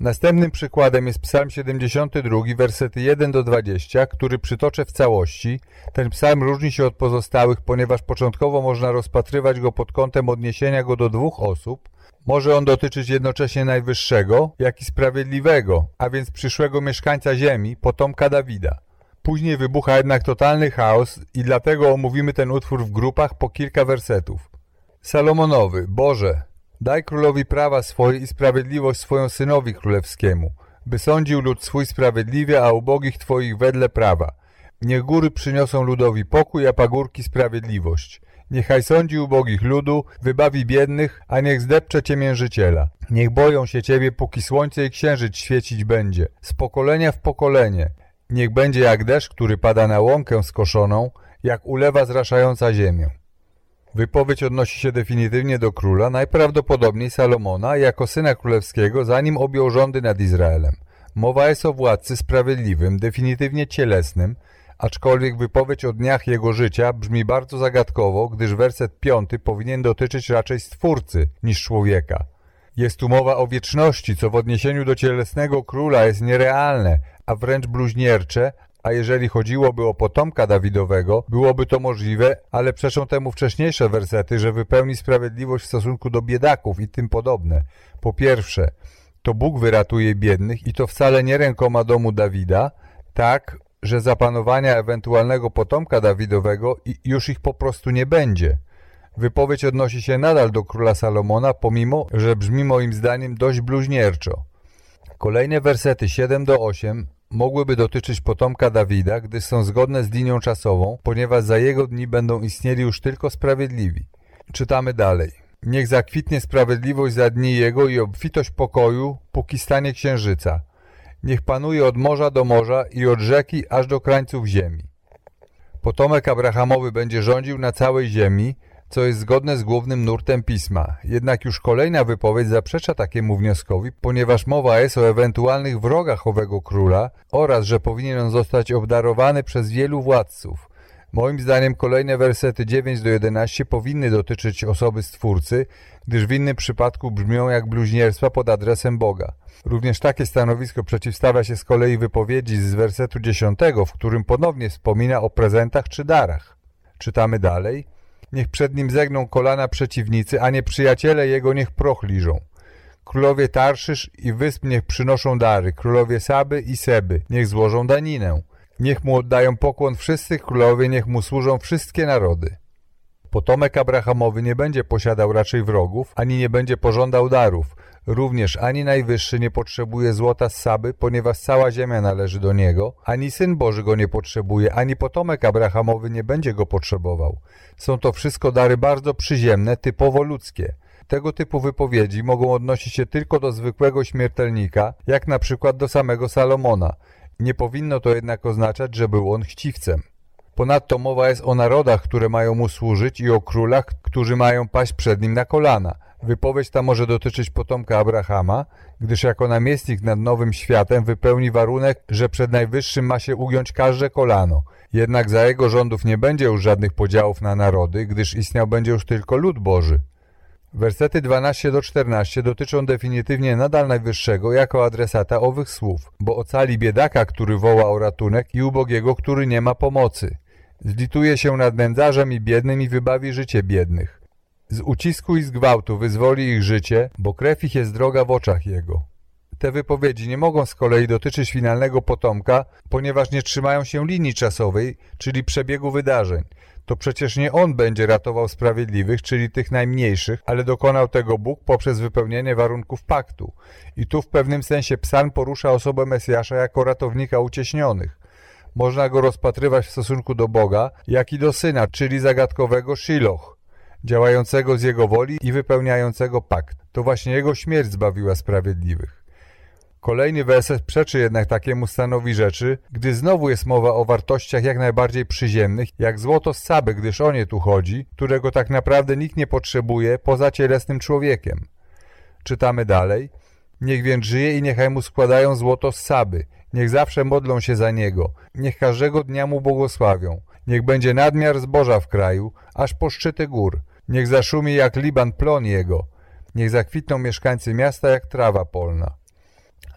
Następnym przykładem jest psalm 72, wersety 1 do 20, który przytoczę w całości. Ten psalm różni się od pozostałych, ponieważ początkowo można rozpatrywać go pod kątem odniesienia go do dwóch osób, może on dotyczyć jednocześnie najwyższego, jak i sprawiedliwego, a więc przyszłego mieszkańca ziemi, potomka Dawida. Później wybucha jednak totalny chaos i dlatego omówimy ten utwór w grupach po kilka wersetów. Salomonowy, Boże, daj królowi prawa swoje i sprawiedliwość swoją synowi królewskiemu, by sądził lud swój sprawiedliwie, a ubogich Twoich wedle prawa. Niech góry przyniosą ludowi pokój, a pagórki sprawiedliwość. Niechaj sądzi ubogich ludu, wybawi biednych, a niech zdepcze ciemiężyciela. Niech boją się Ciebie, póki słońce i księżyc świecić będzie, z pokolenia w pokolenie. Niech będzie jak deszcz, który pada na łąkę skoszoną, jak ulewa zraszająca ziemię. Wypowiedź odnosi się definitywnie do króla, najprawdopodobniej Salomona, jako syna królewskiego, zanim objął rządy nad Izraelem. Mowa jest o władcy sprawiedliwym, definitywnie cielesnym, aczkolwiek wypowiedź o dniach jego życia brzmi bardzo zagadkowo, gdyż werset piąty powinien dotyczyć raczej Stwórcy niż człowieka. Jest tu mowa o wieczności, co w odniesieniu do cielesnego króla jest nierealne, a wręcz bluźniercze, a jeżeli chodziłoby o potomka Dawidowego, byłoby to możliwe, ale przeczą temu wcześniejsze wersety, że wypełni sprawiedliwość w stosunku do biedaków i tym podobne. Po pierwsze, to Bóg wyratuje biednych i to wcale nie rękoma domu Dawida, tak, że zapanowania ewentualnego potomka Dawidowego już ich po prostu nie będzie. Wypowiedź odnosi się nadal do króla Salomona, pomimo, że brzmi moim zdaniem dość bluźnierczo. Kolejne wersety 7 do 8 mogłyby dotyczyć potomka Dawida, gdyż są zgodne z linią czasową, ponieważ za jego dni będą istnieli już tylko sprawiedliwi. Czytamy dalej. Niech zakwitnie sprawiedliwość za dni jego i obfitość pokoju, póki stanie księżyca – Niech panuje od morza do morza i od rzeki aż do krańców ziemi. Potomek Abrahamowy będzie rządził na całej ziemi, co jest zgodne z głównym nurtem pisma. Jednak już kolejna wypowiedź zaprzecza takiemu wnioskowi, ponieważ mowa jest o ewentualnych wrogach owego króla oraz, że powinien on zostać obdarowany przez wielu władców. Moim zdaniem kolejne wersety 9 do 11 powinny dotyczyć osoby Stwórcy, gdyż w innym przypadku brzmią jak bluźnierstwa pod adresem Boga. Również takie stanowisko przeciwstawia się z kolei wypowiedzi z wersetu 10, w którym ponownie wspomina o prezentach czy darach. Czytamy dalej. Niech przed nim zegną kolana przeciwnicy, a nie przyjaciele jego niech proch liżą. Królowie Tarszysz i wysp niech przynoszą dary, królowie Saby i Seby niech złożą daninę. Niech mu oddają pokłon wszyscy królowie, niech mu służą wszystkie narody. Potomek Abrahamowy nie będzie posiadał raczej wrogów, ani nie będzie pożądał darów. Również ani Najwyższy nie potrzebuje złota z Saby, ponieważ cała ziemia należy do niego, ani Syn Boży go nie potrzebuje, ani potomek Abrahamowy nie będzie go potrzebował. Są to wszystko dary bardzo przyziemne, typowo ludzkie. Tego typu wypowiedzi mogą odnosić się tylko do zwykłego śmiertelnika, jak na przykład do samego Salomona – Nie powinno to jednak oznaczać, że był on chciwcem. Ponadto mowa jest o narodach, które mają mu służyć i o królach, którzy mają paść przed nim na kolana. Wypowiedź ta może dotyczyć potomka Abrahama, gdyż jako namiestnik nad nowym światem wypełni warunek, że przed Najwyższym ma się ugiąć każde kolano. Jednak za jego rządów nie będzie już żadnych podziałów na narody, gdyż istniał będzie już tylko lud Boży. Wersety 12 do 14 dotyczą definitywnie nadal Najwyższego jako adresata owych słów, bo ocali biedaka, który woła o ratunek i ubogiego, który nie ma pomocy. Zlituje się nad nędzarzem i biednym i wybawi życie biednych. Z ucisku i z gwałtu wyzwoli ich życie, bo krew ich jest droga w oczach Jego. Te wypowiedzi nie mogą z kolei dotyczyć finalnego potomka, ponieważ nie trzymają się linii czasowej, czyli przebiegu wydarzeń. To przecież nie On będzie ratował sprawiedliwych, czyli tych najmniejszych, ale dokonał tego Bóg poprzez wypełnienie warunków paktu. I tu w pewnym sensie psalm porusza osobę Mesjasza jako ratownika ucieśnionych. Można go rozpatrywać w stosunku do Boga, jak i do Syna, czyli zagadkowego Shiloh, działającego z Jego woli i wypełniającego pakt. To właśnie Jego śmierć zbawiła sprawiedliwych. Kolejny werset przeczy jednak takiemu stanowi rzeczy, gdy znowu jest mowa o wartościach jak najbardziej przyziemnych, jak złoto z Saby, gdyż o nie tu chodzi, którego tak naprawdę nikt nie potrzebuje poza cielesnym człowiekiem. Czytamy dalej. Niech więc żyje i niechaj mu składają złoto z Saby, niech zawsze modlą się za niego, niech każdego dnia mu błogosławią, niech będzie nadmiar zboża w kraju, aż po szczyty gór, niech zaszumi jak Liban plon jego, niech zakwitną mieszkańcy miasta jak trawa polna.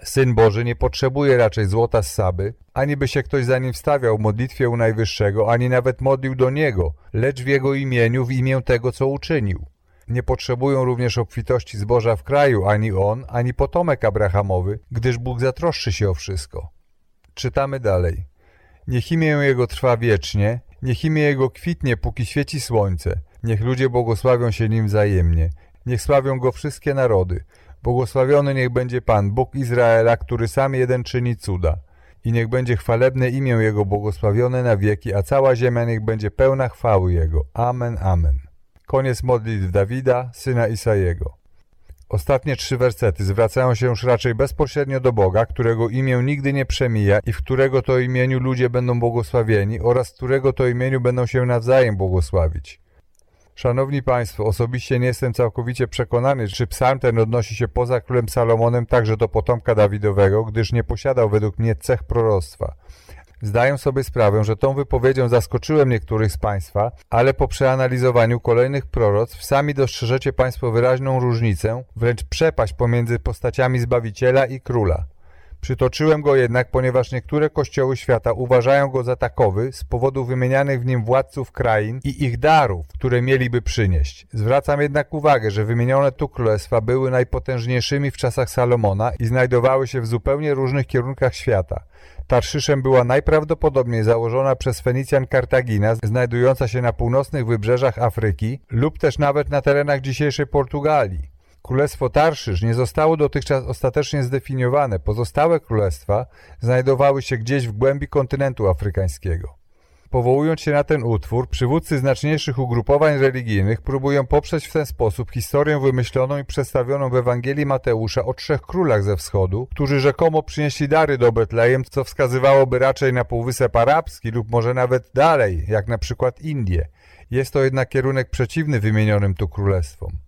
Syn Boży nie potrzebuje raczej złota z Saby, ani by się ktoś za nim wstawiał w modlitwie u Najwyższego, ani nawet modlił do Niego, lecz w Jego imieniu, w imię tego, co uczynił. Nie potrzebują również obfitości zboża w kraju ani on, ani potomek Abrahamowy, gdyż Bóg zatroszczy się o wszystko. Czytamy dalej. Niech imię Jego trwa wiecznie, niech imię Jego kwitnie, póki świeci słońce. Niech ludzie błogosławią się Nim wzajemnie. Niech sławią Go wszystkie narody. Błogosławiony niech będzie Pan, Bóg Izraela, który sam jeden czyni cuda. I niech będzie chwalebne imię Jego błogosławione na wieki, a cała ziemia niech będzie pełna chwały Jego. Amen, amen. Koniec modlitw Dawida, syna Isajego. Ostatnie trzy wersety zwracają się już raczej bezpośrednio do Boga, którego imię nigdy nie przemija i w którego to imieniu ludzie będą błogosławieni oraz w którego to imieniu będą się nawzajem błogosławić. Szanowni Państwo, osobiście nie jestem całkowicie przekonany, czy psalm ten odnosi się poza królem Salomonem także do potomka Dawidowego, gdyż nie posiadał według mnie cech proroctwa. Zdaję sobie sprawę, że tą wypowiedzią zaskoczyłem niektórych z Państwa, ale po przeanalizowaniu kolejnych proroctw sami dostrzeżecie Państwo wyraźną różnicę, wręcz przepaść pomiędzy postaciami Zbawiciela i Króla. Przytoczyłem go jednak, ponieważ niektóre kościoły świata uważają go za takowy z powodu wymienianych w nim władców krain i ich darów, które mieliby przynieść. Zwracam jednak uwagę, że wymienione tu królestwa były najpotężniejszymi w czasach Salomona i znajdowały się w zupełnie różnych kierunkach świata. Tarszyszem była najprawdopodobniej założona przez Fenicjan Kartagina, znajdująca się na północnych wybrzeżach Afryki lub też nawet na terenach dzisiejszej Portugalii. Królestwo Tarszysz nie zostało dotychczas ostatecznie zdefiniowane. Pozostałe królestwa znajdowały się gdzieś w głębi kontynentu afrykańskiego. Powołując się na ten utwór, przywódcy znaczniejszych ugrupowań religijnych próbują poprzeć w ten sposób historię wymyśloną i przedstawioną w Ewangelii Mateusza o trzech królach ze wschodu, którzy rzekomo przynieśli dary do Betlejem, co wskazywałoby raczej na Półwysep Arabski lub może nawet dalej, jak na przykład Indie. Jest to jednak kierunek przeciwny wymienionym tu królestwom.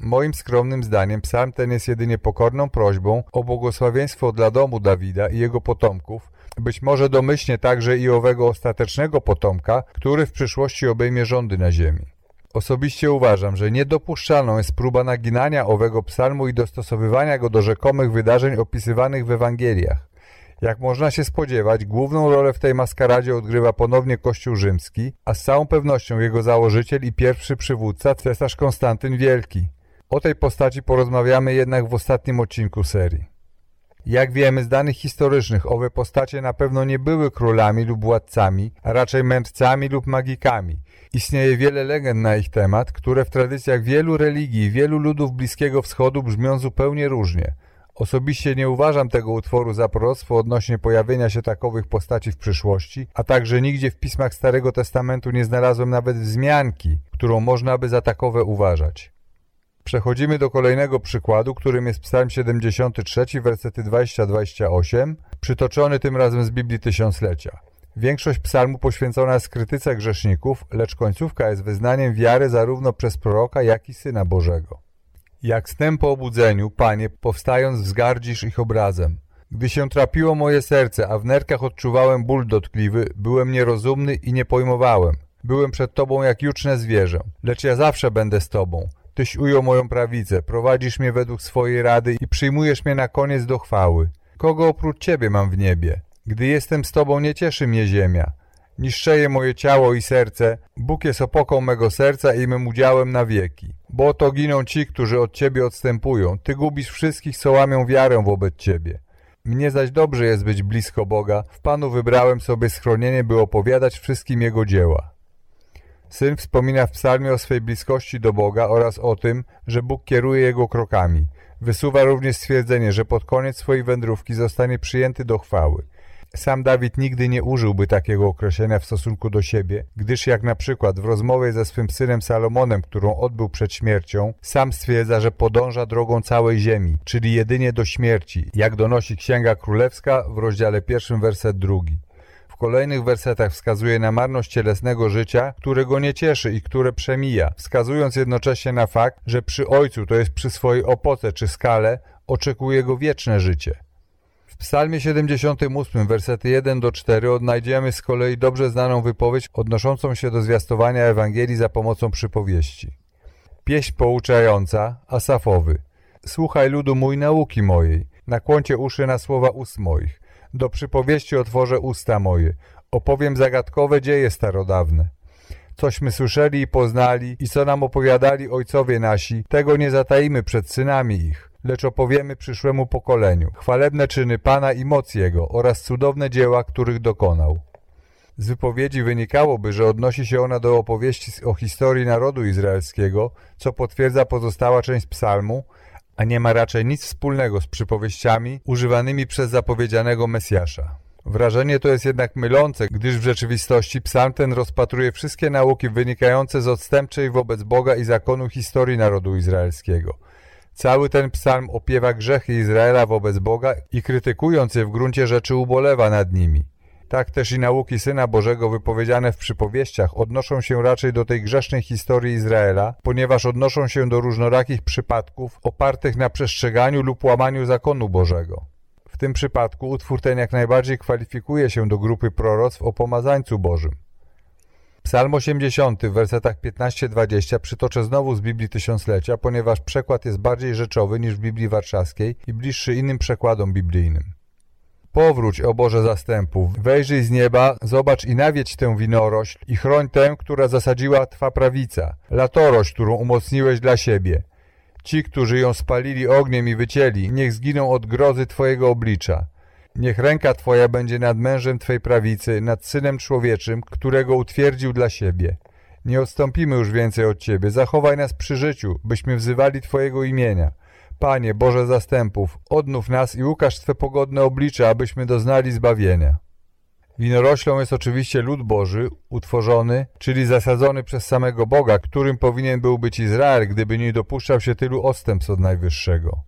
Moim skromnym zdaniem psalm ten jest jedynie pokorną prośbą o błogosławieństwo dla domu Dawida i jego potomków, być może domyślnie także i owego ostatecznego potomka, który w przyszłości obejmie rządy na ziemi. Osobiście uważam, że niedopuszczalną jest próba naginania owego psalmu i dostosowywania go do rzekomych wydarzeń opisywanych w Ewangeliach. Jak można się spodziewać, główną rolę w tej maskaradzie odgrywa ponownie Kościół rzymski, a z całą pewnością jego założyciel i pierwszy przywódca, cesarz Konstantyn Wielki. O tej postaci porozmawiamy jednak w ostatnim odcinku serii. Jak wiemy z danych historycznych, owe postacie na pewno nie były królami lub władcami, a raczej mędrcami lub magikami. Istnieje wiele legend na ich temat, które w tradycjach wielu religii i wielu ludów Bliskiego Wschodu brzmią zupełnie różnie. Osobiście nie uważam tego utworu za proroctwo odnośnie pojawienia się takowych postaci w przyszłości, a także nigdzie w pismach Starego Testamentu nie znalazłem nawet wzmianki, którą można by za takowe uważać. Przechodzimy do kolejnego przykładu, którym jest Psalm 73, wersety 20-28, przytoczony tym razem z Biblii Tysiąclecia. Większość psalmu poświęcona jest krytyce grzeszników, lecz końcówka jest wyznaniem wiary zarówno przez proroka, jak i Syna Bożego. Jak snem po obudzeniu, Panie, powstając wzgardzisz ich obrazem. Gdy się trapiło moje serce, a w nerkach odczuwałem ból dotkliwy, byłem nierozumny i nie pojmowałem. Byłem przed Tobą jak juczne zwierzę, lecz ja zawsze będę z Tobą. Tyś ujął moją prawicę, prowadzisz mnie według swojej rady i przyjmujesz mnie na koniec do chwały. Kogo oprócz Ciebie mam w niebie? Gdy jestem z Tobą, nie cieszy mnie ziemia. Niszczeje moje ciało i serce, Bóg jest opoką mego serca i mym udziałem na wieki. Bo oto giną ci, którzy od Ciebie odstępują. Ty gubisz wszystkich, co łamią wiarę wobec Ciebie. Mnie zaś dobrze jest być blisko Boga. W Panu wybrałem sobie schronienie, by opowiadać wszystkim Jego dzieła. Syn wspomina w psalmie o swej bliskości do Boga oraz o tym, że Bóg kieruje jego krokami. Wysuwa również stwierdzenie, że pod koniec swojej wędrówki zostanie przyjęty do chwały. Sam Dawid nigdy nie użyłby takiego określenia w stosunku do siebie, gdyż jak na przykład w rozmowie ze swym synem Salomonem, którą odbył przed śmiercią, sam stwierdza, że podąża drogą całej ziemi, czyli jedynie do śmierci, jak donosi Księga Królewska w rozdziale pierwszym werset drugi. Kolejnych wersetach wskazuje na marność cielesnego życia, które go nie cieszy i które przemija, wskazując jednocześnie na fakt, że przy Ojcu, to jest przy swojej opoce czy skale, oczekuje go wieczne życie. W psalmie 78, wersety 1 do 4 odnajdziemy z kolei dobrze znaną wypowiedź odnoszącą się do zwiastowania Ewangelii za pomocą przypowieści. Pieśń pouczająca, Asafowy. Słuchaj ludu mój nauki mojej, nakłoncie uszy na słowa ust moich. Do przypowieści otworzę usta moje, opowiem zagadkowe dzieje starodawne. Cośmy słyszeli i poznali i co nam opowiadali ojcowie nasi, tego nie zatajimy przed synami ich lecz opowiemy przyszłemu pokoleniu chwalebne czyny Pana i moc Jego oraz cudowne dzieła, których dokonał. Z wypowiedzi wynikałoby, że odnosi się ona do opowieści o historii narodu izraelskiego, co potwierdza pozostała część psalmu, a nie ma raczej nic wspólnego z przypowieściami używanymi przez zapowiedzianego Mesjasza. Wrażenie to jest jednak mylące, gdyż w rzeczywistości psalm ten rozpatruje wszystkie nauki wynikające z odstępczej wobec Boga i zakonu historii narodu izraelskiego – Cały ten psalm opiewa grzechy Izraela wobec Boga i krytykując je w gruncie rzeczy ubolewa nad nimi. Tak też i nauki Syna Bożego wypowiedziane w przypowieściach odnoszą się raczej do tej grzesznej historii Izraela, ponieważ odnoszą się do różnorakich przypadków opartych na przestrzeganiu lub łamaniu zakonu Bożego. W tym przypadku utwór ten jak najbardziej kwalifikuje się do grupy proroctw o pomazańcu Bożym. Psalm 80 w wersetach 15-20 przytoczę znowu z Biblii Tysiąclecia, ponieważ przekład jest bardziej rzeczowy niż w Biblii Warszawskiej i bliższy innym przekładom biblijnym. Powróć, o Boże zastępów, wejrzyj z nieba, zobacz i nawiedź tę winorośl i chroń tę, która zasadziła Twa prawica, latorość, którą umocniłeś dla siebie. Ci, którzy ją spalili ogniem i wycięli, niech zginą od grozy Twojego oblicza. Niech ręka Twoja będzie nad mężem Twej prawicy, nad Synem Człowieczym, którego utwierdził dla siebie. Nie odstąpimy już więcej od Ciebie, zachowaj nas przy życiu, byśmy wzywali Twojego imienia. Panie, Boże zastępów, odnów nas i ukaż Twe pogodne oblicze, abyśmy doznali zbawienia. Winoroślą jest oczywiście lud Boży, utworzony, czyli zasadzony przez samego Boga, którym powinien był być Izrael, gdyby nie dopuszczał się tylu odstępstw od Najwyższego.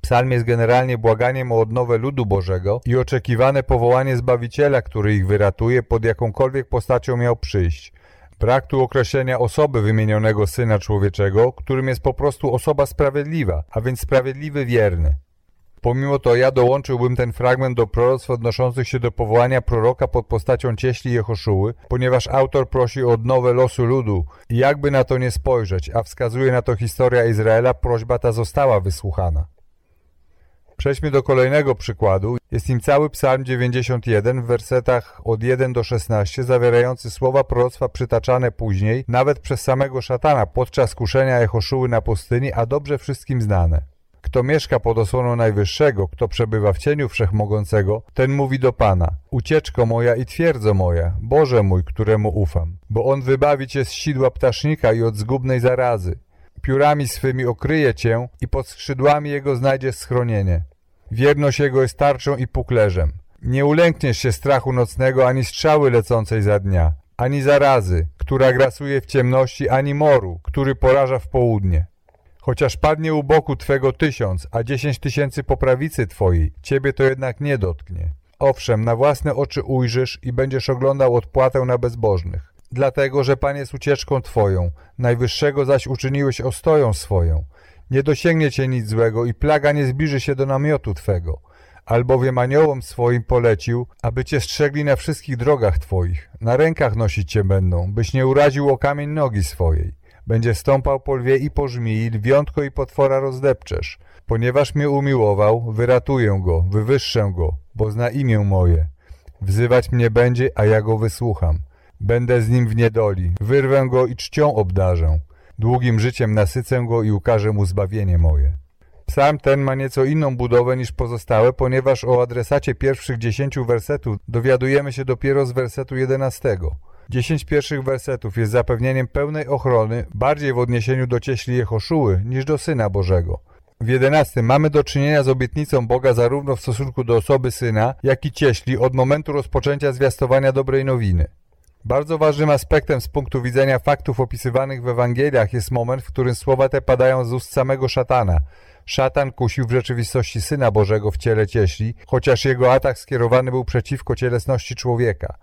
Psalm jest generalnie błaganiem o odnowę ludu Bożego i oczekiwane powołanie Zbawiciela, który ich wyratuje, pod jakąkolwiek postacią miał przyjść. Brak tu określenia osoby wymienionego Syna Człowieczego, którym jest po prostu osoba sprawiedliwa, a więc sprawiedliwy wierny. Pomimo to ja dołączyłbym ten fragment do proroctw odnoszących się do powołania proroka pod postacią cieśli Jehoszuły, ponieważ autor prosi o odnowę losu ludu i jakby na to nie spojrzeć, a wskazuje na to historia Izraela, prośba ta została wysłuchana. Przejdźmy do kolejnego przykładu. Jest nim cały psalm 91 w wersetach od 1 do 16 zawierający słowa proroctwa przytaczane później nawet przez samego szatana podczas kuszenia Jehoszuły na pustyni, a dobrze wszystkim znane. Kto mieszka pod osłoną Najwyższego, kto przebywa w cieniu Wszechmogącego, ten mówi do Pana, ucieczko moja i twierdzo moja, Boże mój, któremu ufam, bo On wybawi Cię z sidła ptasznika i od zgubnej zarazy. Piórami swymi okryje Cię i pod skrzydłami Jego znajdziesz schronienie. Wierność Jego jest tarczą i puklerzem. Nie ulękniesz się strachu nocnego, ani strzały lecącej za dnia, ani zarazy, która grasuje w ciemności, ani moru, który poraża w południe. Chociaż padnie u boku Twego tysiąc, a dziesięć tysięcy po prawicy Twojej, Ciebie to jednak nie dotknie. Owszem, na własne oczy ujrzysz i będziesz oglądał odpłatę na bezbożnych. Dlatego, że Pan jest ucieczką Twoją, Najwyższego zaś uczyniłeś ostoją swoją. Nie dosięgnie Cię nic złego i plaga nie zbliży się do namiotu Twego. Albowiem aniołom swoim polecił, aby Cię strzegli na wszystkich drogach Twoich. Na rękach nosić Cię będą, byś nie uraził o kamień nogi swojej. Będzie stąpał po lwie i po żmii, lwiątko i potwora rozdepczesz. Ponieważ mnie umiłował, wyratuję go, wywyższę go, bo zna imię moje. Wzywać mnie będzie, a ja go wysłucham. Będę z nim w niedoli, wyrwę go i czcią obdarzę. Długim życiem nasycę go i ukażę mu zbawienie moje. Psalm ten ma nieco inną budowę niż pozostałe, ponieważ o adresacie pierwszych dziesięciu wersetów dowiadujemy się dopiero z wersetu jedenastego. Dziesięć pierwszych wersetów jest zapewnieniem pełnej ochrony bardziej w odniesieniu do cieśli Jehoszuły niż do Syna Bożego. W jedenastym mamy do czynienia z obietnicą Boga zarówno w stosunku do osoby Syna, jak i cieśli od momentu rozpoczęcia zwiastowania dobrej nowiny. Bardzo ważnym aspektem z punktu widzenia faktów opisywanych w Ewangeliach jest moment, w którym słowa te padają z ust samego szatana. Szatan kusił w rzeczywistości Syna Bożego w ciele cieśli, chociaż jego atak skierowany był przeciwko cielesności człowieka.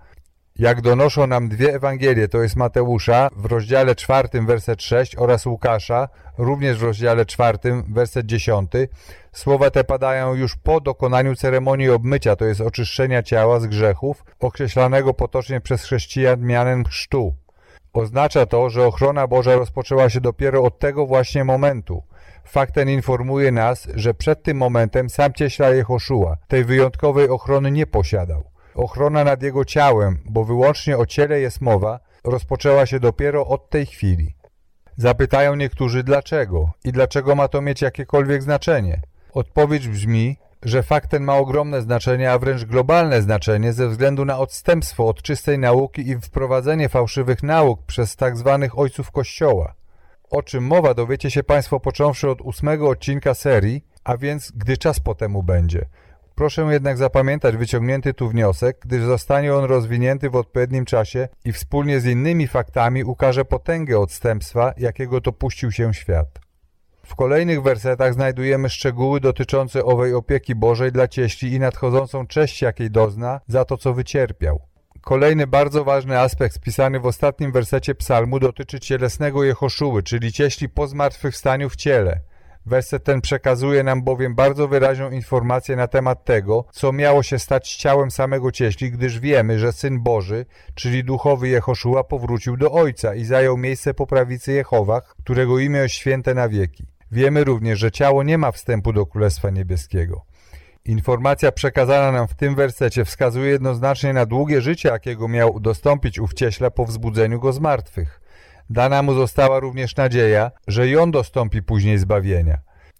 Jak donoszą nam dwie Ewangelie, to jest Mateusza w rozdziale czwartym, werset 6 oraz Łukasza, również w rozdziale czwartym, werset 10, słowa te padają już po dokonaniu ceremonii obmycia, to jest oczyszczenia ciała z grzechów, określanego potocznie przez chrześcijan mianem chrztu. Oznacza to, że ochrona Boża rozpoczęła się dopiero od tego właśnie momentu. Fakt ten informuje nas, że przed tym momentem sam cieśla Jehoszua tej wyjątkowej ochrony nie posiadał. Ochrona nad jego ciałem, bo wyłącznie o ciele jest mowa, rozpoczęła się dopiero od tej chwili. Zapytają niektórzy dlaczego i dlaczego ma to mieć jakiekolwiek znaczenie. Odpowiedź brzmi, że fakt ten ma ogromne znaczenie, a wręcz globalne znaczenie ze względu na odstępstwo od czystej nauki i wprowadzenie fałszywych nauk przez tak zwanych ojców Kościoła. O czym mowa dowiecie się Państwo począwszy od ósmego odcinka serii, a więc gdy czas po temu będzie – Proszę jednak zapamiętać wyciągnięty tu wniosek, gdyż zostanie on rozwinięty w odpowiednim czasie i wspólnie z innymi faktami ukaże potęgę odstępstwa, jakiego dopuścił się świat. W kolejnych wersetach znajdujemy szczegóły dotyczące owej opieki Bożej dla cieśli i nadchodzącą cześć, jakiej dozna za to, co wycierpiał. Kolejny bardzo ważny aspekt spisany w ostatnim wersecie psalmu dotyczy cielesnego Jehoszuły, czyli cieśli po zmartwychwstaniu w ciele – Werset ten przekazuje nam bowiem bardzo wyraźną informację na temat tego, co miało się stać ciałem samego cieśli, gdyż wiemy, że Syn Boży, czyli duchowy Jehoszua, powrócił do Ojca i zajął miejsce po prawicy Jehowach, którego imię jest święte na wieki. Wiemy również, że ciało nie ma wstępu do Królestwa Niebieskiego. Informacja przekazana nam w tym wersecie wskazuje jednoznacznie na długie życie, jakiego miał dostąpić ów cieśla po wzbudzeniu go z martwych. Dana mu została również nadzieja, że i on dostąpi później zbawienia.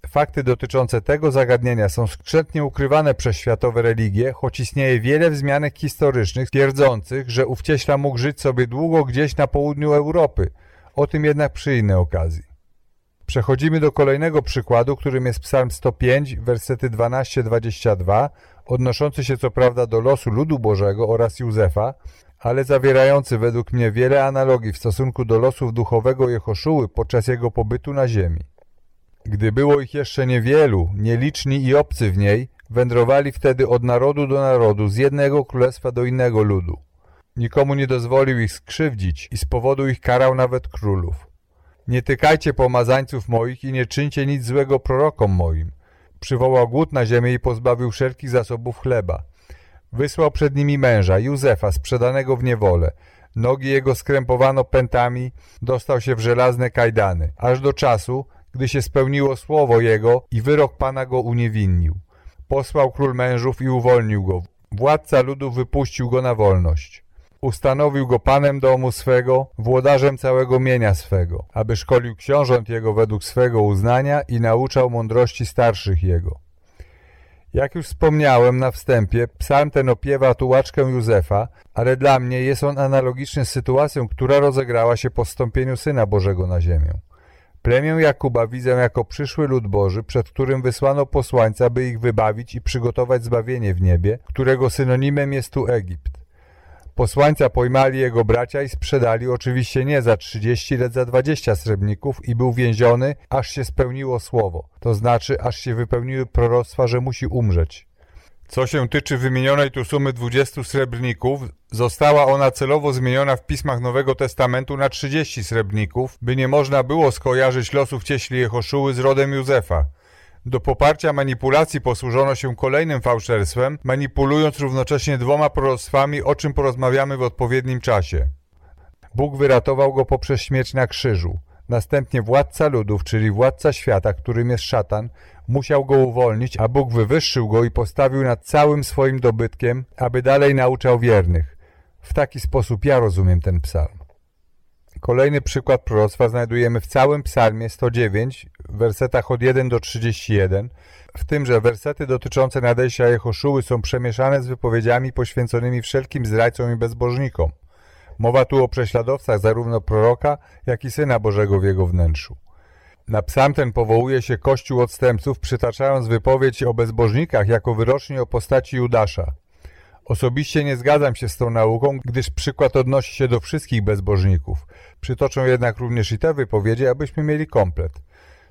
Fakty dotyczące tego zagadnienia są skrzętnie ukrywane przez światowe religie, choć istnieje wiele wzmianek historycznych twierdzących, że ów cieśla mógł żyć sobie długo gdzieś na południu Europy. O tym jednak przy innej okazji. Przechodzimy do kolejnego przykładu, którym jest Psalm 105, wersety 12-22, odnoszący się co prawda do losu ludu Bożego oraz Józefa, ale zawierający według mnie wiele analogii w stosunku do losów duchowego Jehoszuły podczas jego pobytu na ziemi. Gdy było ich jeszcze niewielu, nieliczni i obcy w niej, wędrowali wtedy od narodu do narodu, z jednego królestwa do innego ludu. Nikomu nie dozwolił ich skrzywdzić i z powodu ich karał nawet królów. Nie tykajcie pomazańców moich i nie czyńcie nic złego prorokom moim. Przywołał głód na ziemię i pozbawił wszelkich zasobów chleba. Wysłał przed nimi męża, Józefa, sprzedanego w niewolę. Nogi jego skrępowano pętami, dostał się w żelazne kajdany, aż do czasu, gdy się spełniło słowo jego i wyrok Pana go uniewinnił. Posłał król mężów i uwolnił go. Władca ludu wypuścił go na wolność. Ustanowił go panem domu swego, włodarzem całego mienia swego, aby szkolił książąt jego według swego uznania i nauczał mądrości starszych jego. Jak już wspomniałem na wstępie, psalm ten opiewa tułaczkę Józefa, ale dla mnie jest on analogiczny z sytuacją, która rozegrała się po stąpieniu Syna Bożego na ziemię. Plemię Jakuba widzę jako przyszły lud Boży, przed którym wysłano posłańca, by ich wybawić i przygotować zbawienie w niebie, którego synonimem jest tu Egipt. Posłańca pojmali jego bracia i sprzedali oczywiście nie za 30, lecz za 20 srebrników i był więziony, aż się spełniło słowo. To znaczy, aż się wypełniły proroctwa, że musi umrzeć. Co się tyczy wymienionej tu sumy 20 srebrników, została ona celowo zmieniona w pismach Nowego Testamentu na 30 srebrników, by nie można było skojarzyć losów cieśli Jehoszuły z rodem Józefa. Do poparcia manipulacji posłużono się kolejnym fałszerstwem, manipulując równocześnie dwoma proroctwami, o czym porozmawiamy w odpowiednim czasie. Bóg wyratował go poprzez śmierć na krzyżu. Następnie władca ludów, czyli władca świata, którym jest szatan, musiał go uwolnić, a Bóg wywyższył go i postawił nad całym swoim dobytkiem, aby dalej nauczał wiernych. W taki sposób ja rozumiem ten psalm. Kolejny przykład proroctwa znajdujemy w całym psalmie 109, w wersetach od 1 do 31, w tym, że wersety dotyczące nadejścia Jehoszuły są przemieszane z wypowiedziami poświęconymi wszelkim zdrajcom i bezbożnikom. Mowa tu o prześladowcach zarówno proroka, jak i Syna Bożego w jego wnętrzu. Na psalm ten powołuje się Kościół odstępców, przytaczając wypowiedź o bezbożnikach jako wyrocznie o postaci Judasza. Osobiście nie zgadzam się z tą nauką, gdyż przykład odnosi się do wszystkich bezbożników. Przytoczę jednak również i te wypowiedzi, abyśmy mieli komplet.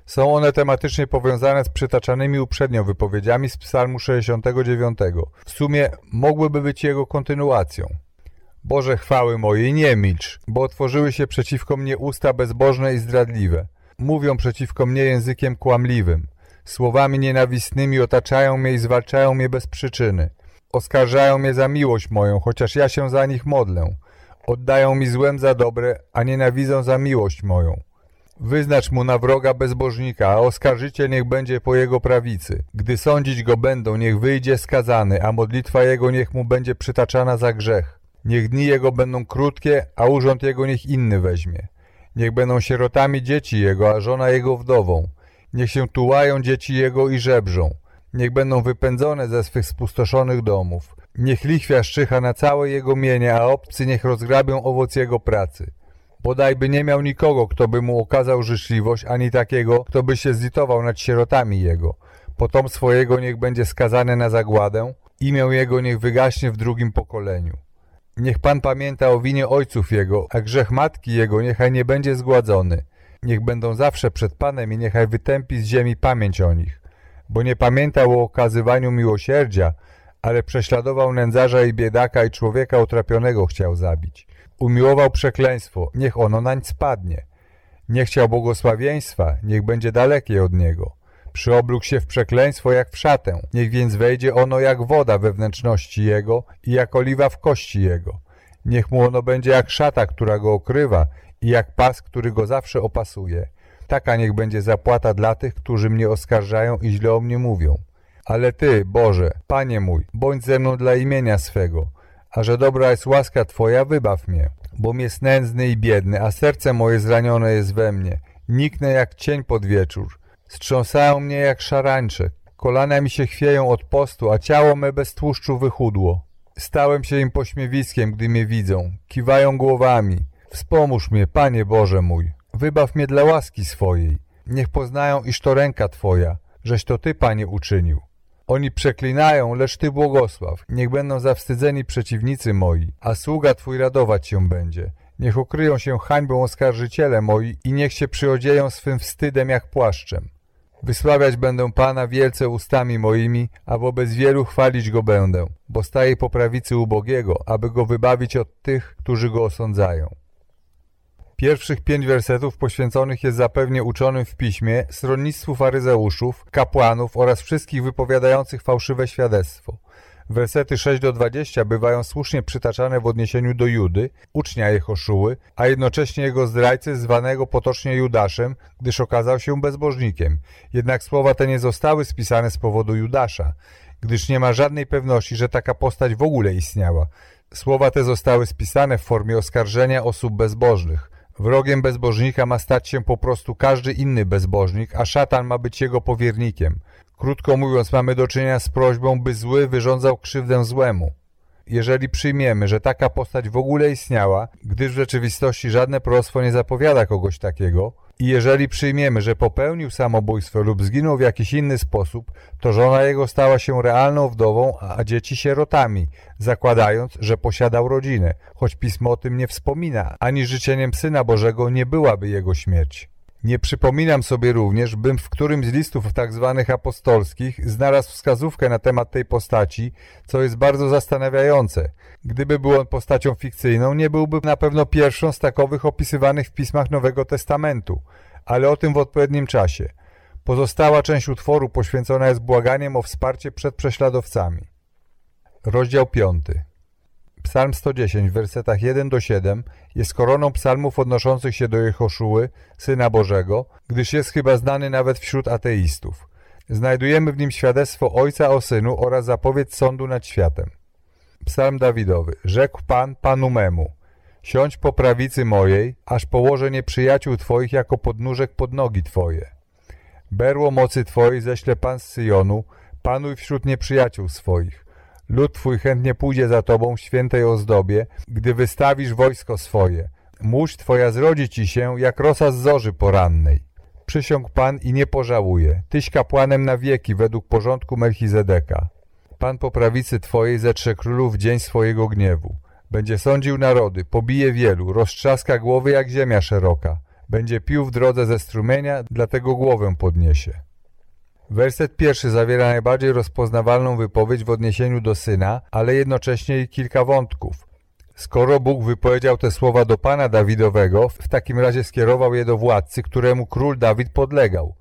Są one tematycznie powiązane z przytaczanymi uprzednio wypowiedziami z psalmu 69. W sumie mogłyby być jego kontynuacją. Boże chwały mojej, nie milcz, bo otworzyły się przeciwko mnie usta bezbożne i zdradliwe. Mówią przeciwko mnie językiem kłamliwym. Słowami nienawistnymi otaczają mnie i zwalczają mnie bez przyczyny. Oskarżają mnie za miłość moją, chociaż ja się za nich modlę. Oddają mi złem za dobre, a nienawidzą za miłość moją. Wyznacz mu na wroga bezbożnika, a oskarżyciel niech będzie po jego prawicy. Gdy sądzić go będą, niech wyjdzie skazany, a modlitwa jego niech mu będzie przytaczana za grzech. Niech dni jego będą krótkie, a urząd jego niech inny weźmie. Niech będą sierotami dzieci jego, a żona jego wdową. Niech się tułają dzieci jego i żebrzą. Niech będą wypędzone ze swych spustoszonych domów. Niech lichwia szczycha na całe jego mienie, a obcy niech rozgrabią owoc jego pracy. Bodajby nie miał nikogo, kto by mu okazał życzliwość, ani takiego, kto by się zlitował nad sierotami jego. Potomstwo jego niech będzie skazane na zagładę, imię jego niech wygaśnie w drugim pokoleniu. Niech Pan pamięta o winie ojców jego, a grzech matki jego niechaj nie będzie zgładzony. Niech będą zawsze przed Panem i niechaj wytępi z ziemi pamięć o nich. Bo nie pamiętał o okazywaniu miłosierdzia, ale prześladował nędzarza i biedaka i człowieka utrapionego chciał zabić. Umiłował przekleństwo, niech ono nań spadnie. Nie chciał błogosławieństwa, niech będzie dalekie od niego. Przyoblógł się w przekleństwo jak w szatę, niech więc wejdzie ono jak woda we wnętrzności jego i jak oliwa w kości jego. Niech mu ono będzie jak szata, która go okrywa i jak pas, który go zawsze opasuje. Taka niech będzie zapłata dla tych, którzy mnie oskarżają i źle o mnie mówią. Ale Ty, Boże, Panie mój, bądź ze mną dla imienia swego, a że dobra jest łaska Twoja, wybaw mnie, bo mnie nędzny i biedny, a serce moje zranione jest we mnie. Niknę jak cień pod wieczór. Strząsają mnie jak szarańcze. Kolana mi się chwieją od postu, a ciało me bez tłuszczu wychudło. Stałem się im pośmiewiskiem, gdy mnie widzą. Kiwają głowami. Wspomóż mnie, Panie Boże mój. Wybaw mnie dla łaski swojej. Niech poznają, iż to ręka Twoja, żeś to Ty, Panie, uczynił. Oni przeklinają, lecz Ty błogosław. Niech będą zawstydzeni przeciwnicy moi, a sługa Twój radować się będzie. Niech ukryją się hańbą oskarżyciele moi i niech się przyodzieją swym wstydem jak płaszczem. Wysławiać będę Pana wielce ustami moimi, a wobec wielu chwalić Go będę, bo staje po prawicy ubogiego, aby Go wybawić od tych, którzy Go osądzają. Pierwszych pięć wersetów poświęconych jest zapewnie uczonym w piśmie, stronnictwu faryzeuszów, kapłanów oraz wszystkich wypowiadających fałszywe świadectwo. Wersety 6 do 20 bywają słusznie przytaczane w odniesieniu do Judy, ucznia Jehoszuły, a jednocześnie jego zdrajcy zwanego potocznie Judaszem, gdyż okazał się bezbożnikiem. Jednak słowa te nie zostały spisane z powodu Judasza, gdyż nie ma żadnej pewności, że taka postać w ogóle istniała. Słowa te zostały spisane w formie oskarżenia osób bezbożnych. Wrogiem bezbożnika ma stać się po prostu każdy inny bezbożnik, a szatan ma być jego powiernikiem. Krótko mówiąc, mamy do czynienia z prośbą, by zły wyrządzał krzywdę złemu. Jeżeli przyjmiemy, że taka postać w ogóle istniała, gdyż w rzeczywistości żadne proroctwo nie zapowiada kogoś takiego, I jeżeli przyjmiemy, że popełnił samobójstwo lub zginął w jakiś inny sposób, to żona jego stała się realną wdową, a dzieci sierotami, zakładając, że posiadał rodzinę, choć pismo o tym nie wspomina, ani życzeniem Syna Bożego nie byłaby jego śmierć. Nie przypominam sobie również, bym w którymś z listów tak zwanych apostolskich znalazł wskazówkę na temat tej postaci, co jest bardzo zastanawiające. Gdyby był on postacią fikcyjną, nie byłby na pewno pierwszą z takowych opisywanych w pismach Nowego Testamentu, ale o tym w odpowiednim czasie. Pozostała część utworu poświęcona jest błaganiem o wsparcie przed prześladowcami. Rozdział 5 Psalm 110 w wersetach 1 do 7 jest koroną psalmów odnoszących się do Jehoszuły, Syna Bożego, gdyż jest chyba znany nawet wśród ateistów. Znajdujemy w nim świadectwo Ojca o Synu oraz zapowiedź sądu nad światem. Psalm Dawidowy. Rzekł Pan Panu memu, siądź po prawicy mojej, aż położę nieprzyjaciół Twoich jako podnóżek pod nogi Twoje. Berło mocy Twojej ześle Pan z Syjonu, panuj wśród nieprzyjaciół swoich. Lud Twój chętnie pójdzie za Tobą w świętej ozdobie, gdy wystawisz wojsko swoje. Mórz Twoja zrodzi Ci się, jak rosa z zorzy porannej. Przysiąg Pan i nie pożałuje. Tyś kapłanem na wieki według porządku Melchizedeka. Pan po prawicy Twojej zetrze królów dzień swojego gniewu. Będzie sądził narody, pobije wielu, roztrzaska głowy jak ziemia szeroka. Będzie pił w drodze ze strumienia, dlatego głowę podniesie. Werset pierwszy zawiera najbardziej rozpoznawalną wypowiedź w odniesieniu do syna, ale jednocześnie i kilka wątków. Skoro Bóg wypowiedział te słowa do Pana Dawidowego, w takim razie skierował je do władcy, któremu król Dawid podlegał.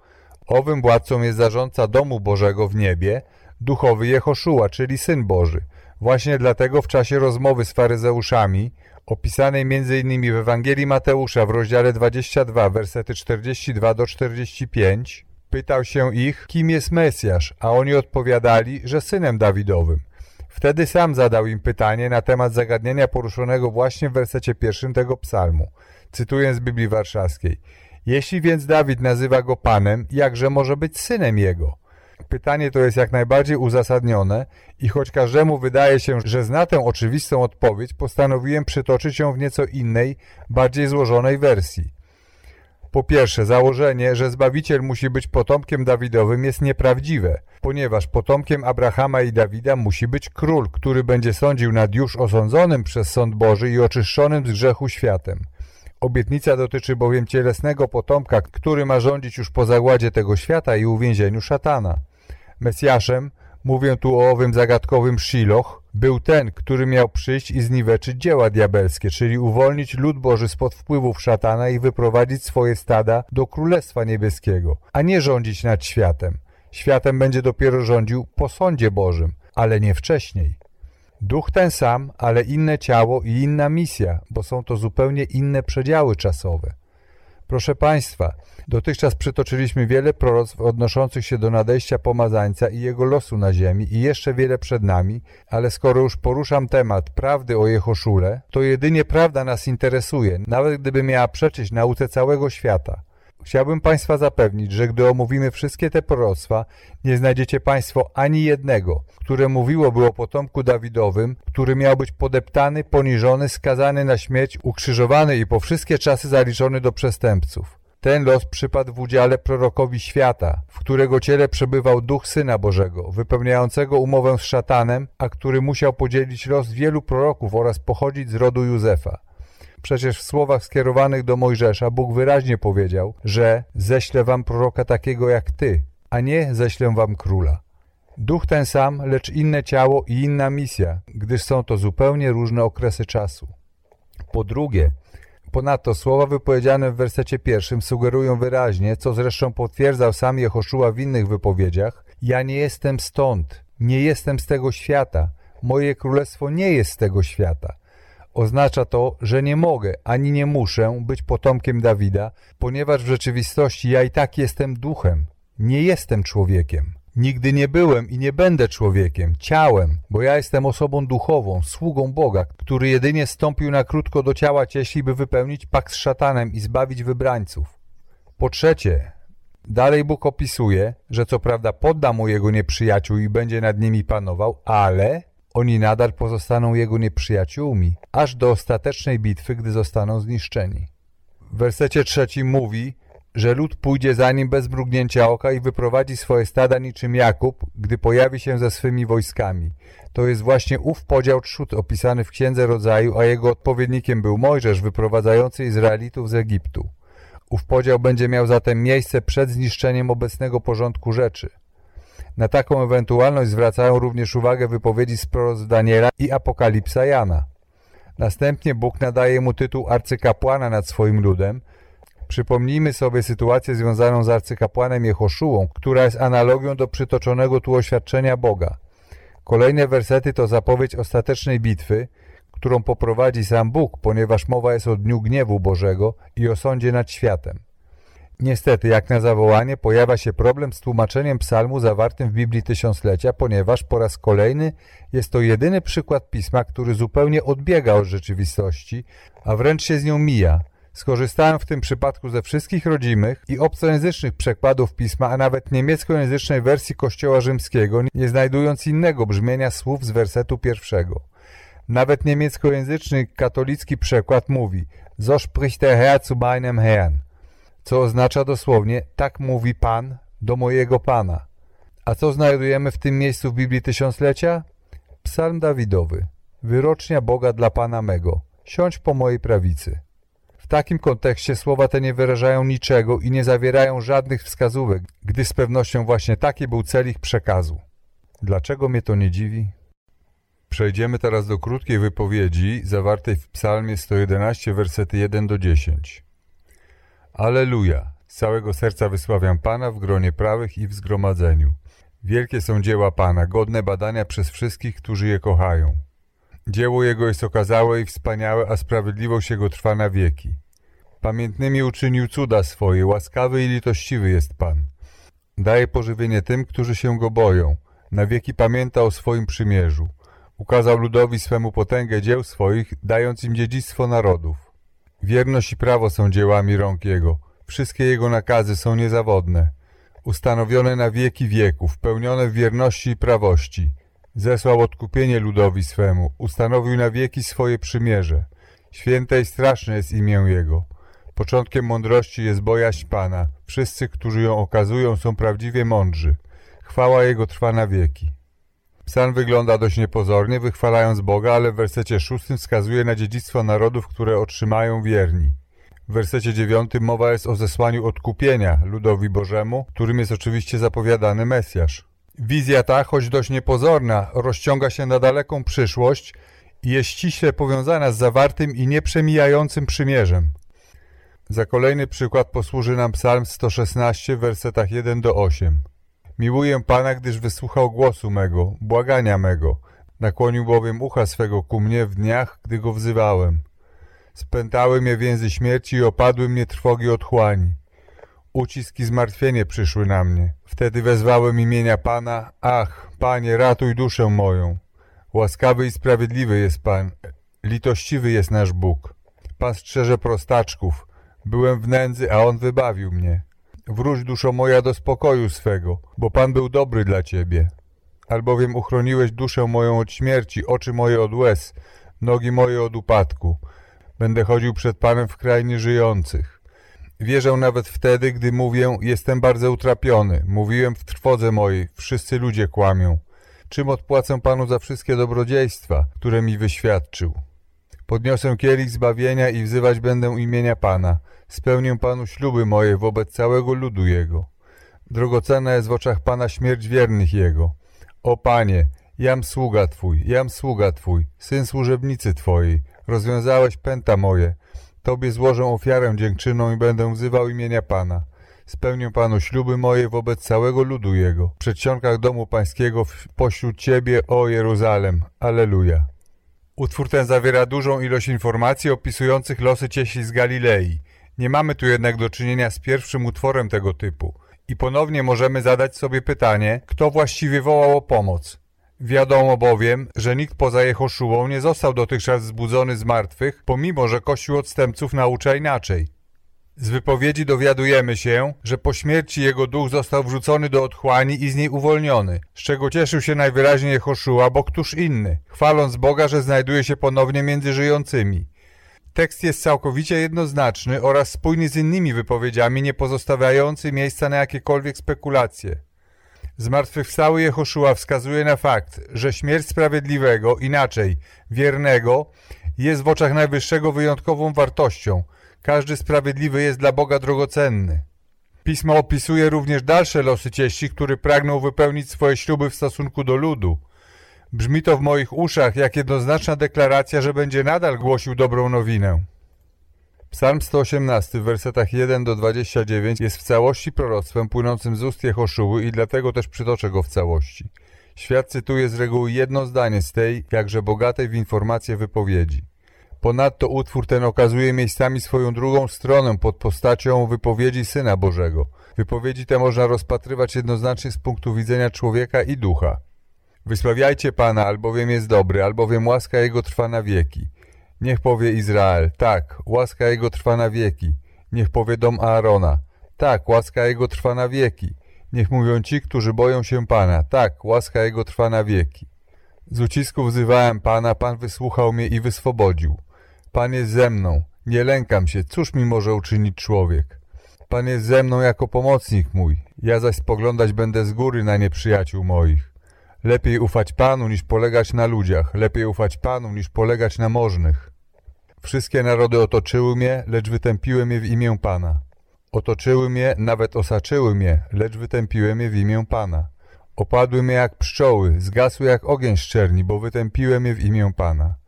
Owym władcą jest zarządca domu Bożego w niebie, duchowy Jehoszua, czyli Syn Boży. Właśnie dlatego w czasie rozmowy z faryzeuszami, opisanej m.in. w Ewangelii Mateusza w rozdziale 22, versety 42 do 45, pytał się ich, kim jest Mesjasz, a oni odpowiadali, że synem Dawidowym. Wtedy sam zadał im pytanie na temat zagadnienia poruszonego właśnie w wersecie pierwszym tego psalmu. Cytuję z Biblii Warszawskiej. Jeśli więc Dawid nazywa go Panem, jakże może być synem jego? Pytanie to jest jak najbardziej uzasadnione i choć każdemu wydaje się, że zna tę oczywistą odpowiedź, postanowiłem przytoczyć ją w nieco innej, bardziej złożonej wersji. Po pierwsze, założenie, że Zbawiciel musi być potomkiem Dawidowym jest nieprawdziwe, ponieważ potomkiem Abrahama i Dawida musi być król, który będzie sądził nad już osądzonym przez sąd Boży i oczyszczonym z grzechu światem. Obietnica dotyczy bowiem cielesnego potomka, który ma rządzić już po zagładzie tego świata i uwięzieniu szatana. Mesjaszem, mówię tu o owym zagadkowym Shiloh, był ten, który miał przyjść i zniweczyć dzieła diabelskie, czyli uwolnić lud Boży spod wpływów szatana i wyprowadzić swoje stada do Królestwa Niebieskiego, a nie rządzić nad światem. Światem będzie dopiero rządził po sądzie Bożym, ale nie wcześniej. Duch ten sam, ale inne ciało i inna misja, bo są to zupełnie inne przedziały czasowe. Proszę Państwa, dotychczas przytoczyliśmy wiele proroctw odnoszących się do nadejścia pomazańca i jego losu na ziemi i jeszcze wiele przed nami, ale skoro już poruszam temat prawdy o Jehoszule, to jedynie prawda nas interesuje, nawet gdyby miała przeczyć nauce całego świata. Chciałbym Państwa zapewnić, że gdy omówimy wszystkie te proroctwa, nie znajdziecie Państwo ani jednego, które mówiłoby o potomku Dawidowym, który miał być podeptany, poniżony, skazany na śmierć, ukrzyżowany i po wszystkie czasy zaliczony do przestępców. Ten los przypadł w udziale prorokowi świata, w którego ciele przebywał Duch Syna Bożego, wypełniającego umowę z szatanem, a który musiał podzielić los wielu proroków oraz pochodzić z rodu Józefa. Przecież w słowach skierowanych do Mojżesza Bóg wyraźnie powiedział, że ześlę wam proroka takiego jak ty, a nie ześlę wam króla. Duch ten sam, lecz inne ciało i inna misja, gdyż są to zupełnie różne okresy czasu. Po drugie, ponadto słowa wypowiedziane w wersecie pierwszym sugerują wyraźnie, co zresztą potwierdzał sam Jehoszua w innych wypowiedziach, ja nie jestem stąd, nie jestem z tego świata, moje królestwo nie jest z tego świata. Oznacza to, że nie mogę ani nie muszę być potomkiem Dawida, ponieważ w rzeczywistości ja i tak jestem duchem, nie jestem człowiekiem. Nigdy nie byłem i nie będę człowiekiem, ciałem, bo ja jestem osobą duchową, sługą Boga, który jedynie stąpił na krótko do ciała cieśli, by wypełnić pakt z szatanem i zbawić wybrańców. Po trzecie, dalej Bóg opisuje, że co prawda podda mu jego nieprzyjaciół i będzie nad nimi panował, ale oni nadal pozostaną jego nieprzyjaciółmi, aż do ostatecznej bitwy, gdy zostaną zniszczeni. W wersecie trzecim mówi, że lud pójdzie za nim bez mrugnięcia oka i wyprowadzi swoje stada niczym Jakub, gdy pojawi się ze swymi wojskami. To jest właśnie ów podział trzód opisany w Księdze Rodzaju, a jego odpowiednikiem był Mojżesz wyprowadzający Izraelitów z Egiptu. Ów podział będzie miał zatem miejsce przed zniszczeniem obecnego porządku rzeczy. Na taką ewentualność zwracają również uwagę wypowiedzi z proroc Daniela i Apokalipsa Jana. Następnie Bóg nadaje mu tytuł arcykapłana nad swoim ludem. Przypomnijmy sobie sytuację związaną z arcykapłanem Jehoszułą, która jest analogią do przytoczonego tu oświadczenia Boga. Kolejne wersety to zapowiedź ostatecznej bitwy, którą poprowadzi sam Bóg, ponieważ mowa jest o dniu gniewu Bożego i o sądzie nad światem. Niestety, jak na zawołanie, pojawia się problem z tłumaczeniem psalmu zawartym w Biblii Tysiąclecia, ponieważ po raz kolejny jest to jedyny przykład pisma, który zupełnie odbiega od rzeczywistości, a wręcz się z nią mija. Skorzystałem w tym przypadku ze wszystkich rodzimych i obcojęzycznych przekładów pisma, a nawet niemieckojęzycznej wersji Kościoła Rzymskiego, nie znajdując innego brzmienia słów z wersetu pierwszego. Nawet niemieckojęzyczny katolicki przekład mówi So spricht der Herr zu meinem Herrn co oznacza dosłownie tak mówi Pan do mojego Pana. A co znajdujemy w tym miejscu w Biblii Tysiąclecia? Psalm Dawidowy. Wyrocznia Boga dla Pana mego. Siądź po mojej prawicy. W takim kontekście słowa te nie wyrażają niczego i nie zawierają żadnych wskazówek, gdy z pewnością właśnie taki był cel ich przekazu. Dlaczego mnie to nie dziwi? Przejdziemy teraz do krótkiej wypowiedzi zawartej w psalmie 111, versety 1 do 10. Aleluja! Z całego serca wysławiam Pana w gronie prawych i w zgromadzeniu. Wielkie są dzieła Pana, godne badania przez wszystkich, którzy je kochają. Dzieło Jego jest okazałe i wspaniałe, a sprawiedliwość Jego trwa na wieki. Pamiętnymi uczynił cuda swoje, łaskawy i litościwy jest Pan. Daje pożywienie tym, którzy się Go boją. Na wieki pamięta o swoim przymierzu. Ukazał ludowi swemu potęgę dzieł swoich, dając im dziedzictwo narodów. Wierność i prawo są dziełami rąk Jego. Wszystkie Jego nakazy są niezawodne. Ustanowione na wieki wieków, pełnione w wierności i prawości. Zesłał odkupienie ludowi swemu, ustanowił na wieki swoje przymierze. Święte i straszne jest imię Jego. Początkiem mądrości jest bojaźń Pana. Wszyscy, którzy ją okazują, są prawdziwie mądrzy. Chwała Jego trwa na wieki. Psalm wygląda dość niepozornie, wychwalając Boga, ale w wersecie szóstym wskazuje na dziedzictwo narodów, które otrzymają wierni. W wersecie dziewiątym mowa jest o zesłaniu odkupienia ludowi Bożemu, którym jest oczywiście zapowiadany Mesjasz. Wizja ta, choć dość niepozorna, rozciąga się na daleką przyszłość i jest ściśle powiązana z zawartym i nieprzemijającym przymierzem. Za kolejny przykład posłuży nam psalm 116 w wersetach 1 do 8. Miłuję Pana, gdyż wysłuchał głosu mego, błagania mego. Nakłonił bowiem ucha swego ku mnie w dniach, gdy go wzywałem. Spętały mnie więzy śmierci i opadły mnie trwogi otchłani. Ucisk i zmartwienie przyszły na mnie. Wtedy wezwałem imienia Pana. Ach, Panie, ratuj duszę moją. Łaskawy i sprawiedliwy jest Pan. Litościwy jest nasz Bóg. Pan strzeże prostaczków. Byłem w nędzy, a On wybawił mnie. Wróć duszo moja do spokoju swego, bo Pan był dobry dla Ciebie. Albowiem uchroniłeś duszę moją od śmierci, oczy moje od łez, nogi moje od upadku. Będę chodził przed Panem w krainie żyjących. Wierzę nawet wtedy, gdy mówię, jestem bardzo utrapiony. Mówiłem w trwodze mojej, wszyscy ludzie kłamią. Czym odpłacę Panu za wszystkie dobrodziejstwa, które mi wyświadczył? Podniosę kielich zbawienia i wzywać będę imienia Pana. Spełnię Panu śluby moje wobec całego ludu Jego. Drogocenna jest w oczach Pana śmierć wiernych Jego. O Panie, jam sługa Twój, jam sługa Twój, syn służebnicy Twojej. Rozwiązałeś pęta moje. Tobie złożę ofiarę dziękczyną i będę wzywał imienia Pana. Spełnię Panu śluby moje wobec całego ludu Jego. W przedsionkach domu Pańskiego pośród Ciebie, o Jeruzalem. Aleluja. Utwór ten zawiera dużą ilość informacji opisujących losy cieśli z Galilei. Nie mamy tu jednak do czynienia z pierwszym utworem tego typu. I ponownie możemy zadać sobie pytanie, kto właściwie wołał o pomoc. Wiadomo bowiem, że nikt poza Jehoszułą nie został dotychczas zbudzony z martwych, pomimo że Kościół odstępców naucza inaczej. Z wypowiedzi dowiadujemy się, że po śmierci jego duch został wrzucony do otchłani i z niej uwolniony, z czego cieszył się najwyraźniej Jehoszuła, bo któż inny, chwaląc Boga, że znajduje się ponownie między żyjącymi. Tekst jest całkowicie jednoznaczny oraz spójny z innymi wypowiedziami, nie pozostawiający miejsca na jakiekolwiek spekulacje. Zmartwychwstały Jehoszua wskazuje na fakt, że śmierć sprawiedliwego, inaczej wiernego, jest w oczach Najwyższego wyjątkową wartością. Każdy sprawiedliwy jest dla Boga drogocenny. Pismo opisuje również dalsze losy cieści, który pragnął wypełnić swoje śluby w stosunku do ludu. Brzmi to w moich uszach jak jednoznaczna deklaracja, że będzie nadal głosił dobrą nowinę. Psalm 118 w wersetach 1 do 29 jest w całości proroctwem płynącym z ust Jehoszuły i dlatego też przytoczę go w całości. Świat cytuje z reguły jedno zdanie z tej, jakże bogatej w informacje wypowiedzi. Ponadto utwór ten okazuje miejscami swoją drugą stronę pod postacią wypowiedzi Syna Bożego. Wypowiedzi te można rozpatrywać jednoznacznie z punktu widzenia człowieka i ducha. Wysławiajcie Pana, albowiem jest dobry, albowiem łaska Jego trwa na wieki. Niech powie Izrael, tak, łaska Jego trwa na wieki. Niech powie dom Aarona, tak, łaska Jego trwa na wieki. Niech mówią ci, którzy boją się Pana, tak, łaska Jego trwa na wieki. Z ucisku wzywałem Pana, Pan wysłuchał mnie i wyswobodził. Pan jest ze mną, nie lękam się, cóż mi może uczynić człowiek? Pan jest ze mną jako pomocnik mój, ja zaś spoglądać będę z góry na nieprzyjaciół moich. Lepiej ufać Panu niż polegać na ludziach, lepiej ufać Panu niż polegać na możnych. Wszystkie narody otoczyły mnie, lecz wytępiły je w imię Pana. Otoczyły mnie, nawet osaczyły mnie, lecz wytępiłem je w imię Pana. Opadły mnie jak pszczoły, zgasły jak ogień szczerni, bo wytępiłem je w imię Pana.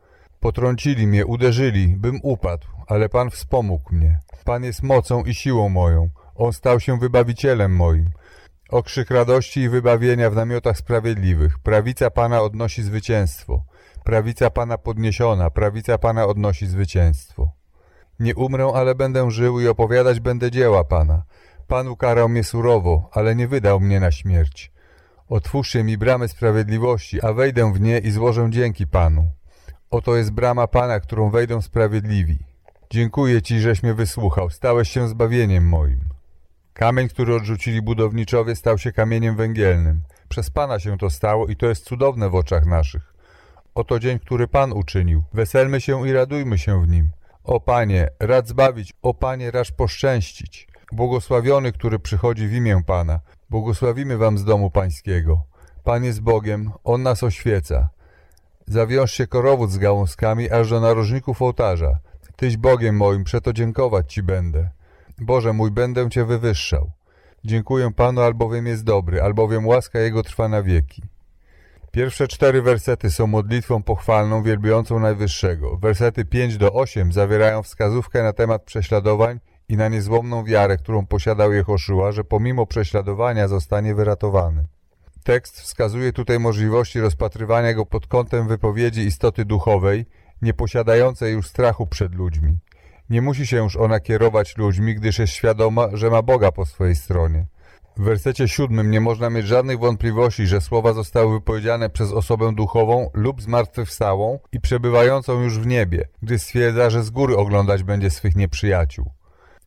Potrącili mnie, uderzyli, bym upadł, ale Pan wspomógł mnie. Pan jest mocą i siłą moją. On stał się wybawicielem moim. Okrzyk radości i wybawienia w namiotach sprawiedliwych. Prawica Pana odnosi zwycięstwo. Prawica Pana podniesiona, prawica Pana odnosi zwycięstwo. Nie umrę, ale będę żył i opowiadać będę dzieła Pana. Pan ukarał mnie surowo, ale nie wydał mnie na śmierć. Otwórzcie mi bramy sprawiedliwości, a wejdę w nie i złożę dzięki Panu. Oto jest brama Pana, którą wejdą sprawiedliwi. Dziękuję Ci, żeś mnie wysłuchał, stałeś się zbawieniem moim. Kamień, który odrzucili budowniczowie, stał się kamieniem węgielnym. Przez Pana się to stało i to jest cudowne w oczach naszych. Oto dzień, który Pan uczynił. Weselmy się i radujmy się w nim. O Panie, rad zbawić, o Panie, racz poszczęścić. Błogosławiony, który przychodzi w imię Pana. Błogosławimy Wam z domu Pańskiego. Pan jest Bogiem, On nas oświeca. Zawiążcie korowód z gałązkami, aż do narożników ołtarza. Tyś Bogiem moim, przeto dziękować Ci będę. Boże mój, będę Cię wywyższał. Dziękuję Panu, albowiem jest dobry, albowiem łaska Jego trwa na wieki. Pierwsze cztery wersety są modlitwą pochwalną wielbiącą Najwyższego. Wersety 5 do 8 zawierają wskazówkę na temat prześladowań i na niezłomną wiarę, którą posiadał Jehoszua, że pomimo prześladowania zostanie wyratowany. Tekst wskazuje tutaj możliwości rozpatrywania go pod kątem wypowiedzi istoty duchowej, nie posiadającej już strachu przed ludźmi. Nie musi się już ona kierować ludźmi, gdyż jest świadoma, że ma Boga po swojej stronie. W wersecie siódmym nie można mieć żadnych wątpliwości, że słowa zostały wypowiedziane przez osobę duchową lub zmartwychwstałą i przebywającą już w niebie, gdy stwierdza, że z góry oglądać będzie swych nieprzyjaciół.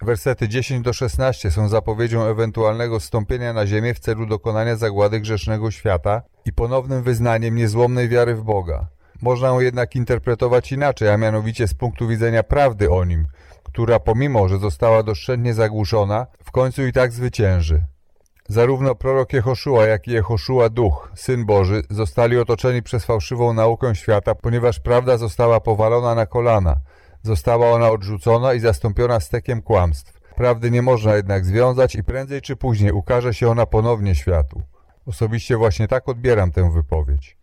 Wersety 10 do 16 są zapowiedzią ewentualnego stąpienia na ziemię w celu dokonania zagłady grzesznego świata i ponownym wyznaniem niezłomnej wiary w Boga. Można ją jednak interpretować inaczej, a mianowicie z punktu widzenia prawdy o nim, która pomimo, że została doszczętnie zagłuszona, w końcu i tak zwycięży. Zarówno prorok Jehoszua, jak i Jehoszua Duch, Syn Boży, zostali otoczeni przez fałszywą naukę świata, ponieważ prawda została powalona na kolana. Została ona odrzucona i zastąpiona stekiem kłamstw. Prawdy nie można jednak związać i prędzej czy później ukaże się ona ponownie światu. Osobiście właśnie tak odbieram tę wypowiedź.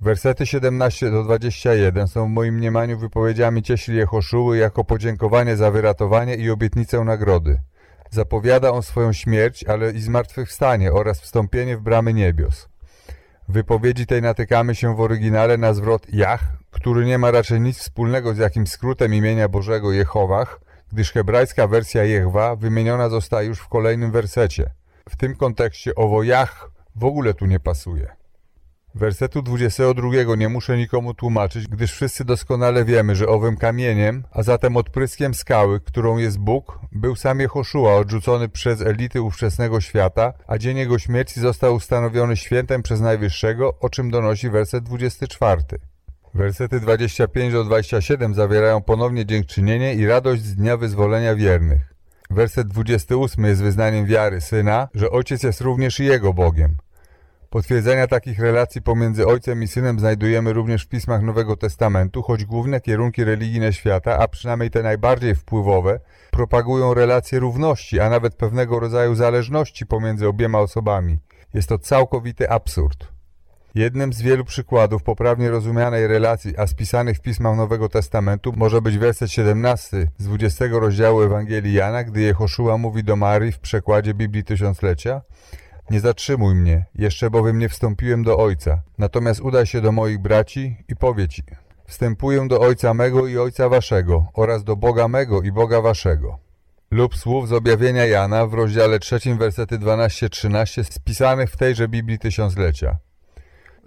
Wersety 17 do 21 są w moim mniemaniu wypowiedziami cieśli Jehoszuły jako podziękowanie za wyratowanie i obietnicę nagrody. Zapowiada on swoją śmierć, ale i zmartwychwstanie oraz wstąpienie w bramy niebios. W wypowiedzi tej natykamy się w oryginale na zwrot Jach, który nie ma raczej nic wspólnego z jakimś skrótem imienia Bożego Jehowach, gdyż hebrajska wersja Jehwa wymieniona zostaje już w kolejnym wersecie. W tym kontekście owo Jach w ogóle tu nie pasuje. Wersetu 22 nie muszę nikomu tłumaczyć, gdyż wszyscy doskonale wiemy, że owym kamieniem, a zatem odpryskiem skały, którą jest Bóg, był sam Jehoszua odrzucony przez elity ówczesnego świata, a dzień jego śmierci został ustanowiony świętem przez Najwyższego, o czym donosi werset 24. Wersety 25 do 27 zawierają ponownie dziękczynienie i radość z dnia wyzwolenia wiernych. Werset 28 jest wyznaniem wiary Syna, że Ojciec jest również i Jego Bogiem. Potwierdzenia takich relacji pomiędzy Ojcem i Synem znajdujemy również w pismach Nowego Testamentu, choć główne kierunki religijne świata, a przynajmniej te najbardziej wpływowe, propagują relacje równości, a nawet pewnego rodzaju zależności pomiędzy obiema osobami. Jest to całkowity absurd. Jednym z wielu przykładów poprawnie rozumianej relacji, a spisanych w pismach Nowego Testamentu, może być werset 17 z 20 rozdziału Ewangelii Jana, gdy Jehoszua mówi do Marii w przekładzie Biblii Tysiąclecia Nie zatrzymuj mnie, jeszcze bowiem nie wstąpiłem do Ojca, natomiast udaj się do moich braci i powiedz Wstępuję do Ojca mego i Ojca waszego oraz do Boga mego i Boga waszego. Lub słów z objawienia Jana w rozdziale 3 wersety 12-13 spisanych w tejże Biblii Tysiąclecia.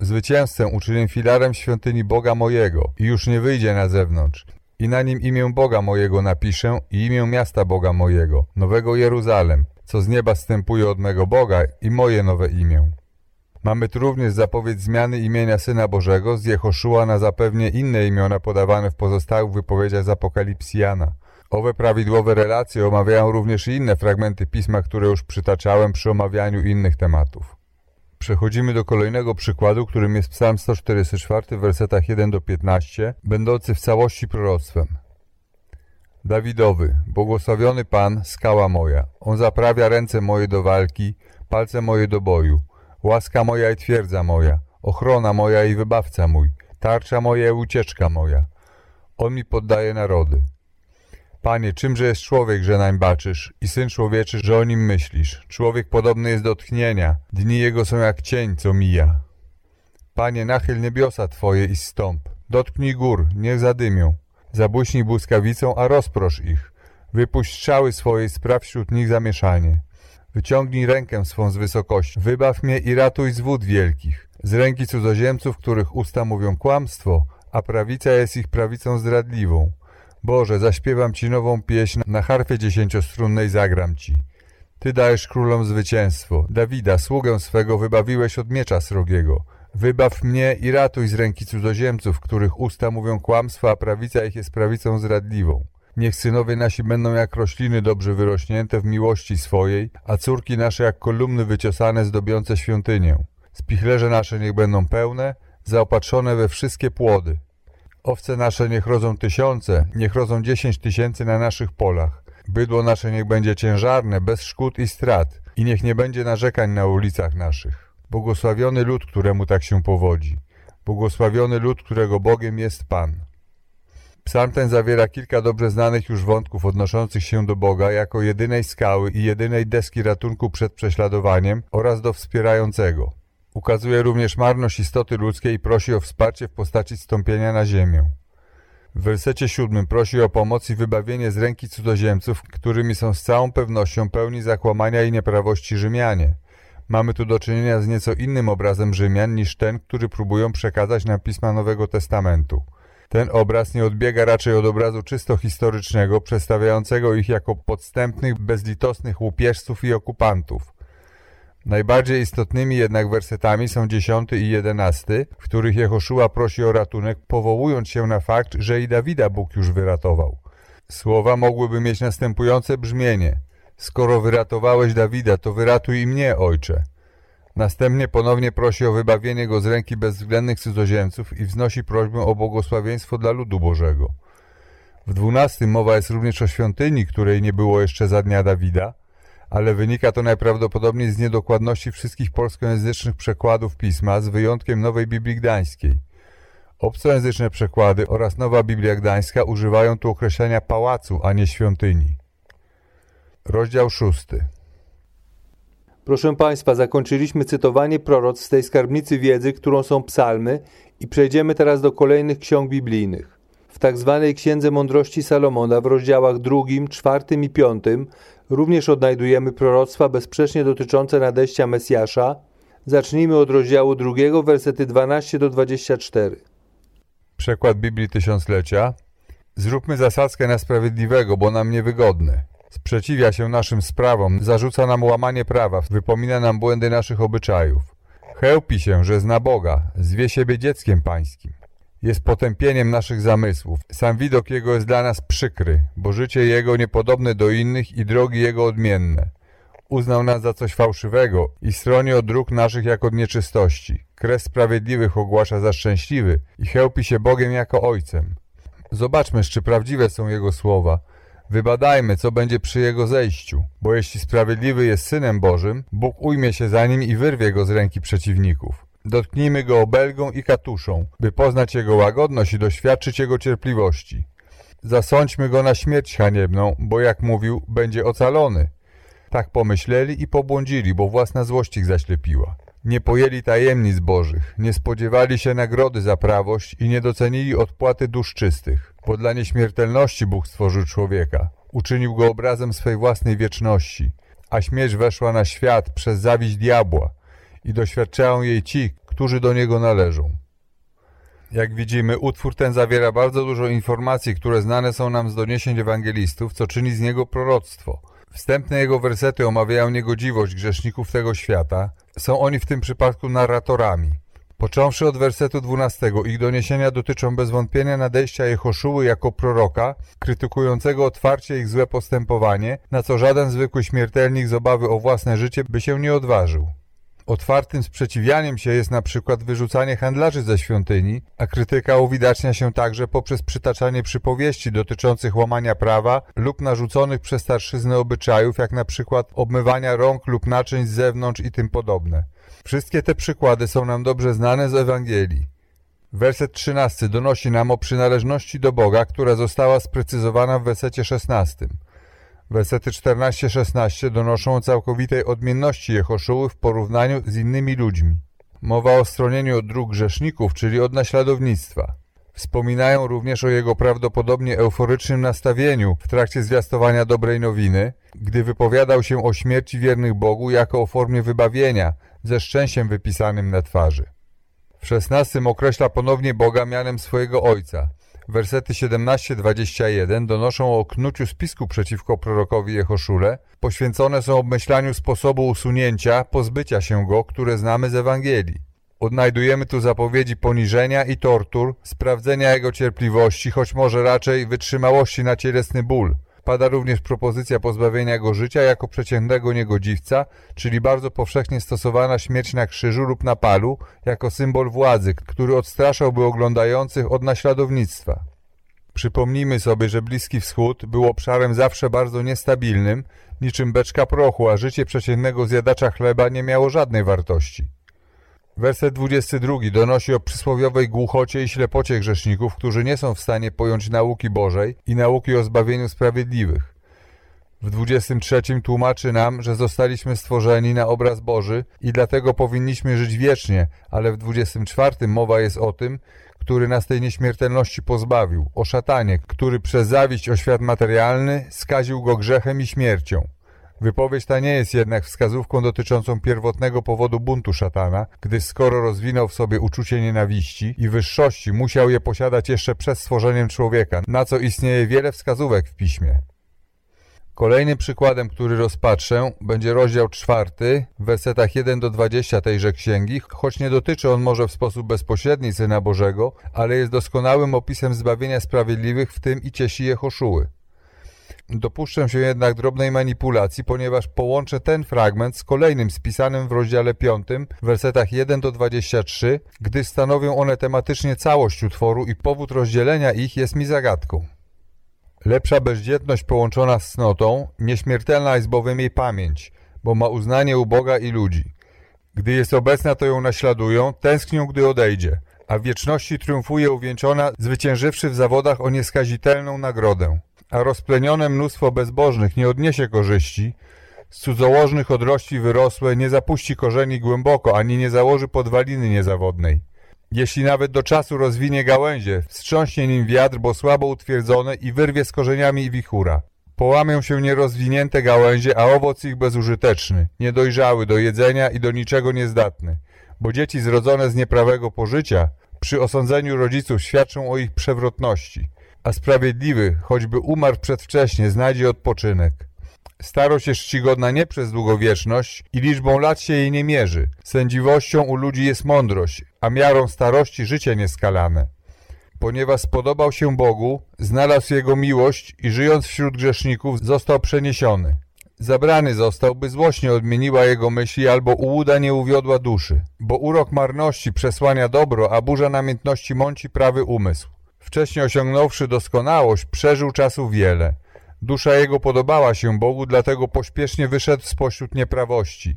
Zwycięzcę uczynię filarem świątyni Boga mojego i już nie wyjdzie na zewnątrz. I na nim imię Boga mojego napiszę i imię miasta Boga mojego, nowego Jeruzalem, co z nieba stępuje od mego Boga i moje nowe imię. Mamy tu również zapowiedź zmiany imienia Syna Bożego z Jehoszua na zapewnie inne imiona podawane w pozostałych wypowiedziach z Apokalipsjana. Owe prawidłowe relacje omawiają również inne fragmenty pisma, które już przytaczałem przy omawianiu innych tematów. Przechodzimy do kolejnego przykładu, którym jest Psalm 144 w wersetach 1 do 15, będący w całości proroctwem. Dawidowy, błogosławiony Pan, skała moja. On zaprawia ręce moje do walki, palce moje do boju. Łaska moja i twierdza moja, ochrona moja i wybawca mój, tarcza moja i ucieczka moja. On mi poddaje narody. Panie, czymże jest człowiek, że nań baczysz i syn człowieczy, że o nim myślisz? Człowiek podobny jest do tchnienia, dni jego są jak cień, co mija. Panie, nachyl niebiosa Twoje i stąp. Dotknij gór, niech zadymią. Zabłyśnij błyskawicą, a rozprosz ich. Wypuść strzały swoje i spraw wśród nich zamieszanie. Wyciągnij rękę swą z wysokości. Wybaw mnie i ratuj z wód wielkich. Z ręki cudzoziemców, których usta mówią kłamstwo, a prawica jest ich prawicą zdradliwą. Boże, zaśpiewam Ci nową pieśń, na harfie dziesięciostrunnej zagram Ci. Ty dajesz królom zwycięstwo. Dawida, sługę swego, wybawiłeś od miecza srogiego. Wybaw mnie i ratuj z ręki cudzoziemców, których usta mówią kłamstwo, a prawica ich jest prawicą zradliwą. Niech synowie nasi będą jak rośliny dobrze wyrośnięte w miłości swojej, a córki nasze jak kolumny wyciosane zdobiące świątynię. Spichlerze nasze niech będą pełne, zaopatrzone we wszystkie płody. Owce nasze niech rodzą tysiące, niech rodzą dziesięć tysięcy na naszych polach. Bydło nasze niech będzie ciężarne, bez szkód i strat i niech nie będzie narzekań na ulicach naszych. Błogosławiony lud, któremu tak się powodzi. Błogosławiony lud, którego Bogiem jest Pan. Psalm ten zawiera kilka dobrze znanych już wątków odnoszących się do Boga jako jedynej skały i jedynej deski ratunku przed prześladowaniem oraz do wspierającego. Ukazuje również marność istoty ludzkiej i prosi o wsparcie w postaci stąpienia na ziemię. W wersecie siódmym prosi o pomoc i wybawienie z ręki cudzoziemców, którymi są z całą pewnością pełni zakłamania i nieprawości Rzymianie. Mamy tu do czynienia z nieco innym obrazem Rzymian niż ten, który próbują przekazać nam pisma Nowego Testamentu. Ten obraz nie odbiega raczej od obrazu czysto historycznego, przedstawiającego ich jako podstępnych, bezlitosnych łupieżców i okupantów. Najbardziej istotnymi jednak wersetami są dziesiąty i jedenasty, w których Jehoszua prosi o ratunek, powołując się na fakt, że i Dawida Bóg już wyratował. Słowa mogłyby mieć następujące brzmienie. Skoro wyratowałeś Dawida, to wyratuj i mnie, ojcze. Następnie ponownie prosi o wybawienie go z ręki bezwzględnych cudzoziemców i wznosi prośbę o błogosławieństwo dla ludu Bożego. W dwunastym mowa jest również o świątyni, której nie było jeszcze za dnia Dawida, ale wynika to najprawdopodobniej z niedokładności wszystkich polskojęzycznych przekładów pisma, z wyjątkiem Nowej Biblii Gdańskiej. Obcojęzyczne przekłady oraz Nowa Biblia Gdańska używają tu określenia pałacu, a nie świątyni. Rozdział szósty. Proszę Państwa, zakończyliśmy cytowanie proroc z tej skarbnicy wiedzy, którą są psalmy i przejdziemy teraz do kolejnych ksiąg biblijnych. W tak zwanej Księdze Mądrości Salomona w rozdziałach drugim, czwartym i piątym również odnajdujemy proroctwa bezsprzecznie dotyczące nadejścia Mesjasza. Zacznijmy od rozdziału drugiego, wersety 12 do 24. Przekład Biblii Tysiąclecia. Zróbmy zasadzkę na sprawiedliwego, bo nam niewygodny. Sprzeciwia się naszym sprawom, zarzuca nam łamanie prawa, wypomina nam błędy naszych obyczajów. Chełpi się, że zna Boga, zwie siebie dzieckiem pańskim. Jest potępieniem naszych zamysłów. Sam widok Jego jest dla nas przykry, bo życie Jego niepodobne do innych i drogi Jego odmienne. Uznał nas za coś fałszywego i stroni od dróg naszych jak od nieczystości. Kres sprawiedliwych ogłasza za szczęśliwy i chełpi się Bogiem jako Ojcem. Zobaczmy, czy prawdziwe są Jego słowa. Wybadajmy, co będzie przy Jego zejściu, bo jeśli sprawiedliwy jest Synem Bożym, Bóg ujmie się za nim i wyrwie go z ręki przeciwników. Dotknijmy go obelgą i katuszą, by poznać jego łagodność i doświadczyć jego cierpliwości. Zasądźmy go na śmierć haniebną, bo jak mówił, będzie ocalony. Tak pomyśleli i pobłądzili, bo własna złość ich zaślepiła. Nie pojęli tajemnic bożych, nie spodziewali się nagrody za prawość i nie docenili odpłaty dusz czystych. Bo dla nieśmiertelności Bóg stworzył człowieka. Uczynił go obrazem swej własnej wieczności. A śmierć weszła na świat przez zawiść diabła i doświadczają jej ci, którzy do niego należą. Jak widzimy, utwór ten zawiera bardzo dużo informacji, które znane są nam z doniesień ewangelistów, co czyni z niego proroctwo. Wstępne jego wersety omawiają niegodziwość grzeszników tego świata. Są oni w tym przypadku narratorami. Począwszy od wersetu 12, ich doniesienia dotyczą bez wątpienia nadejścia Jehoszuły jako proroka, krytykującego otwarcie ich złe postępowanie, na co żaden zwykły śmiertelnik z obawy o własne życie by się nie odważył. Otwartym sprzeciwianiem się jest na przykład wyrzucanie handlarzy ze świątyni, a krytyka uwidacznia się także poprzez przytaczanie przypowieści dotyczących łamania prawa lub narzuconych przez starszyznę obyczajów, jak na przykład obmywania rąk lub naczyń z zewnątrz i tym podobne. Wszystkie te przykłady są nam dobrze znane z Ewangelii. Werset 13 donosi nam o przynależności do Boga, która została sprecyzowana w wersecie 16. Wersety 14-16 donoszą o całkowitej odmienności Jehoszuły w porównaniu z innymi ludźmi. Mowa o stronieniu od dróg grzeszników, czyli od naśladownictwa. Wspominają również o jego prawdopodobnie euforycznym nastawieniu w trakcie zwiastowania dobrej nowiny, gdy wypowiadał się o śmierci wiernych Bogu jako o formie wybawienia, ze szczęściem wypisanym na twarzy. W szesnastym określa ponownie Boga mianem swojego Ojca. Wersety 17-21 donoszą o knuciu spisku przeciwko prorokowi Jehoszule. Poświęcone są obmyślaniu sposobu usunięcia, pozbycia się go, które znamy z Ewangelii. Odnajdujemy tu zapowiedzi poniżenia i tortur, sprawdzenia jego cierpliwości, choć może raczej wytrzymałości na cielesny ból. Pada również propozycja pozbawienia go życia jako przeciętnego niegodziwca, czyli bardzo powszechnie stosowana śmierć na krzyżu lub na palu, jako symbol władzy, który odstraszałby oglądających od naśladownictwa. Przypomnijmy sobie, że Bliski Wschód był obszarem zawsze bardzo niestabilnym, niczym beczka prochu, a życie przeciętnego zjadacza chleba nie miało żadnej wartości. Werset 22 donosi o przysłowiowej głuchocie i ślepocie grzeszników, którzy nie są w stanie pojąć nauki Bożej i nauki o zbawieniu sprawiedliwych. W 23 tłumaczy nam, że zostaliśmy stworzeni na obraz Boży i dlatego powinniśmy żyć wiecznie, ale w 24 mowa jest o tym, który nas tej nieśmiertelności pozbawił, o szatanie, który przez zawiść o świat materialny skaził go grzechem i śmiercią. Wypowiedź ta nie jest jednak wskazówką dotyczącą pierwotnego powodu buntu szatana, gdyż skoro rozwinął w sobie uczucie nienawiści i wyższości, musiał je posiadać jeszcze przed stworzeniem człowieka, na co istnieje wiele wskazówek w piśmie. Kolejnym przykładem, który rozpatrzę, będzie rozdział czwarty, w wersetach 1 do 20 tejże księgi, choć nie dotyczy on może w sposób bezpośredni Syna Bożego, ale jest doskonałym opisem zbawienia sprawiedliwych, w tym i ciesi Jehoszuły. Dopuszczę się jednak drobnej manipulacji, ponieważ połączę ten fragment z kolejnym spisanym w rozdziale 5, w wersetach 1 do 23, gdy stanowią one tematycznie całość utworu i powód rozdzielenia ich jest mi zagadką. Lepsza bezdzietność połączona z cnotą, nieśmiertelna jest bowiem jej pamięć, bo ma uznanie u Boga i ludzi. Gdy jest obecna, to ją naśladują, tęsknią, gdy odejdzie, a w wieczności triumfuje uwieńczona, zwyciężywszy w zawodach o nieskazitelną nagrodę a rozplenione mnóstwo bezbożnych nie odniesie korzyści, z cudzołożnych odrości wyrosłe nie zapuści korzeni głęboko, ani nie założy podwaliny niezawodnej. Jeśli nawet do czasu rozwinie gałęzie, wstrząśnie nim wiatr, bo słabo utwierdzone i wyrwie z korzeniami wichura. Połamią się nierozwinięte gałęzie, a owoc ich bezużyteczny, niedojrzały do jedzenia i do niczego niezdatny. Bo dzieci zrodzone z nieprawego pożycia przy osądzeniu rodziców świadczą o ich przewrotności a sprawiedliwy, choćby umarł przedwcześnie, znajdzie odpoczynek. Starość jest czcigodna nie przez długowieczność i liczbą lat się jej nie mierzy. Sędziwością u ludzi jest mądrość, a miarą starości życie nieskalane. Ponieważ spodobał się Bogu, znalazł Jego miłość i żyjąc wśród grzeszników został przeniesiony. Zabrany został, by złość nie odmieniła jego myśli albo ułuda nie uwiodła duszy, bo urok marności przesłania dobro, a burza namiętności mąci prawy umysł. Wcześniej osiągnąwszy doskonałość, przeżył czasu wiele. Dusza jego podobała się Bogu, dlatego pośpiesznie wyszedł spośród nieprawości.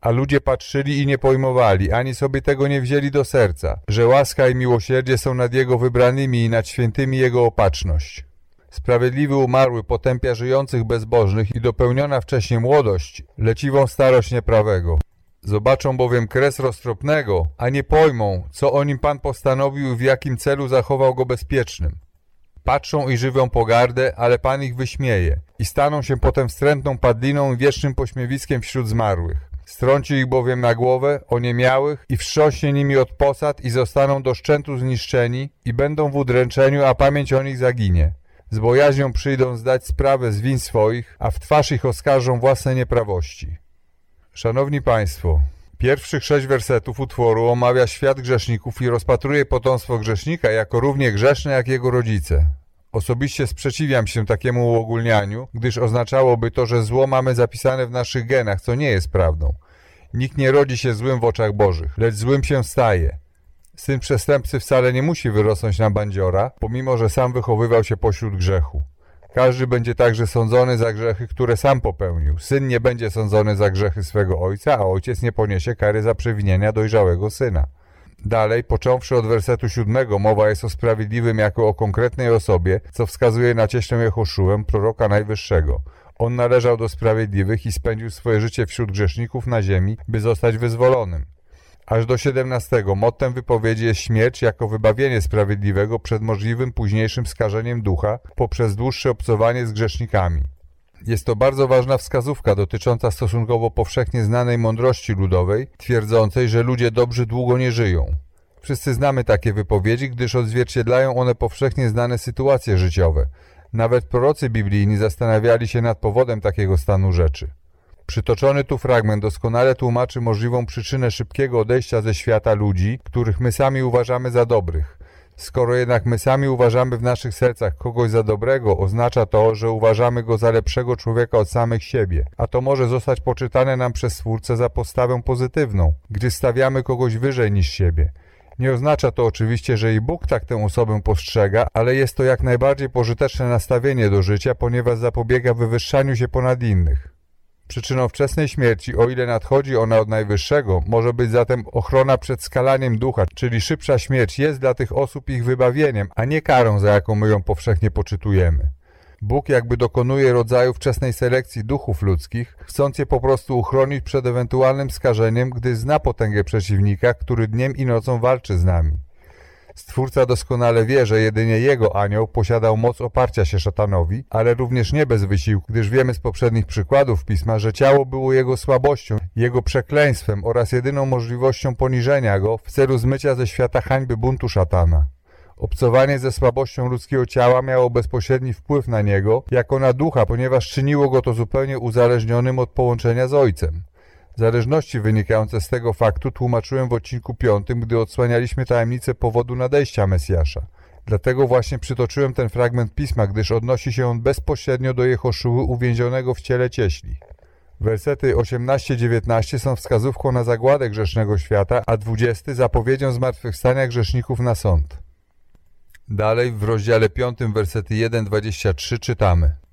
A ludzie patrzyli i nie pojmowali, ani sobie tego nie wzięli do serca, że łaska i miłosierdzie są nad jego wybranymi i nad świętymi jego opatrzność. Sprawiedliwy umarły potępia żyjących bezbożnych i dopełniona wcześniej młodość, leciwą starość nieprawego. Zobaczą bowiem kres roztropnego, a nie pojmą, co o nim Pan postanowił i w jakim celu zachował go bezpiecznym. Patrzą i żywią pogardę, ale Pan ich wyśmieje i staną się potem wstrętną padliną i wiecznym pośmiewiskiem wśród zmarłych. Strąci ich bowiem na głowę, oniemiałych i wstrząśnie nimi od posad i zostaną do szczętu zniszczeni i będą w udręczeniu, a pamięć o nich zaginie. Z bojaźnią przyjdą zdać sprawę z win swoich, a w twarz ich oskarżą własne nieprawości. Szanowni Państwo, pierwszych sześć wersetów utworu omawia świat grzeszników i rozpatruje potomstwo grzesznika jako równie grzeszne jak jego rodzice. Osobiście sprzeciwiam się takiemu uogólnianiu, gdyż oznaczałoby to, że zło mamy zapisane w naszych genach, co nie jest prawdą. Nikt nie rodzi się złym w oczach bożych, lecz złym się staje. Syn przestępcy wcale nie musi wyrosnąć na bandziora, pomimo że sam wychowywał się pośród grzechu. Każdy będzie także sądzony za grzechy, które sam popełnił. Syn nie będzie sądzony za grzechy swego ojca, a ojciec nie poniesie kary za przewinienia dojrzałego syna. Dalej, począwszy od wersetu siódmego, mowa jest o sprawiedliwym jako o konkretnej osobie, co wskazuje na cieślę Jehoszułem, proroka Najwyższego. On należał do sprawiedliwych i spędził swoje życie wśród grzeszników na ziemi, by zostać wyzwolonym. Aż do 17 mottem wypowiedzi jest śmierć jako wybawienie sprawiedliwego przed możliwym późniejszym skażeniem ducha poprzez dłuższe obcowanie z grzesznikami. Jest to bardzo ważna wskazówka dotycząca stosunkowo powszechnie znanej mądrości ludowej, twierdzącej, że ludzie dobrzy długo nie żyją. Wszyscy znamy takie wypowiedzi, gdyż odzwierciedlają one powszechnie znane sytuacje życiowe. Nawet prorocy biblijni zastanawiali się nad powodem takiego stanu rzeczy. Przytoczony tu fragment doskonale tłumaczy możliwą przyczynę szybkiego odejścia ze świata ludzi, których my sami uważamy za dobrych. Skoro jednak my sami uważamy w naszych sercach kogoś za dobrego, oznacza to, że uważamy go za lepszego człowieka od samych siebie, a to może zostać poczytane nam przez Stwórcę za postawę pozytywną, gdy stawiamy kogoś wyżej niż siebie. Nie oznacza to oczywiście, że i Bóg tak tę osobę postrzega, ale jest to jak najbardziej pożyteczne nastawienie do życia, ponieważ zapobiega wywyższaniu się ponad innych. Przyczyną wczesnej śmierci, o ile nadchodzi ona od Najwyższego, może być zatem ochrona przed skalaniem ducha, czyli szybsza śmierć jest dla tych osób ich wybawieniem, a nie karą, za jaką my ją powszechnie poczytujemy. Bóg jakby dokonuje rodzaju wczesnej selekcji duchów ludzkich, chcąc je po prostu uchronić przed ewentualnym skażeniem, gdy zna potęgę przeciwnika, który dniem i nocą walczy z nami. Stwórca doskonale wie, że jedynie jego anioł posiadał moc oparcia się szatanowi, ale również nie bez wysiłku, gdyż wiemy z poprzednich przykładów Pisma, że ciało było jego słabością, jego przekleństwem oraz jedyną możliwością poniżenia go w celu zmycia ze świata hańby buntu szatana. Obcowanie ze słabością ludzkiego ciała miało bezpośredni wpływ na niego, jako na ducha, ponieważ czyniło go to zupełnie uzależnionym od połączenia z ojcem. Zależności wynikające z tego faktu tłumaczyłem w odcinku piątym, gdy odsłanialiśmy tajemnicę powodu nadejścia Mesjasza. Dlatego właśnie przytoczyłem ten fragment pisma, gdyż odnosi się on bezpośrednio do Jehoszuły uwięzionego w ciele cieśli. Wersety 18-19 są wskazówką na zagładę grzesznego świata, a 20 zapowiedzią zmartwychwstania grzeszników na sąd. Dalej w rozdziale 5 wersety 1-23 czytamy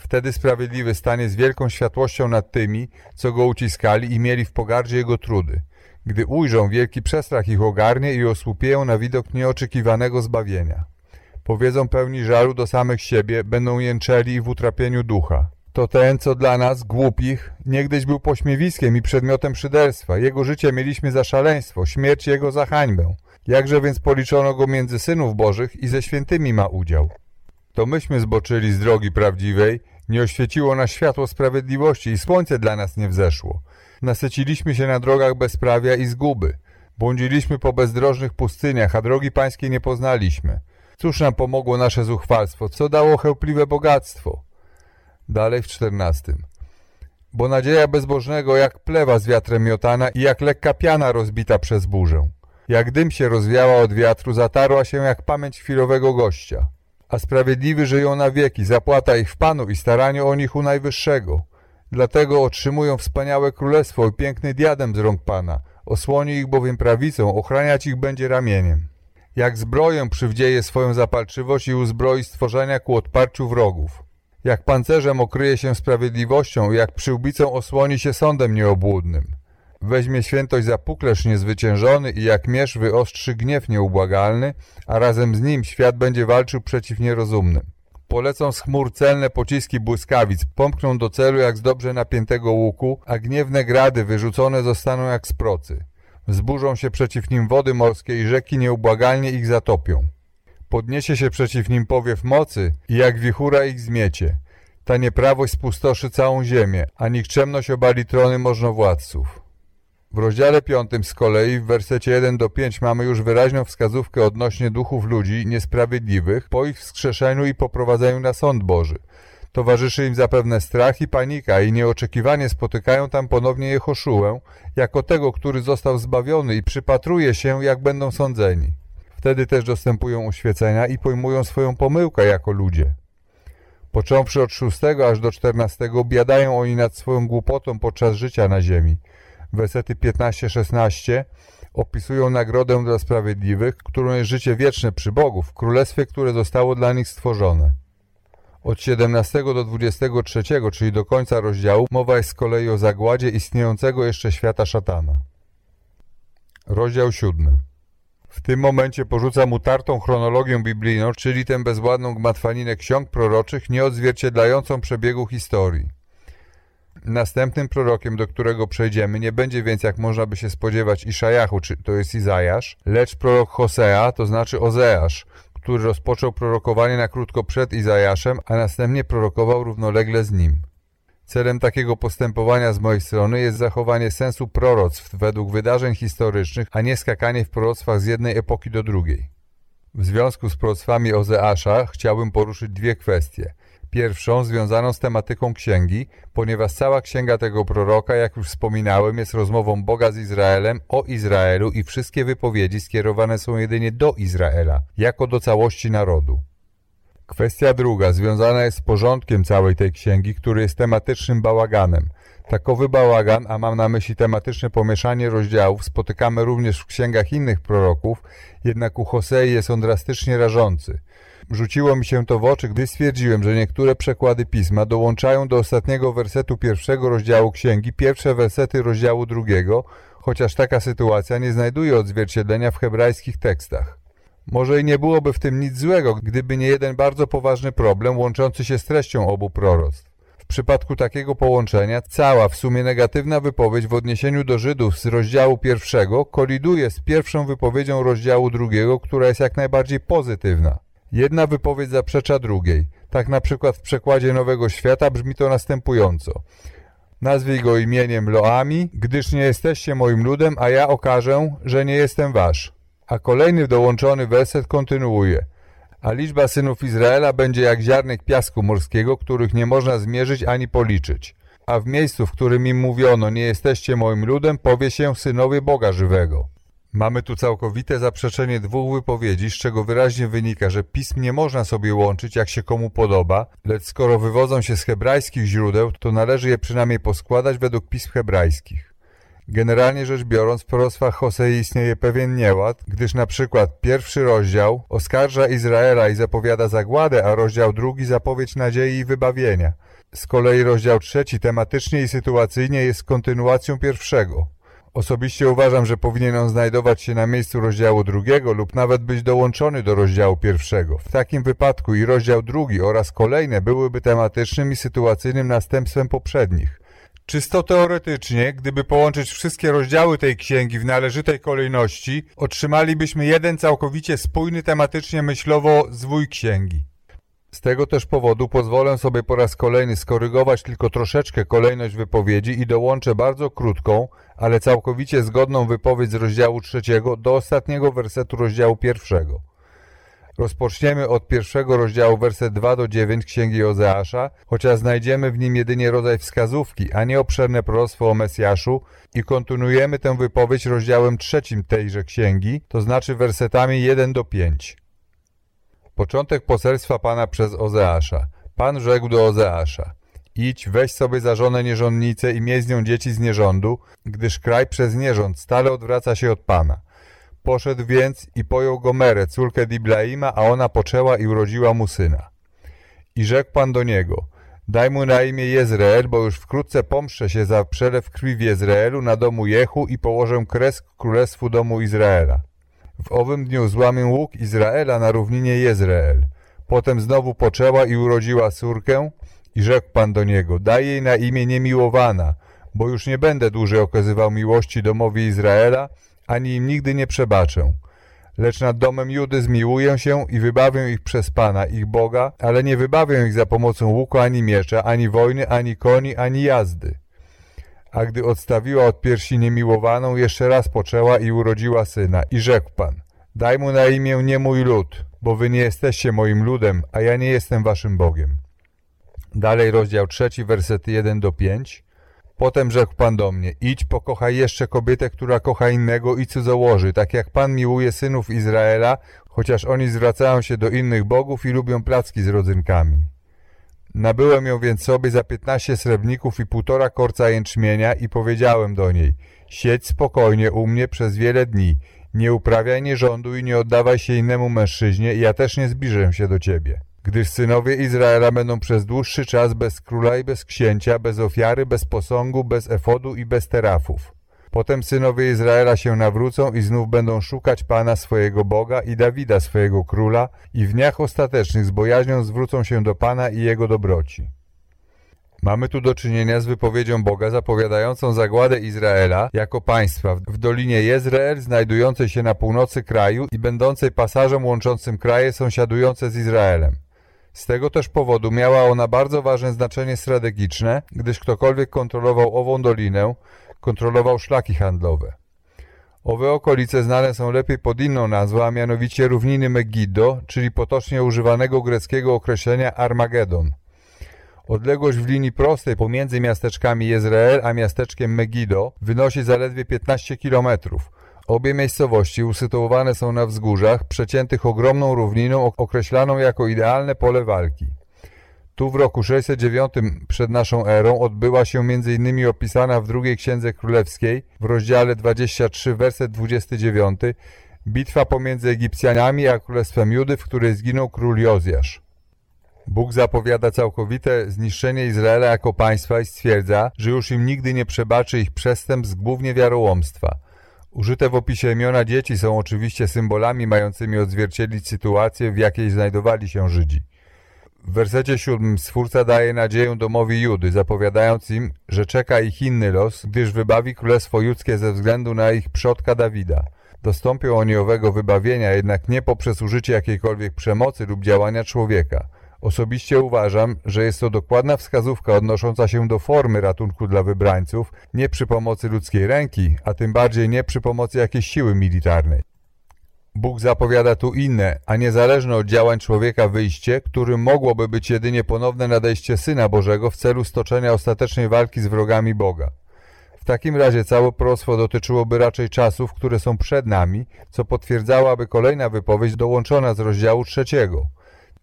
Wtedy sprawiedliwy stanie z wielką światłością nad tymi, co go uciskali i mieli w pogardzie jego trudy. Gdy ujrzą, wielki przestrach ich ogarnie i osłupieją na widok nieoczekiwanego zbawienia. Powiedzą pełni żalu do samych siebie, będą jęczeli w utrapieniu ducha. To ten, co dla nas, głupich, niegdyś był pośmiewiskiem i przedmiotem szyderstwa. Jego życie mieliśmy za szaleństwo, śmierć jego za hańbę. Jakże więc policzono go między synów bożych i ze świętymi ma udział. To myśmy zboczyli z drogi prawdziwej, nie oświeciło nas światło sprawiedliwości i słońce dla nas nie wzeszło. Nasyciliśmy się na drogach bezprawia i zguby. Błądziliśmy po bezdrożnych pustyniach, a drogi pańskiej nie poznaliśmy. Cóż nam pomogło nasze zuchwalstwo? Co dało chełpliwe bogactwo? Dalej w czternastym. Bo nadzieja bezbożnego jak plewa z wiatrem miotana i jak lekka piana rozbita przez burzę. Jak dym się rozwiała od wiatru, zatarła się jak pamięć chwilowego gościa. A sprawiedliwi żyją na wieki, zapłata ich w Panu i staraniu o nich u Najwyższego. Dlatego otrzymują wspaniałe królestwo i piękny diadem z rąk Pana. Osłoni ich bowiem prawicą, ochraniać ich będzie ramieniem. Jak zbroję przywdzieje swoją zapalczywość i uzbroi stworzenia ku odparciu wrogów. Jak pancerzem okryje się sprawiedliwością jak przyłbicą osłoni się sądem nieobłudnym. Weźmie świętość za puklerz niezwyciężony i jak miecz wyostrzy gniew nieubłagalny, a razem z nim świat będzie walczył przeciw nierozumnym. Polecą z chmur celne pociski błyskawic, pomkną do celu jak z dobrze napiętego łuku, a gniewne grady wyrzucone zostaną jak z procy. Wzburzą się przeciw nim wody morskie i rzeki nieubłagalnie ich zatopią. Podniesie się przeciw nim powiew mocy i jak wichura ich zmiecie. Ta nieprawość spustoszy całą ziemię, a nikczemność obali trony możnowładców. W rozdziale 5 z kolei w wersecie 1 do 5 mamy już wyraźną wskazówkę odnośnie duchów ludzi niesprawiedliwych po ich wskrzeszeniu i poprowadzeniu na sąd Boży. Towarzyszy im zapewne strach i panika i nieoczekiwanie spotykają tam ponownie Jehoszułę, jako tego, który został zbawiony i przypatruje się, jak będą sądzeni. Wtedy też dostępują uświecenia i pojmują swoją pomyłkę jako ludzie. Począwszy od 6 aż do 14 biadają oni nad swoją głupotą podczas życia na ziemi. Wersety 15-16 opisują nagrodę dla sprawiedliwych, którą jest życie wieczne przy Bogu, w królestwie, które zostało dla nich stworzone. Od 17 do 23, czyli do końca rozdziału, mowa jest z kolei o zagładzie istniejącego jeszcze świata szatana. Rozdział 7 w tym momencie porzucam utartą chronologię biblijną, czyli tę bezładną gmatwaninę ksiąg proroczych, nieodzwierciedlającą przebiegu historii. Następnym prorokiem, do którego przejdziemy, nie będzie więc, jak można by się spodziewać, Iszajachu, czy to jest Izajasz, lecz prorok Hosea, to znaczy Ozeasz, który rozpoczął prorokowanie na krótko przed Izajaszem, a następnie prorokował równolegle z nim. Celem takiego postępowania z mojej strony jest zachowanie sensu proroctw według wydarzeń historycznych, a nie skakanie w proroctwach z jednej epoki do drugiej. W związku z proroctwami Ozeasza chciałbym poruszyć dwie kwestie. Pierwszą związaną z tematyką księgi, ponieważ cała księga tego proroka, jak już wspominałem, jest rozmową Boga z Izraelem o Izraelu i wszystkie wypowiedzi skierowane są jedynie do Izraela, jako do całości narodu. Kwestia druga związana jest z porządkiem całej tej księgi, który jest tematycznym bałaganem. Takowy bałagan, a mam na myśli tematyczne pomieszanie rozdziałów, spotykamy również w księgach innych proroków, jednak u Hosei jest on drastycznie rażący. Rzuciło mi się to w oczy, gdy stwierdziłem, że niektóre przekłady pisma dołączają do ostatniego wersetu pierwszego rozdziału księgi pierwsze wersety rozdziału drugiego, chociaż taka sytuacja nie znajduje odzwierciedlenia w hebrajskich tekstach. Może i nie byłoby w tym nic złego, gdyby nie jeden bardzo poważny problem łączący się z treścią obu proroctw. W przypadku takiego połączenia cała w sumie negatywna wypowiedź w odniesieniu do Żydów z rozdziału pierwszego koliduje z pierwszą wypowiedzią rozdziału drugiego, która jest jak najbardziej pozytywna. Jedna wypowiedź zaprzecza drugiej. Tak na przykład w przekładzie Nowego Świata brzmi to następująco. Nazwij go imieniem Loami, gdyż nie jesteście moim ludem, a ja okażę, że nie jestem wasz. A kolejny dołączony werset kontynuuje. A liczba synów Izraela będzie jak ziarnek piasku morskiego, których nie można zmierzyć ani policzyć. A w miejscu, w którym im mówiono, nie jesteście moim ludem, powie się synowie Boga żywego. Mamy tu całkowite zaprzeczenie dwóch wypowiedzi, z czego wyraźnie wynika, że pism nie można sobie łączyć jak się komu podoba, lecz skoro wywodzą się z hebrajskich źródeł, to należy je przynajmniej poskładać według pism hebrajskich. Generalnie rzecz biorąc, w proroctwach Hosei istnieje pewien nieład, gdyż na przykład pierwszy rozdział oskarża Izraela i zapowiada zagładę, a rozdział drugi zapowiedź nadziei i wybawienia. Z kolei rozdział trzeci tematycznie i sytuacyjnie jest kontynuacją pierwszego. Osobiście uważam, że powinien on znajdować się na miejscu rozdziału drugiego lub nawet być dołączony do rozdziału pierwszego. W takim wypadku i rozdział drugi oraz kolejne byłyby tematycznym i sytuacyjnym następstwem poprzednich. Czysto teoretycznie, gdyby połączyć wszystkie rozdziały tej księgi w należytej kolejności, otrzymalibyśmy jeden całkowicie spójny tematycznie myślowo zwój księgi. Z tego też powodu pozwolę sobie po raz kolejny skorygować tylko troszeczkę kolejność wypowiedzi i dołączę bardzo krótką, ale całkowicie zgodną wypowiedź z rozdziału trzeciego do ostatniego wersetu rozdziału pierwszego. Rozpoczniemy od pierwszego rozdziału werset 2 do 9 Księgi Ozeasza, chociaż znajdziemy w nim jedynie rodzaj wskazówki, a nie obszerne proroctwo o Mesjaszu i kontynuujemy tę wypowiedź rozdziałem trzecim tejże księgi, to znaczy wersetami 1 do 5. Początek poselstwa Pana przez Ozeasza. Pan rzekł do Ozeasza. Idź, weź sobie za żonę nierządnicę i miej z nią dzieci z nierządu, gdyż kraj przez nierząd stale odwraca się od Pana. Poszedł więc i pojął Gomerę, córkę Diblaima, a ona poczęła i urodziła mu syna. I rzekł Pan do niego, daj mu na imię Jezreel, bo już wkrótce pomszczę się za przelew krwi w Jezreelu na domu Jehu i położę kres królestwu domu Izraela. W owym dniu złamię łuk Izraela na równinie Jezreel. Potem znowu poczęła i urodziła córkę i rzekł Pan do niego, daj jej na imię niemiłowana, bo już nie będę dłużej okazywał miłości domowi Izraela, ani im nigdy nie przebaczę. Lecz nad domem Judy zmiłuję się i wybawię ich przez Pana, ich Boga, ale nie wybawię ich za pomocą łuku ani miecza, ani wojny, ani koni, ani jazdy. A gdy odstawiła od piersi niemiłowaną, jeszcze raz poczęła i urodziła syna. I rzekł Pan, daj mu na imię nie mój lud, bo wy nie jesteście moim ludem, a ja nie jestem waszym Bogiem. Dalej rozdział trzeci, wersety 1 do 5. Potem rzekł Pan do mnie, idź pokochaj jeszcze kobietę, która kocha innego i cudzołoży, tak jak Pan miłuje synów Izraela, chociaż oni zwracają się do innych bogów i lubią placki z rodzynkami. Nabyłem ją więc sobie za piętnaście srebrników i półtora korca jęczmienia i powiedziałem do niej, siedź spokojnie u mnie przez wiele dni, nie uprawiaj nierządu i nie oddawaj się innemu mężczyźnie ja też nie zbliżę się do ciebie gdyż synowie Izraela będą przez dłuższy czas bez króla i bez księcia, bez ofiary, bez posągu, bez efodu i bez terafów. Potem synowie Izraela się nawrócą i znów będą szukać Pana swojego Boga i Dawida swojego króla i w dniach ostatecznych z bojaźnią zwrócą się do Pana i Jego dobroci. Mamy tu do czynienia z wypowiedzią Boga zapowiadającą zagładę Izraela jako państwa w dolinie Jezreel znajdującej się na północy kraju i będącej pasażem łączącym kraje sąsiadujące z Izraelem. Z tego też powodu miała ona bardzo ważne znaczenie strategiczne, gdyż ktokolwiek kontrolował ową dolinę, kontrolował szlaki handlowe. Owe okolice znane są lepiej pod inną nazwą, a mianowicie równiny Megiddo, czyli potocznie używanego greckiego określenia Armagedon. Odległość w linii prostej pomiędzy miasteczkami Jezreel a miasteczkiem Megiddo wynosi zaledwie 15 kilometrów – Obie miejscowości usytuowane są na wzgórzach, przeciętych ogromną równiną określaną jako idealne pole walki. Tu w roku 609 przed naszą erą odbyła się m.in. opisana w drugiej Księdze Królewskiej w rozdziale 23, werset 29 bitwa pomiędzy Egipcjanami a Królestwem Judy, w której zginął król Jozjasz. Bóg zapowiada całkowite zniszczenie Izraela jako państwa i stwierdza, że już im nigdy nie przebaczy ich przestępstw głównie wiarołomstwa – Użyte w opisie imiona dzieci są oczywiście symbolami mającymi odzwierciedlić sytuację, w jakiej znajdowali się Żydzi. W wersecie siódmym Stwórca daje nadzieję domowi Judy, zapowiadając im, że czeka ich inny los, gdyż wybawi królestwo judzkie ze względu na ich przodka Dawida. Dostąpią oni owego wybawienia, jednak nie poprzez użycie jakiejkolwiek przemocy lub działania człowieka – Osobiście uważam, że jest to dokładna wskazówka odnosząca się do formy ratunku dla wybrańców, nie przy pomocy ludzkiej ręki, a tym bardziej nie przy pomocy jakiejś siły militarnej. Bóg zapowiada tu inne, a niezależne od działań człowieka wyjście, którym mogłoby być jedynie ponowne nadejście Syna Bożego w celu stoczenia ostatecznej walki z wrogami Boga. W takim razie całe proroctwo dotyczyłoby raczej czasów, które są przed nami, co potwierdzałaby kolejna wypowiedź dołączona z rozdziału trzeciego –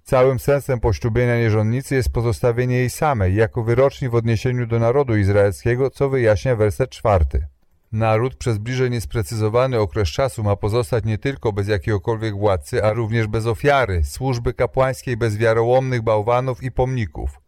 Całym sensem poślubienia nierządnicy jest pozostawienie jej samej, jako wyroczni w odniesieniu do narodu izraelskiego, co wyjaśnia werset czwarty. Naród przez bliżej niesprecyzowany okres czasu ma pozostać nie tylko bez jakiegokolwiek władcy, a również bez ofiary, służby kapłańskiej, bez wiarołomnych bałwanów i pomników.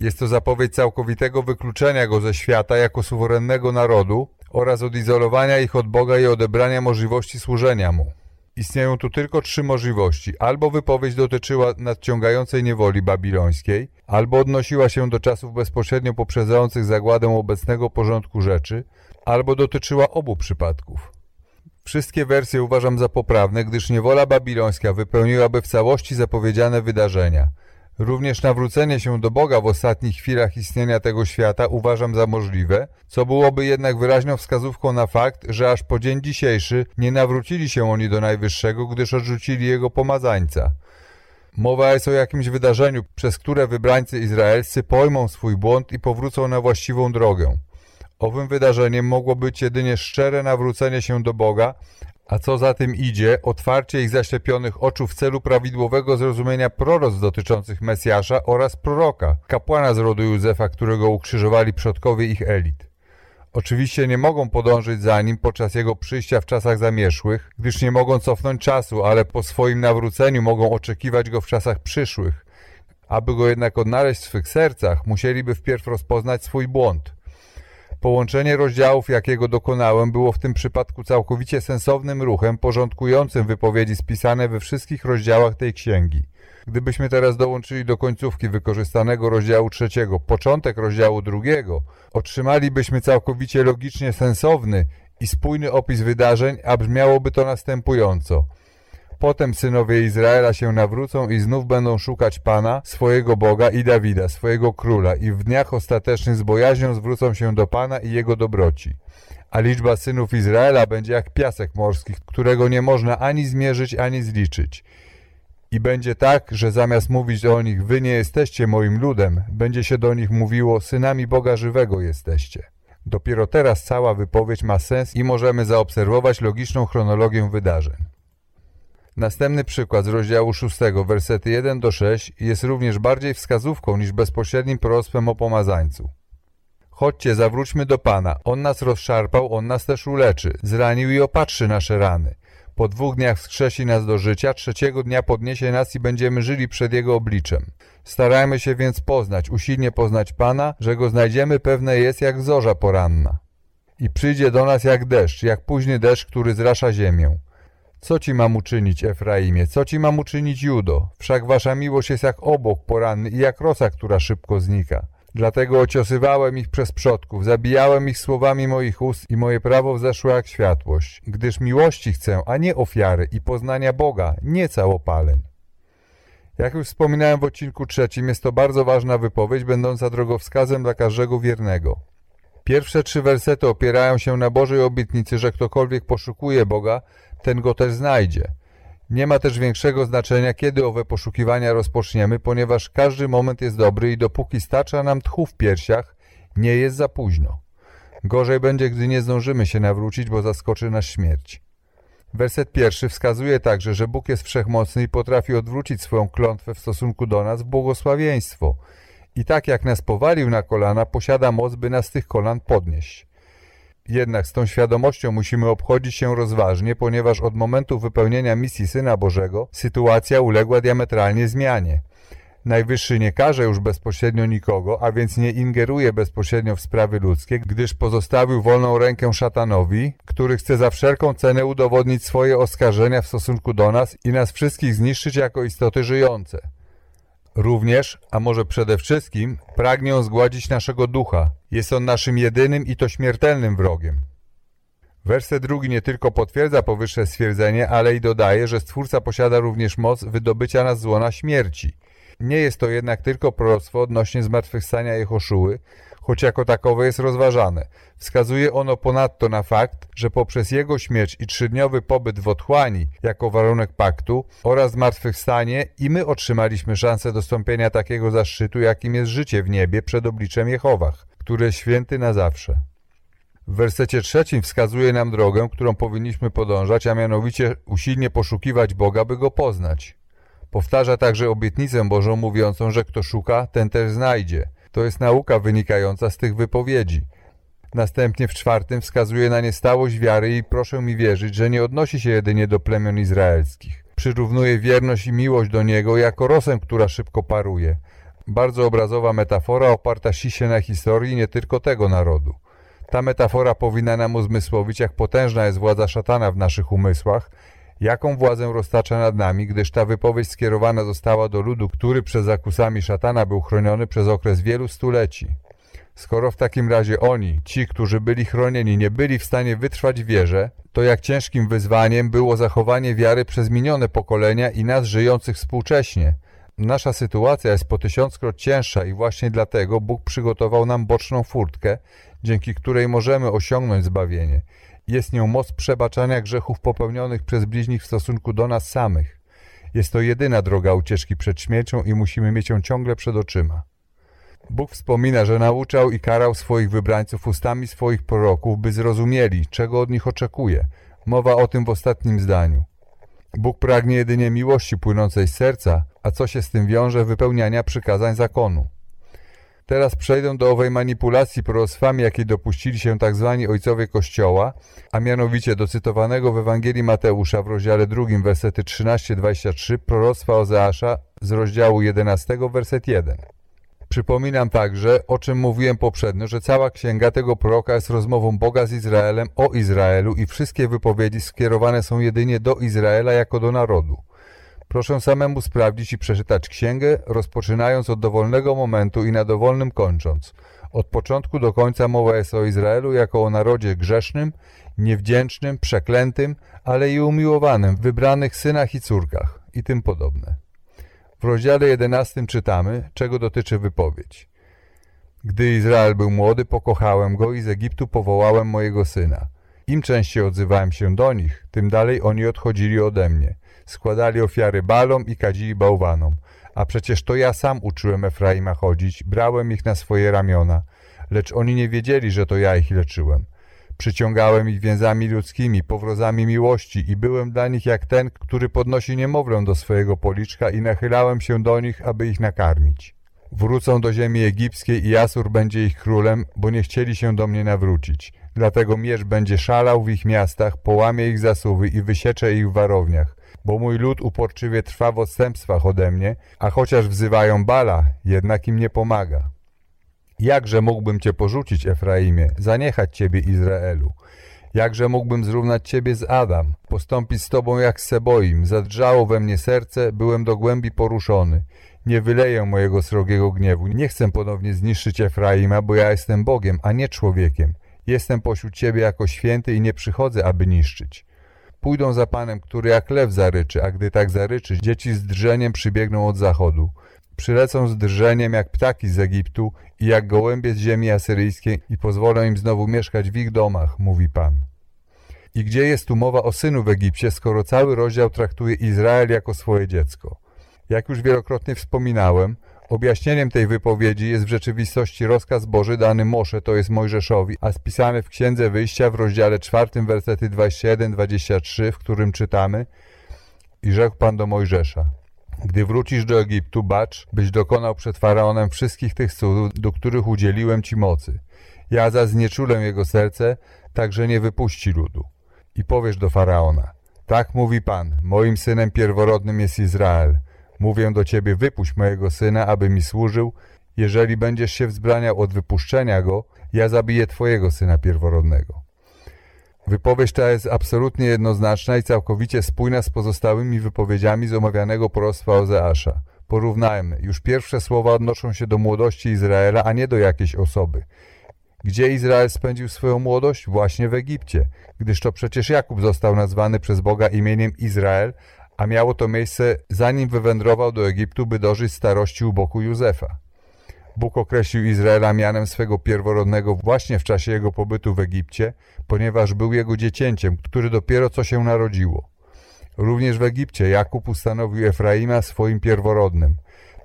Jest to zapowiedź całkowitego wykluczenia go ze świata jako suwerennego narodu oraz odizolowania ich od Boga i odebrania możliwości służenia mu. Istnieją tu tylko trzy możliwości. Albo wypowiedź dotyczyła nadciągającej niewoli babilońskiej, albo odnosiła się do czasów bezpośrednio poprzedzających zagładę obecnego porządku rzeczy, albo dotyczyła obu przypadków. Wszystkie wersje uważam za poprawne, gdyż niewola babilońska wypełniłaby w całości zapowiedziane wydarzenia. Również nawrócenie się do Boga w ostatnich chwilach istnienia tego świata uważam za możliwe, co byłoby jednak wyraźną wskazówką na fakt, że aż po dzień dzisiejszy nie nawrócili się oni do Najwyższego, gdyż odrzucili Jego pomazańca. Mowa jest o jakimś wydarzeniu, przez które wybrańcy izraelscy pojmą swój błąd i powrócą na właściwą drogę. Owym wydarzeniem mogło być jedynie szczere nawrócenie się do Boga, a co za tym idzie, otwarcie ich zaślepionych oczu w celu prawidłowego zrozumienia proroc dotyczących Mesjasza oraz proroka, kapłana z rodu Józefa, którego ukrzyżowali przodkowie ich elit. Oczywiście nie mogą podążyć za nim podczas jego przyjścia w czasach zamieszłych, gdyż nie mogą cofnąć czasu, ale po swoim nawróceniu mogą oczekiwać go w czasach przyszłych. Aby go jednak odnaleźć w swych sercach, musieliby wpierw rozpoznać swój błąd. Połączenie rozdziałów, jakiego dokonałem, było w tym przypadku całkowicie sensownym ruchem porządkującym wypowiedzi spisane we wszystkich rozdziałach tej księgi. Gdybyśmy teraz dołączyli do końcówki wykorzystanego rozdziału trzeciego początek rozdziału drugiego, otrzymalibyśmy całkowicie logicznie sensowny i spójny opis wydarzeń, a brzmiałoby to następująco – Potem synowie Izraela się nawrócą i znów będą szukać Pana, swojego Boga i Dawida, swojego króla i w dniach ostatecznych z bojaźnią zwrócą się do Pana i Jego dobroci. A liczba synów Izraela będzie jak piasek morski, którego nie można ani zmierzyć, ani zliczyć. I będzie tak, że zamiast mówić o nich, wy nie jesteście moim ludem, będzie się do nich mówiło, synami Boga żywego jesteście. Dopiero teraz cała wypowiedź ma sens i możemy zaobserwować logiczną chronologię wydarzeń. Następny przykład z rozdziału 6, wersety 1 do 6 jest również bardziej wskazówką niż bezpośrednim proroctwem o pomazańcu. Chodźcie, zawróćmy do Pana. On nas rozszarpał, On nas też uleczy. Zranił i opatrzy nasze rany. Po dwóch dniach wskrzesi nas do życia, trzeciego dnia podniesie nas i będziemy żyli przed Jego obliczem. Starajmy się więc poznać, usilnie poznać Pana, że Go znajdziemy pewne jest jak zorza poranna. I przyjdzie do nas jak deszcz, jak późny deszcz, który zrasza ziemię. Co ci mam uczynić, Efraimie? Co ci mam uczynić, Judo? Wszak wasza miłość jest jak obok poranny i jak rosa, która szybko znika. Dlatego ociosywałem ich przez przodków, zabijałem ich słowami moich ust i moje prawo wzeszło jak światłość, gdyż miłości chcę, a nie ofiary i poznania Boga, nie całopaleń. Jak już wspominałem w odcinku trzecim, jest to bardzo ważna wypowiedź, będąca drogowskazem dla każdego wiernego. Pierwsze trzy wersety opierają się na Bożej obietnicy, że ktokolwiek poszukuje Boga, ten go też znajdzie. Nie ma też większego znaczenia, kiedy owe poszukiwania rozpoczniemy, ponieważ każdy moment jest dobry i dopóki starcza nam tchu w piersiach, nie jest za późno. Gorzej będzie, gdy nie zdążymy się nawrócić, bo zaskoczy nas śmierć. Werset pierwszy wskazuje także, że Bóg jest wszechmocny i potrafi odwrócić swoją klątwę w stosunku do nas w błogosławieństwo. I tak jak nas powalił na kolana, posiada moc, by nas z tych kolan podnieść. Jednak z tą świadomością musimy obchodzić się rozważnie, ponieważ od momentu wypełnienia misji Syna Bożego sytuacja uległa diametralnie zmianie. Najwyższy nie karze już bezpośrednio nikogo, a więc nie ingeruje bezpośrednio w sprawy ludzkie, gdyż pozostawił wolną rękę szatanowi, który chce za wszelką cenę udowodnić swoje oskarżenia w stosunku do nas i nas wszystkich zniszczyć jako istoty żyjące. Również, a może przede wszystkim, pragnie zgładzić naszego ducha. Jest on naszym jedynym i to śmiertelnym wrogiem. Werset drugi nie tylko potwierdza powyższe stwierdzenie, ale i dodaje, że Stwórca posiada również moc wydobycia nas z łona śmierci. Nie jest to jednak tylko proroctwo odnośnie zmartwychwstania Jehoszuły, choć jako takowe jest rozważane. Wskazuje ono ponadto na fakt, że poprzez jego śmierć i trzydniowy pobyt w otchłani jako warunek paktu oraz zmartwychwstanie i my otrzymaliśmy szansę dostąpienia takiego zaszczytu, jakim jest życie w niebie przed obliczem Jehowach, które święty na zawsze. W wersecie trzecim wskazuje nam drogę, którą powinniśmy podążać, a mianowicie usilnie poszukiwać Boga, by Go poznać. Powtarza także obietnicę Bożą mówiącą, że kto szuka, ten też znajdzie – to jest nauka wynikająca z tych wypowiedzi. Następnie w czwartym wskazuje na niestałość wiary i proszę mi wierzyć, że nie odnosi się jedynie do plemion izraelskich. Przyrównuje wierność i miłość do Niego jako rosę, która szybko paruje. Bardzo obrazowa metafora oparta ściśle na historii nie tylko tego narodu. Ta metafora powinna nam uzmysłowić, jak potężna jest władza szatana w naszych umysłach jaką władzę roztacza nad nami, gdyż ta wypowiedź skierowana została do ludu, który przed zakusami szatana był chroniony przez okres wielu stuleci. Skoro w takim razie oni, ci, którzy byli chronieni, nie byli w stanie wytrwać wierze, to jak ciężkim wyzwaniem było zachowanie wiary przez minione pokolenia i nas żyjących współcześnie. nasza sytuacja jest po tysiąckroć cięższa i właśnie dlatego Bóg przygotował nam boczną furtkę, dzięki której możemy osiągnąć zbawienie. Jest nią moc przebaczania grzechów popełnionych przez bliźnich w stosunku do nas samych. Jest to jedyna droga ucieczki przed śmiercią i musimy mieć ją ciągle przed oczyma. Bóg wspomina, że nauczał i karał swoich wybrańców ustami swoich proroków, by zrozumieli, czego od nich oczekuje. Mowa o tym w ostatnim zdaniu. Bóg pragnie jedynie miłości płynącej z serca, a co się z tym wiąże wypełniania przykazań zakonu. Teraz przejdę do owej manipulacji proroctwami, jakiej dopuścili się tzw. Tak ojcowie Kościoła, a mianowicie do cytowanego w Ewangelii Mateusza w rozdziale 2, wersety 13-23 proroctwa Ozeasza z rozdziału 11, werset 1. Przypominam także, o czym mówiłem poprzednio, że cała księga tego proroka jest rozmową Boga z Izraelem o Izraelu i wszystkie wypowiedzi skierowane są jedynie do Izraela jako do narodu. Proszę samemu sprawdzić i przeczytać księgę, rozpoczynając od dowolnego momentu i na dowolnym kończąc. Od początku do końca mowa jest o Izraelu jako o narodzie grzesznym, niewdzięcznym, przeklętym, ale i umiłowanym, wybranych synach i córkach i tym podobne. W rozdziale 11 czytamy, czego dotyczy wypowiedź. Gdy Izrael był młody, pokochałem go i z Egiptu powołałem mojego syna. Im częściej odzywałem się do nich, tym dalej oni odchodzili ode mnie. Składali ofiary balom i kadzili bałwanom. A przecież to ja sam uczyłem Efraima chodzić, brałem ich na swoje ramiona. Lecz oni nie wiedzieli, że to ja ich leczyłem. Przyciągałem ich więzami ludzkimi, powrozami miłości i byłem dla nich jak ten, który podnosi niemowlę do swojego policzka i nachylałem się do nich, aby ich nakarmić. Wrócą do ziemi egipskiej i Asur będzie ich królem, bo nie chcieli się do mnie nawrócić. Dlatego miecz będzie szalał w ich miastach, połamie ich zasuwy i wysiecze ich w warowniach. Bo mój lud uporczywie trwa w odstępstwach ode mnie, a chociaż wzywają Bala, jednak im nie pomaga. Jakże mógłbym Cię porzucić, Efraimie, zaniechać Ciebie, Izraelu? Jakże mógłbym zrównać Ciebie z Adam, postąpić z Tobą jak z Seboim? Zadrżało we mnie serce, byłem do głębi poruszony. Nie wyleję mojego srogiego gniewu. Nie chcę ponownie zniszczyć Efraima, bo ja jestem Bogiem, a nie człowiekiem. Jestem pośród Ciebie jako święty i nie przychodzę, aby niszczyć. Pójdą za Panem, który jak lew zaryczy, a gdy tak zaryczy, dzieci z drżeniem przybiegną od zachodu. Przylecą z drżeniem jak ptaki z Egiptu i jak gołębie z ziemi asyryjskiej i pozwolę im znowu mieszkać w ich domach, mówi Pan. I gdzie jest tu mowa o synu w Egipcie, skoro cały rozdział traktuje Izrael jako swoje dziecko? Jak już wielokrotnie wspominałem, objaśnieniem tej wypowiedzi jest w rzeczywistości rozkaz Boży dany Mosze, to jest Mojżeszowi, a spisany w Księdze Wyjścia w rozdziale 4, wersety 21-23, w którym czytamy I rzekł Pan do Mojżesza gdy wrócisz do Egiptu, bacz, byś dokonał przed Faraonem wszystkich tych cudów, do których udzieliłem ci mocy. Ja za znieczulę jego serce, tak że nie wypuści ludu. I powiesz do Faraona, tak mówi Pan, moim synem pierworodnym jest Izrael. Mówię do ciebie, wypuść mojego syna, aby mi służył. Jeżeli będziesz się wzbraniał od wypuszczenia go, ja zabiję twojego syna pierworodnego. Wypowiedź ta jest absolutnie jednoznaczna i całkowicie spójna z pozostałymi wypowiedziami z omawianego proroctwa Ozeasza. Porównajmy. Już pierwsze słowa odnoszą się do młodości Izraela, a nie do jakiejś osoby. Gdzie Izrael spędził swoją młodość? Właśnie w Egipcie, gdyż to przecież Jakub został nazwany przez Boga imieniem Izrael, a miało to miejsce zanim wywędrował do Egiptu, by dożyć starości u boku Józefa. Bóg określił Izraela mianem swego pierworodnego właśnie w czasie jego pobytu w Egipcie, ponieważ był jego dziecięciem, który dopiero co się narodziło. Również w Egipcie Jakub ustanowił Efraima swoim pierworodnym.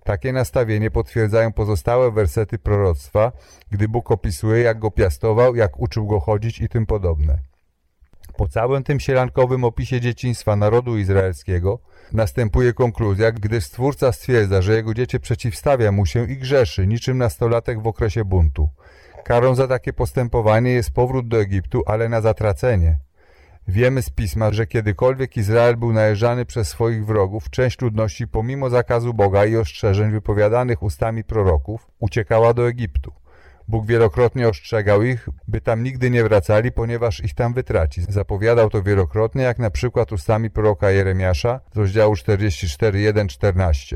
Takie nastawienie potwierdzają pozostałe wersety proroctwa, gdy Bóg opisuje, jak go piastował, jak uczył go chodzić i tym podobne. Po całym tym sielankowym opisie dzieciństwa narodu izraelskiego następuje konkluzja, gdy Stwórca stwierdza, że jego dziecię przeciwstawia mu się i grzeszy, niczym nastolatek w okresie buntu. Karą za takie postępowanie jest powrót do Egiptu, ale na zatracenie. Wiemy z Pisma, że kiedykolwiek Izrael był najeżdżany przez swoich wrogów, część ludności pomimo zakazu Boga i ostrzeżeń wypowiadanych ustami proroków uciekała do Egiptu. Bóg wielokrotnie ostrzegał ich, by tam nigdy nie wracali, ponieważ ich tam wytraci. Zapowiadał to wielokrotnie, jak na przykład ustami proroka Jeremiasza z rozdziału 44:1-14.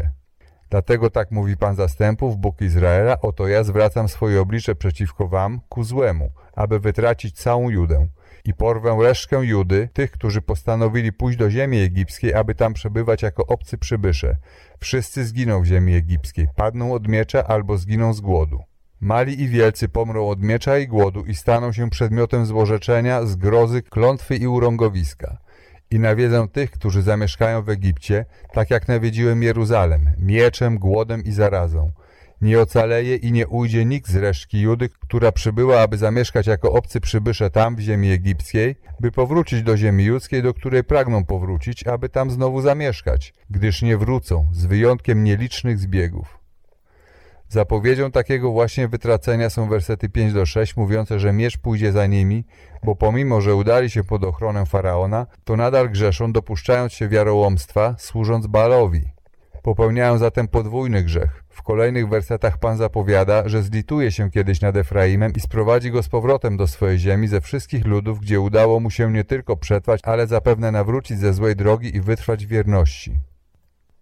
Dlatego tak mówi Pan zastępów, Bóg Izraela, oto ja zwracam swoje oblicze przeciwko wam, ku złemu, aby wytracić całą Judę. i porwę resztkę Judy, tych, którzy postanowili pójść do ziemi egipskiej, aby tam przebywać jako obcy przybysze. Wszyscy zginą w ziemi egipskiej, padną od miecza albo zginą z głodu. Mali i wielcy pomrą od miecza i głodu i staną się przedmiotem złorzeczenia, zgrozy, klątwy i urągowiska. I nawiedzę tych, którzy zamieszkają w Egipcie, tak jak nawiedziłem Jeruzalem, mieczem, głodem i zarazą. Nie ocaleje i nie ujdzie nikt z resztki Judy, która przybyła, aby zamieszkać jako obcy przybysze tam w ziemi egipskiej, by powrócić do ziemi judzkiej, do której pragną powrócić, aby tam znowu zamieszkać, gdyż nie wrócą, z wyjątkiem nielicznych zbiegów. Zapowiedzią takiego właśnie wytracenia są wersety 5 do 6 mówiące, że miecz pójdzie za nimi, bo pomimo, że udali się pod ochronę Faraona, to nadal grzeszą, dopuszczając się wiarołomstwa, służąc Baalowi. Popełniają zatem podwójny grzech. W kolejnych wersetach Pan zapowiada, że zlituje się kiedyś nad Efraimem i sprowadzi go z powrotem do swojej ziemi ze wszystkich ludów, gdzie udało mu się nie tylko przetrwać, ale zapewne nawrócić ze złej drogi i wytrwać wierności.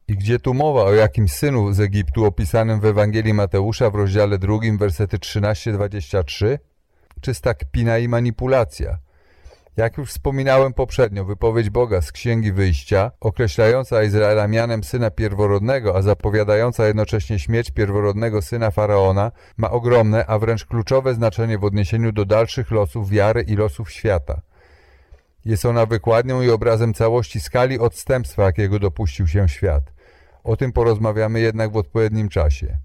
I gdzie tu mowa o jakimś synu z Egiptu opisanym w Ewangelii Mateusza w rozdziale drugim, wersety 13-23? Czysta kpina i manipulacja. Jak już wspominałem poprzednio, wypowiedź Boga z Księgi Wyjścia, określająca Izraela mianem syna pierworodnego, a zapowiadająca jednocześnie śmierć pierworodnego syna Faraona, ma ogromne, a wręcz kluczowe znaczenie w odniesieniu do dalszych losów wiary i losów świata. Jest ona wykładnią i obrazem całości skali odstępstwa, jakiego dopuścił się świat. O tym porozmawiamy jednak w odpowiednim czasie.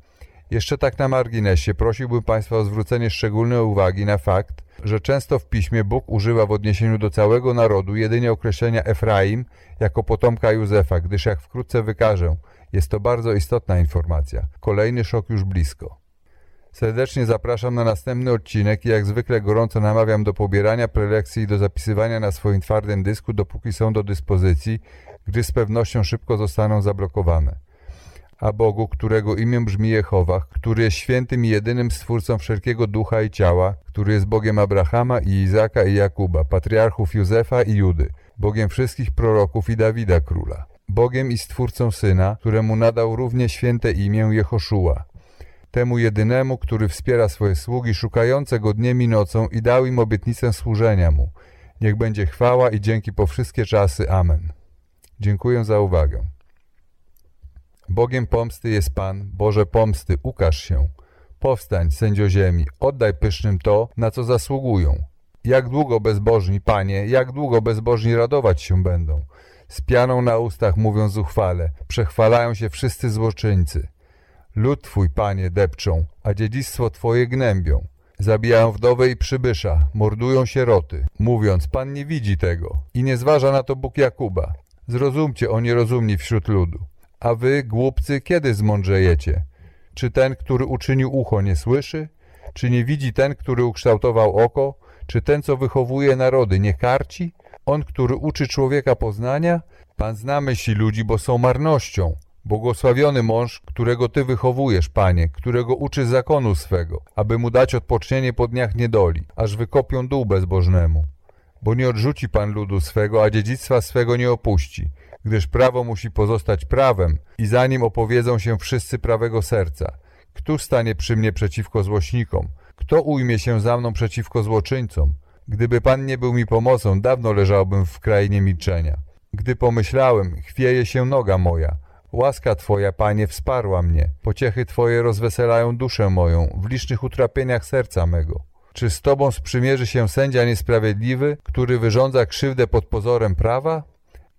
Jeszcze tak na marginesie prosiłbym Państwa o zwrócenie szczególnej uwagi na fakt, że często w piśmie Bóg używa w odniesieniu do całego narodu jedynie określenia Efraim jako potomka Józefa, gdyż jak wkrótce wykażę, jest to bardzo istotna informacja. Kolejny szok już blisko. Serdecznie zapraszam na następny odcinek i jak zwykle gorąco namawiam do pobierania prelekcji i do zapisywania na swoim twardym dysku, dopóki są do dyspozycji, gdy z pewnością szybko zostaną zablokowane. A Bogu, którego imię brzmi Jehowa, który jest świętym i jedynym stwórcą wszelkiego ducha i ciała, który jest Bogiem Abrahama i Izaka i Jakuba, patriarchów Józefa i Judy, Bogiem wszystkich proroków i Dawida króla, Bogiem i stwórcą Syna, któremu nadał równie święte imię Jehoszua, temu jedynemu, który wspiera swoje sługi, szukające go dniem i nocą i dał im obietnicę służenia mu. Niech będzie chwała i dzięki po wszystkie czasy. Amen. Dziękuję za uwagę. Bogiem pomsty jest Pan, Boże pomsty, ukaż się. Powstań, sędzio ziemi, oddaj pysznym to, na co zasługują. Jak długo bezbożni, Panie, jak długo bezbożni radować się będą? Z pianą na ustach mówią zuchwale, przechwalają się wszyscy złoczyńcy. Lud Twój, Panie, depczą, a dziedzictwo Twoje gnębią. Zabijają wdowę i przybysza, mordują sieroty, mówiąc, Pan nie widzi tego i nie zważa na to Bóg Jakuba. Zrozumcie, o nierozumni wśród ludu. A wy, głupcy, kiedy zmądrzejecie? Czy ten, który uczynił ucho, nie słyszy? Czy nie widzi ten, który ukształtował oko? Czy ten, co wychowuje narody, nie karci? On, który uczy człowieka poznania? Pan zna myśli ludzi, bo są marnością. Błogosławiony mąż, którego Ty wychowujesz, Panie, którego uczy zakonu swego, aby mu dać odpocznienie po dniach niedoli, aż wykopią dół bezbożnemu. Bo nie odrzuci Pan ludu swego, a dziedzictwa swego nie opuści, gdyż prawo musi pozostać prawem i za nim opowiedzą się wszyscy prawego serca. Kto stanie przy mnie przeciwko złośnikom? Kto ujmie się za mną przeciwko złoczyńcom? Gdyby Pan nie był mi pomocą, dawno leżałbym w krainie milczenia. Gdy pomyślałem, chwieje się noga moja – Łaska Twoja, Panie, wsparła mnie. Pociechy Twoje rozweselają duszę moją, w licznych utrapieniach serca mego. Czy z Tobą sprzymierzy się sędzia niesprawiedliwy, który wyrządza krzywdę pod pozorem prawa?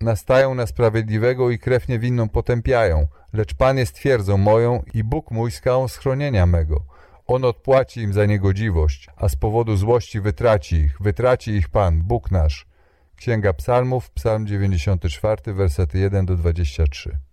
Nastają na sprawiedliwego i krew niewinną potępiają, lecz Pan jest twierdzą moją i Bóg mój skałą schronienia mego. On odpłaci im za niegodziwość, a z powodu złości wytraci ich, wytraci ich Pan, Bóg nasz. Księga Psalmów, Psalm 94, versety 1 do 23.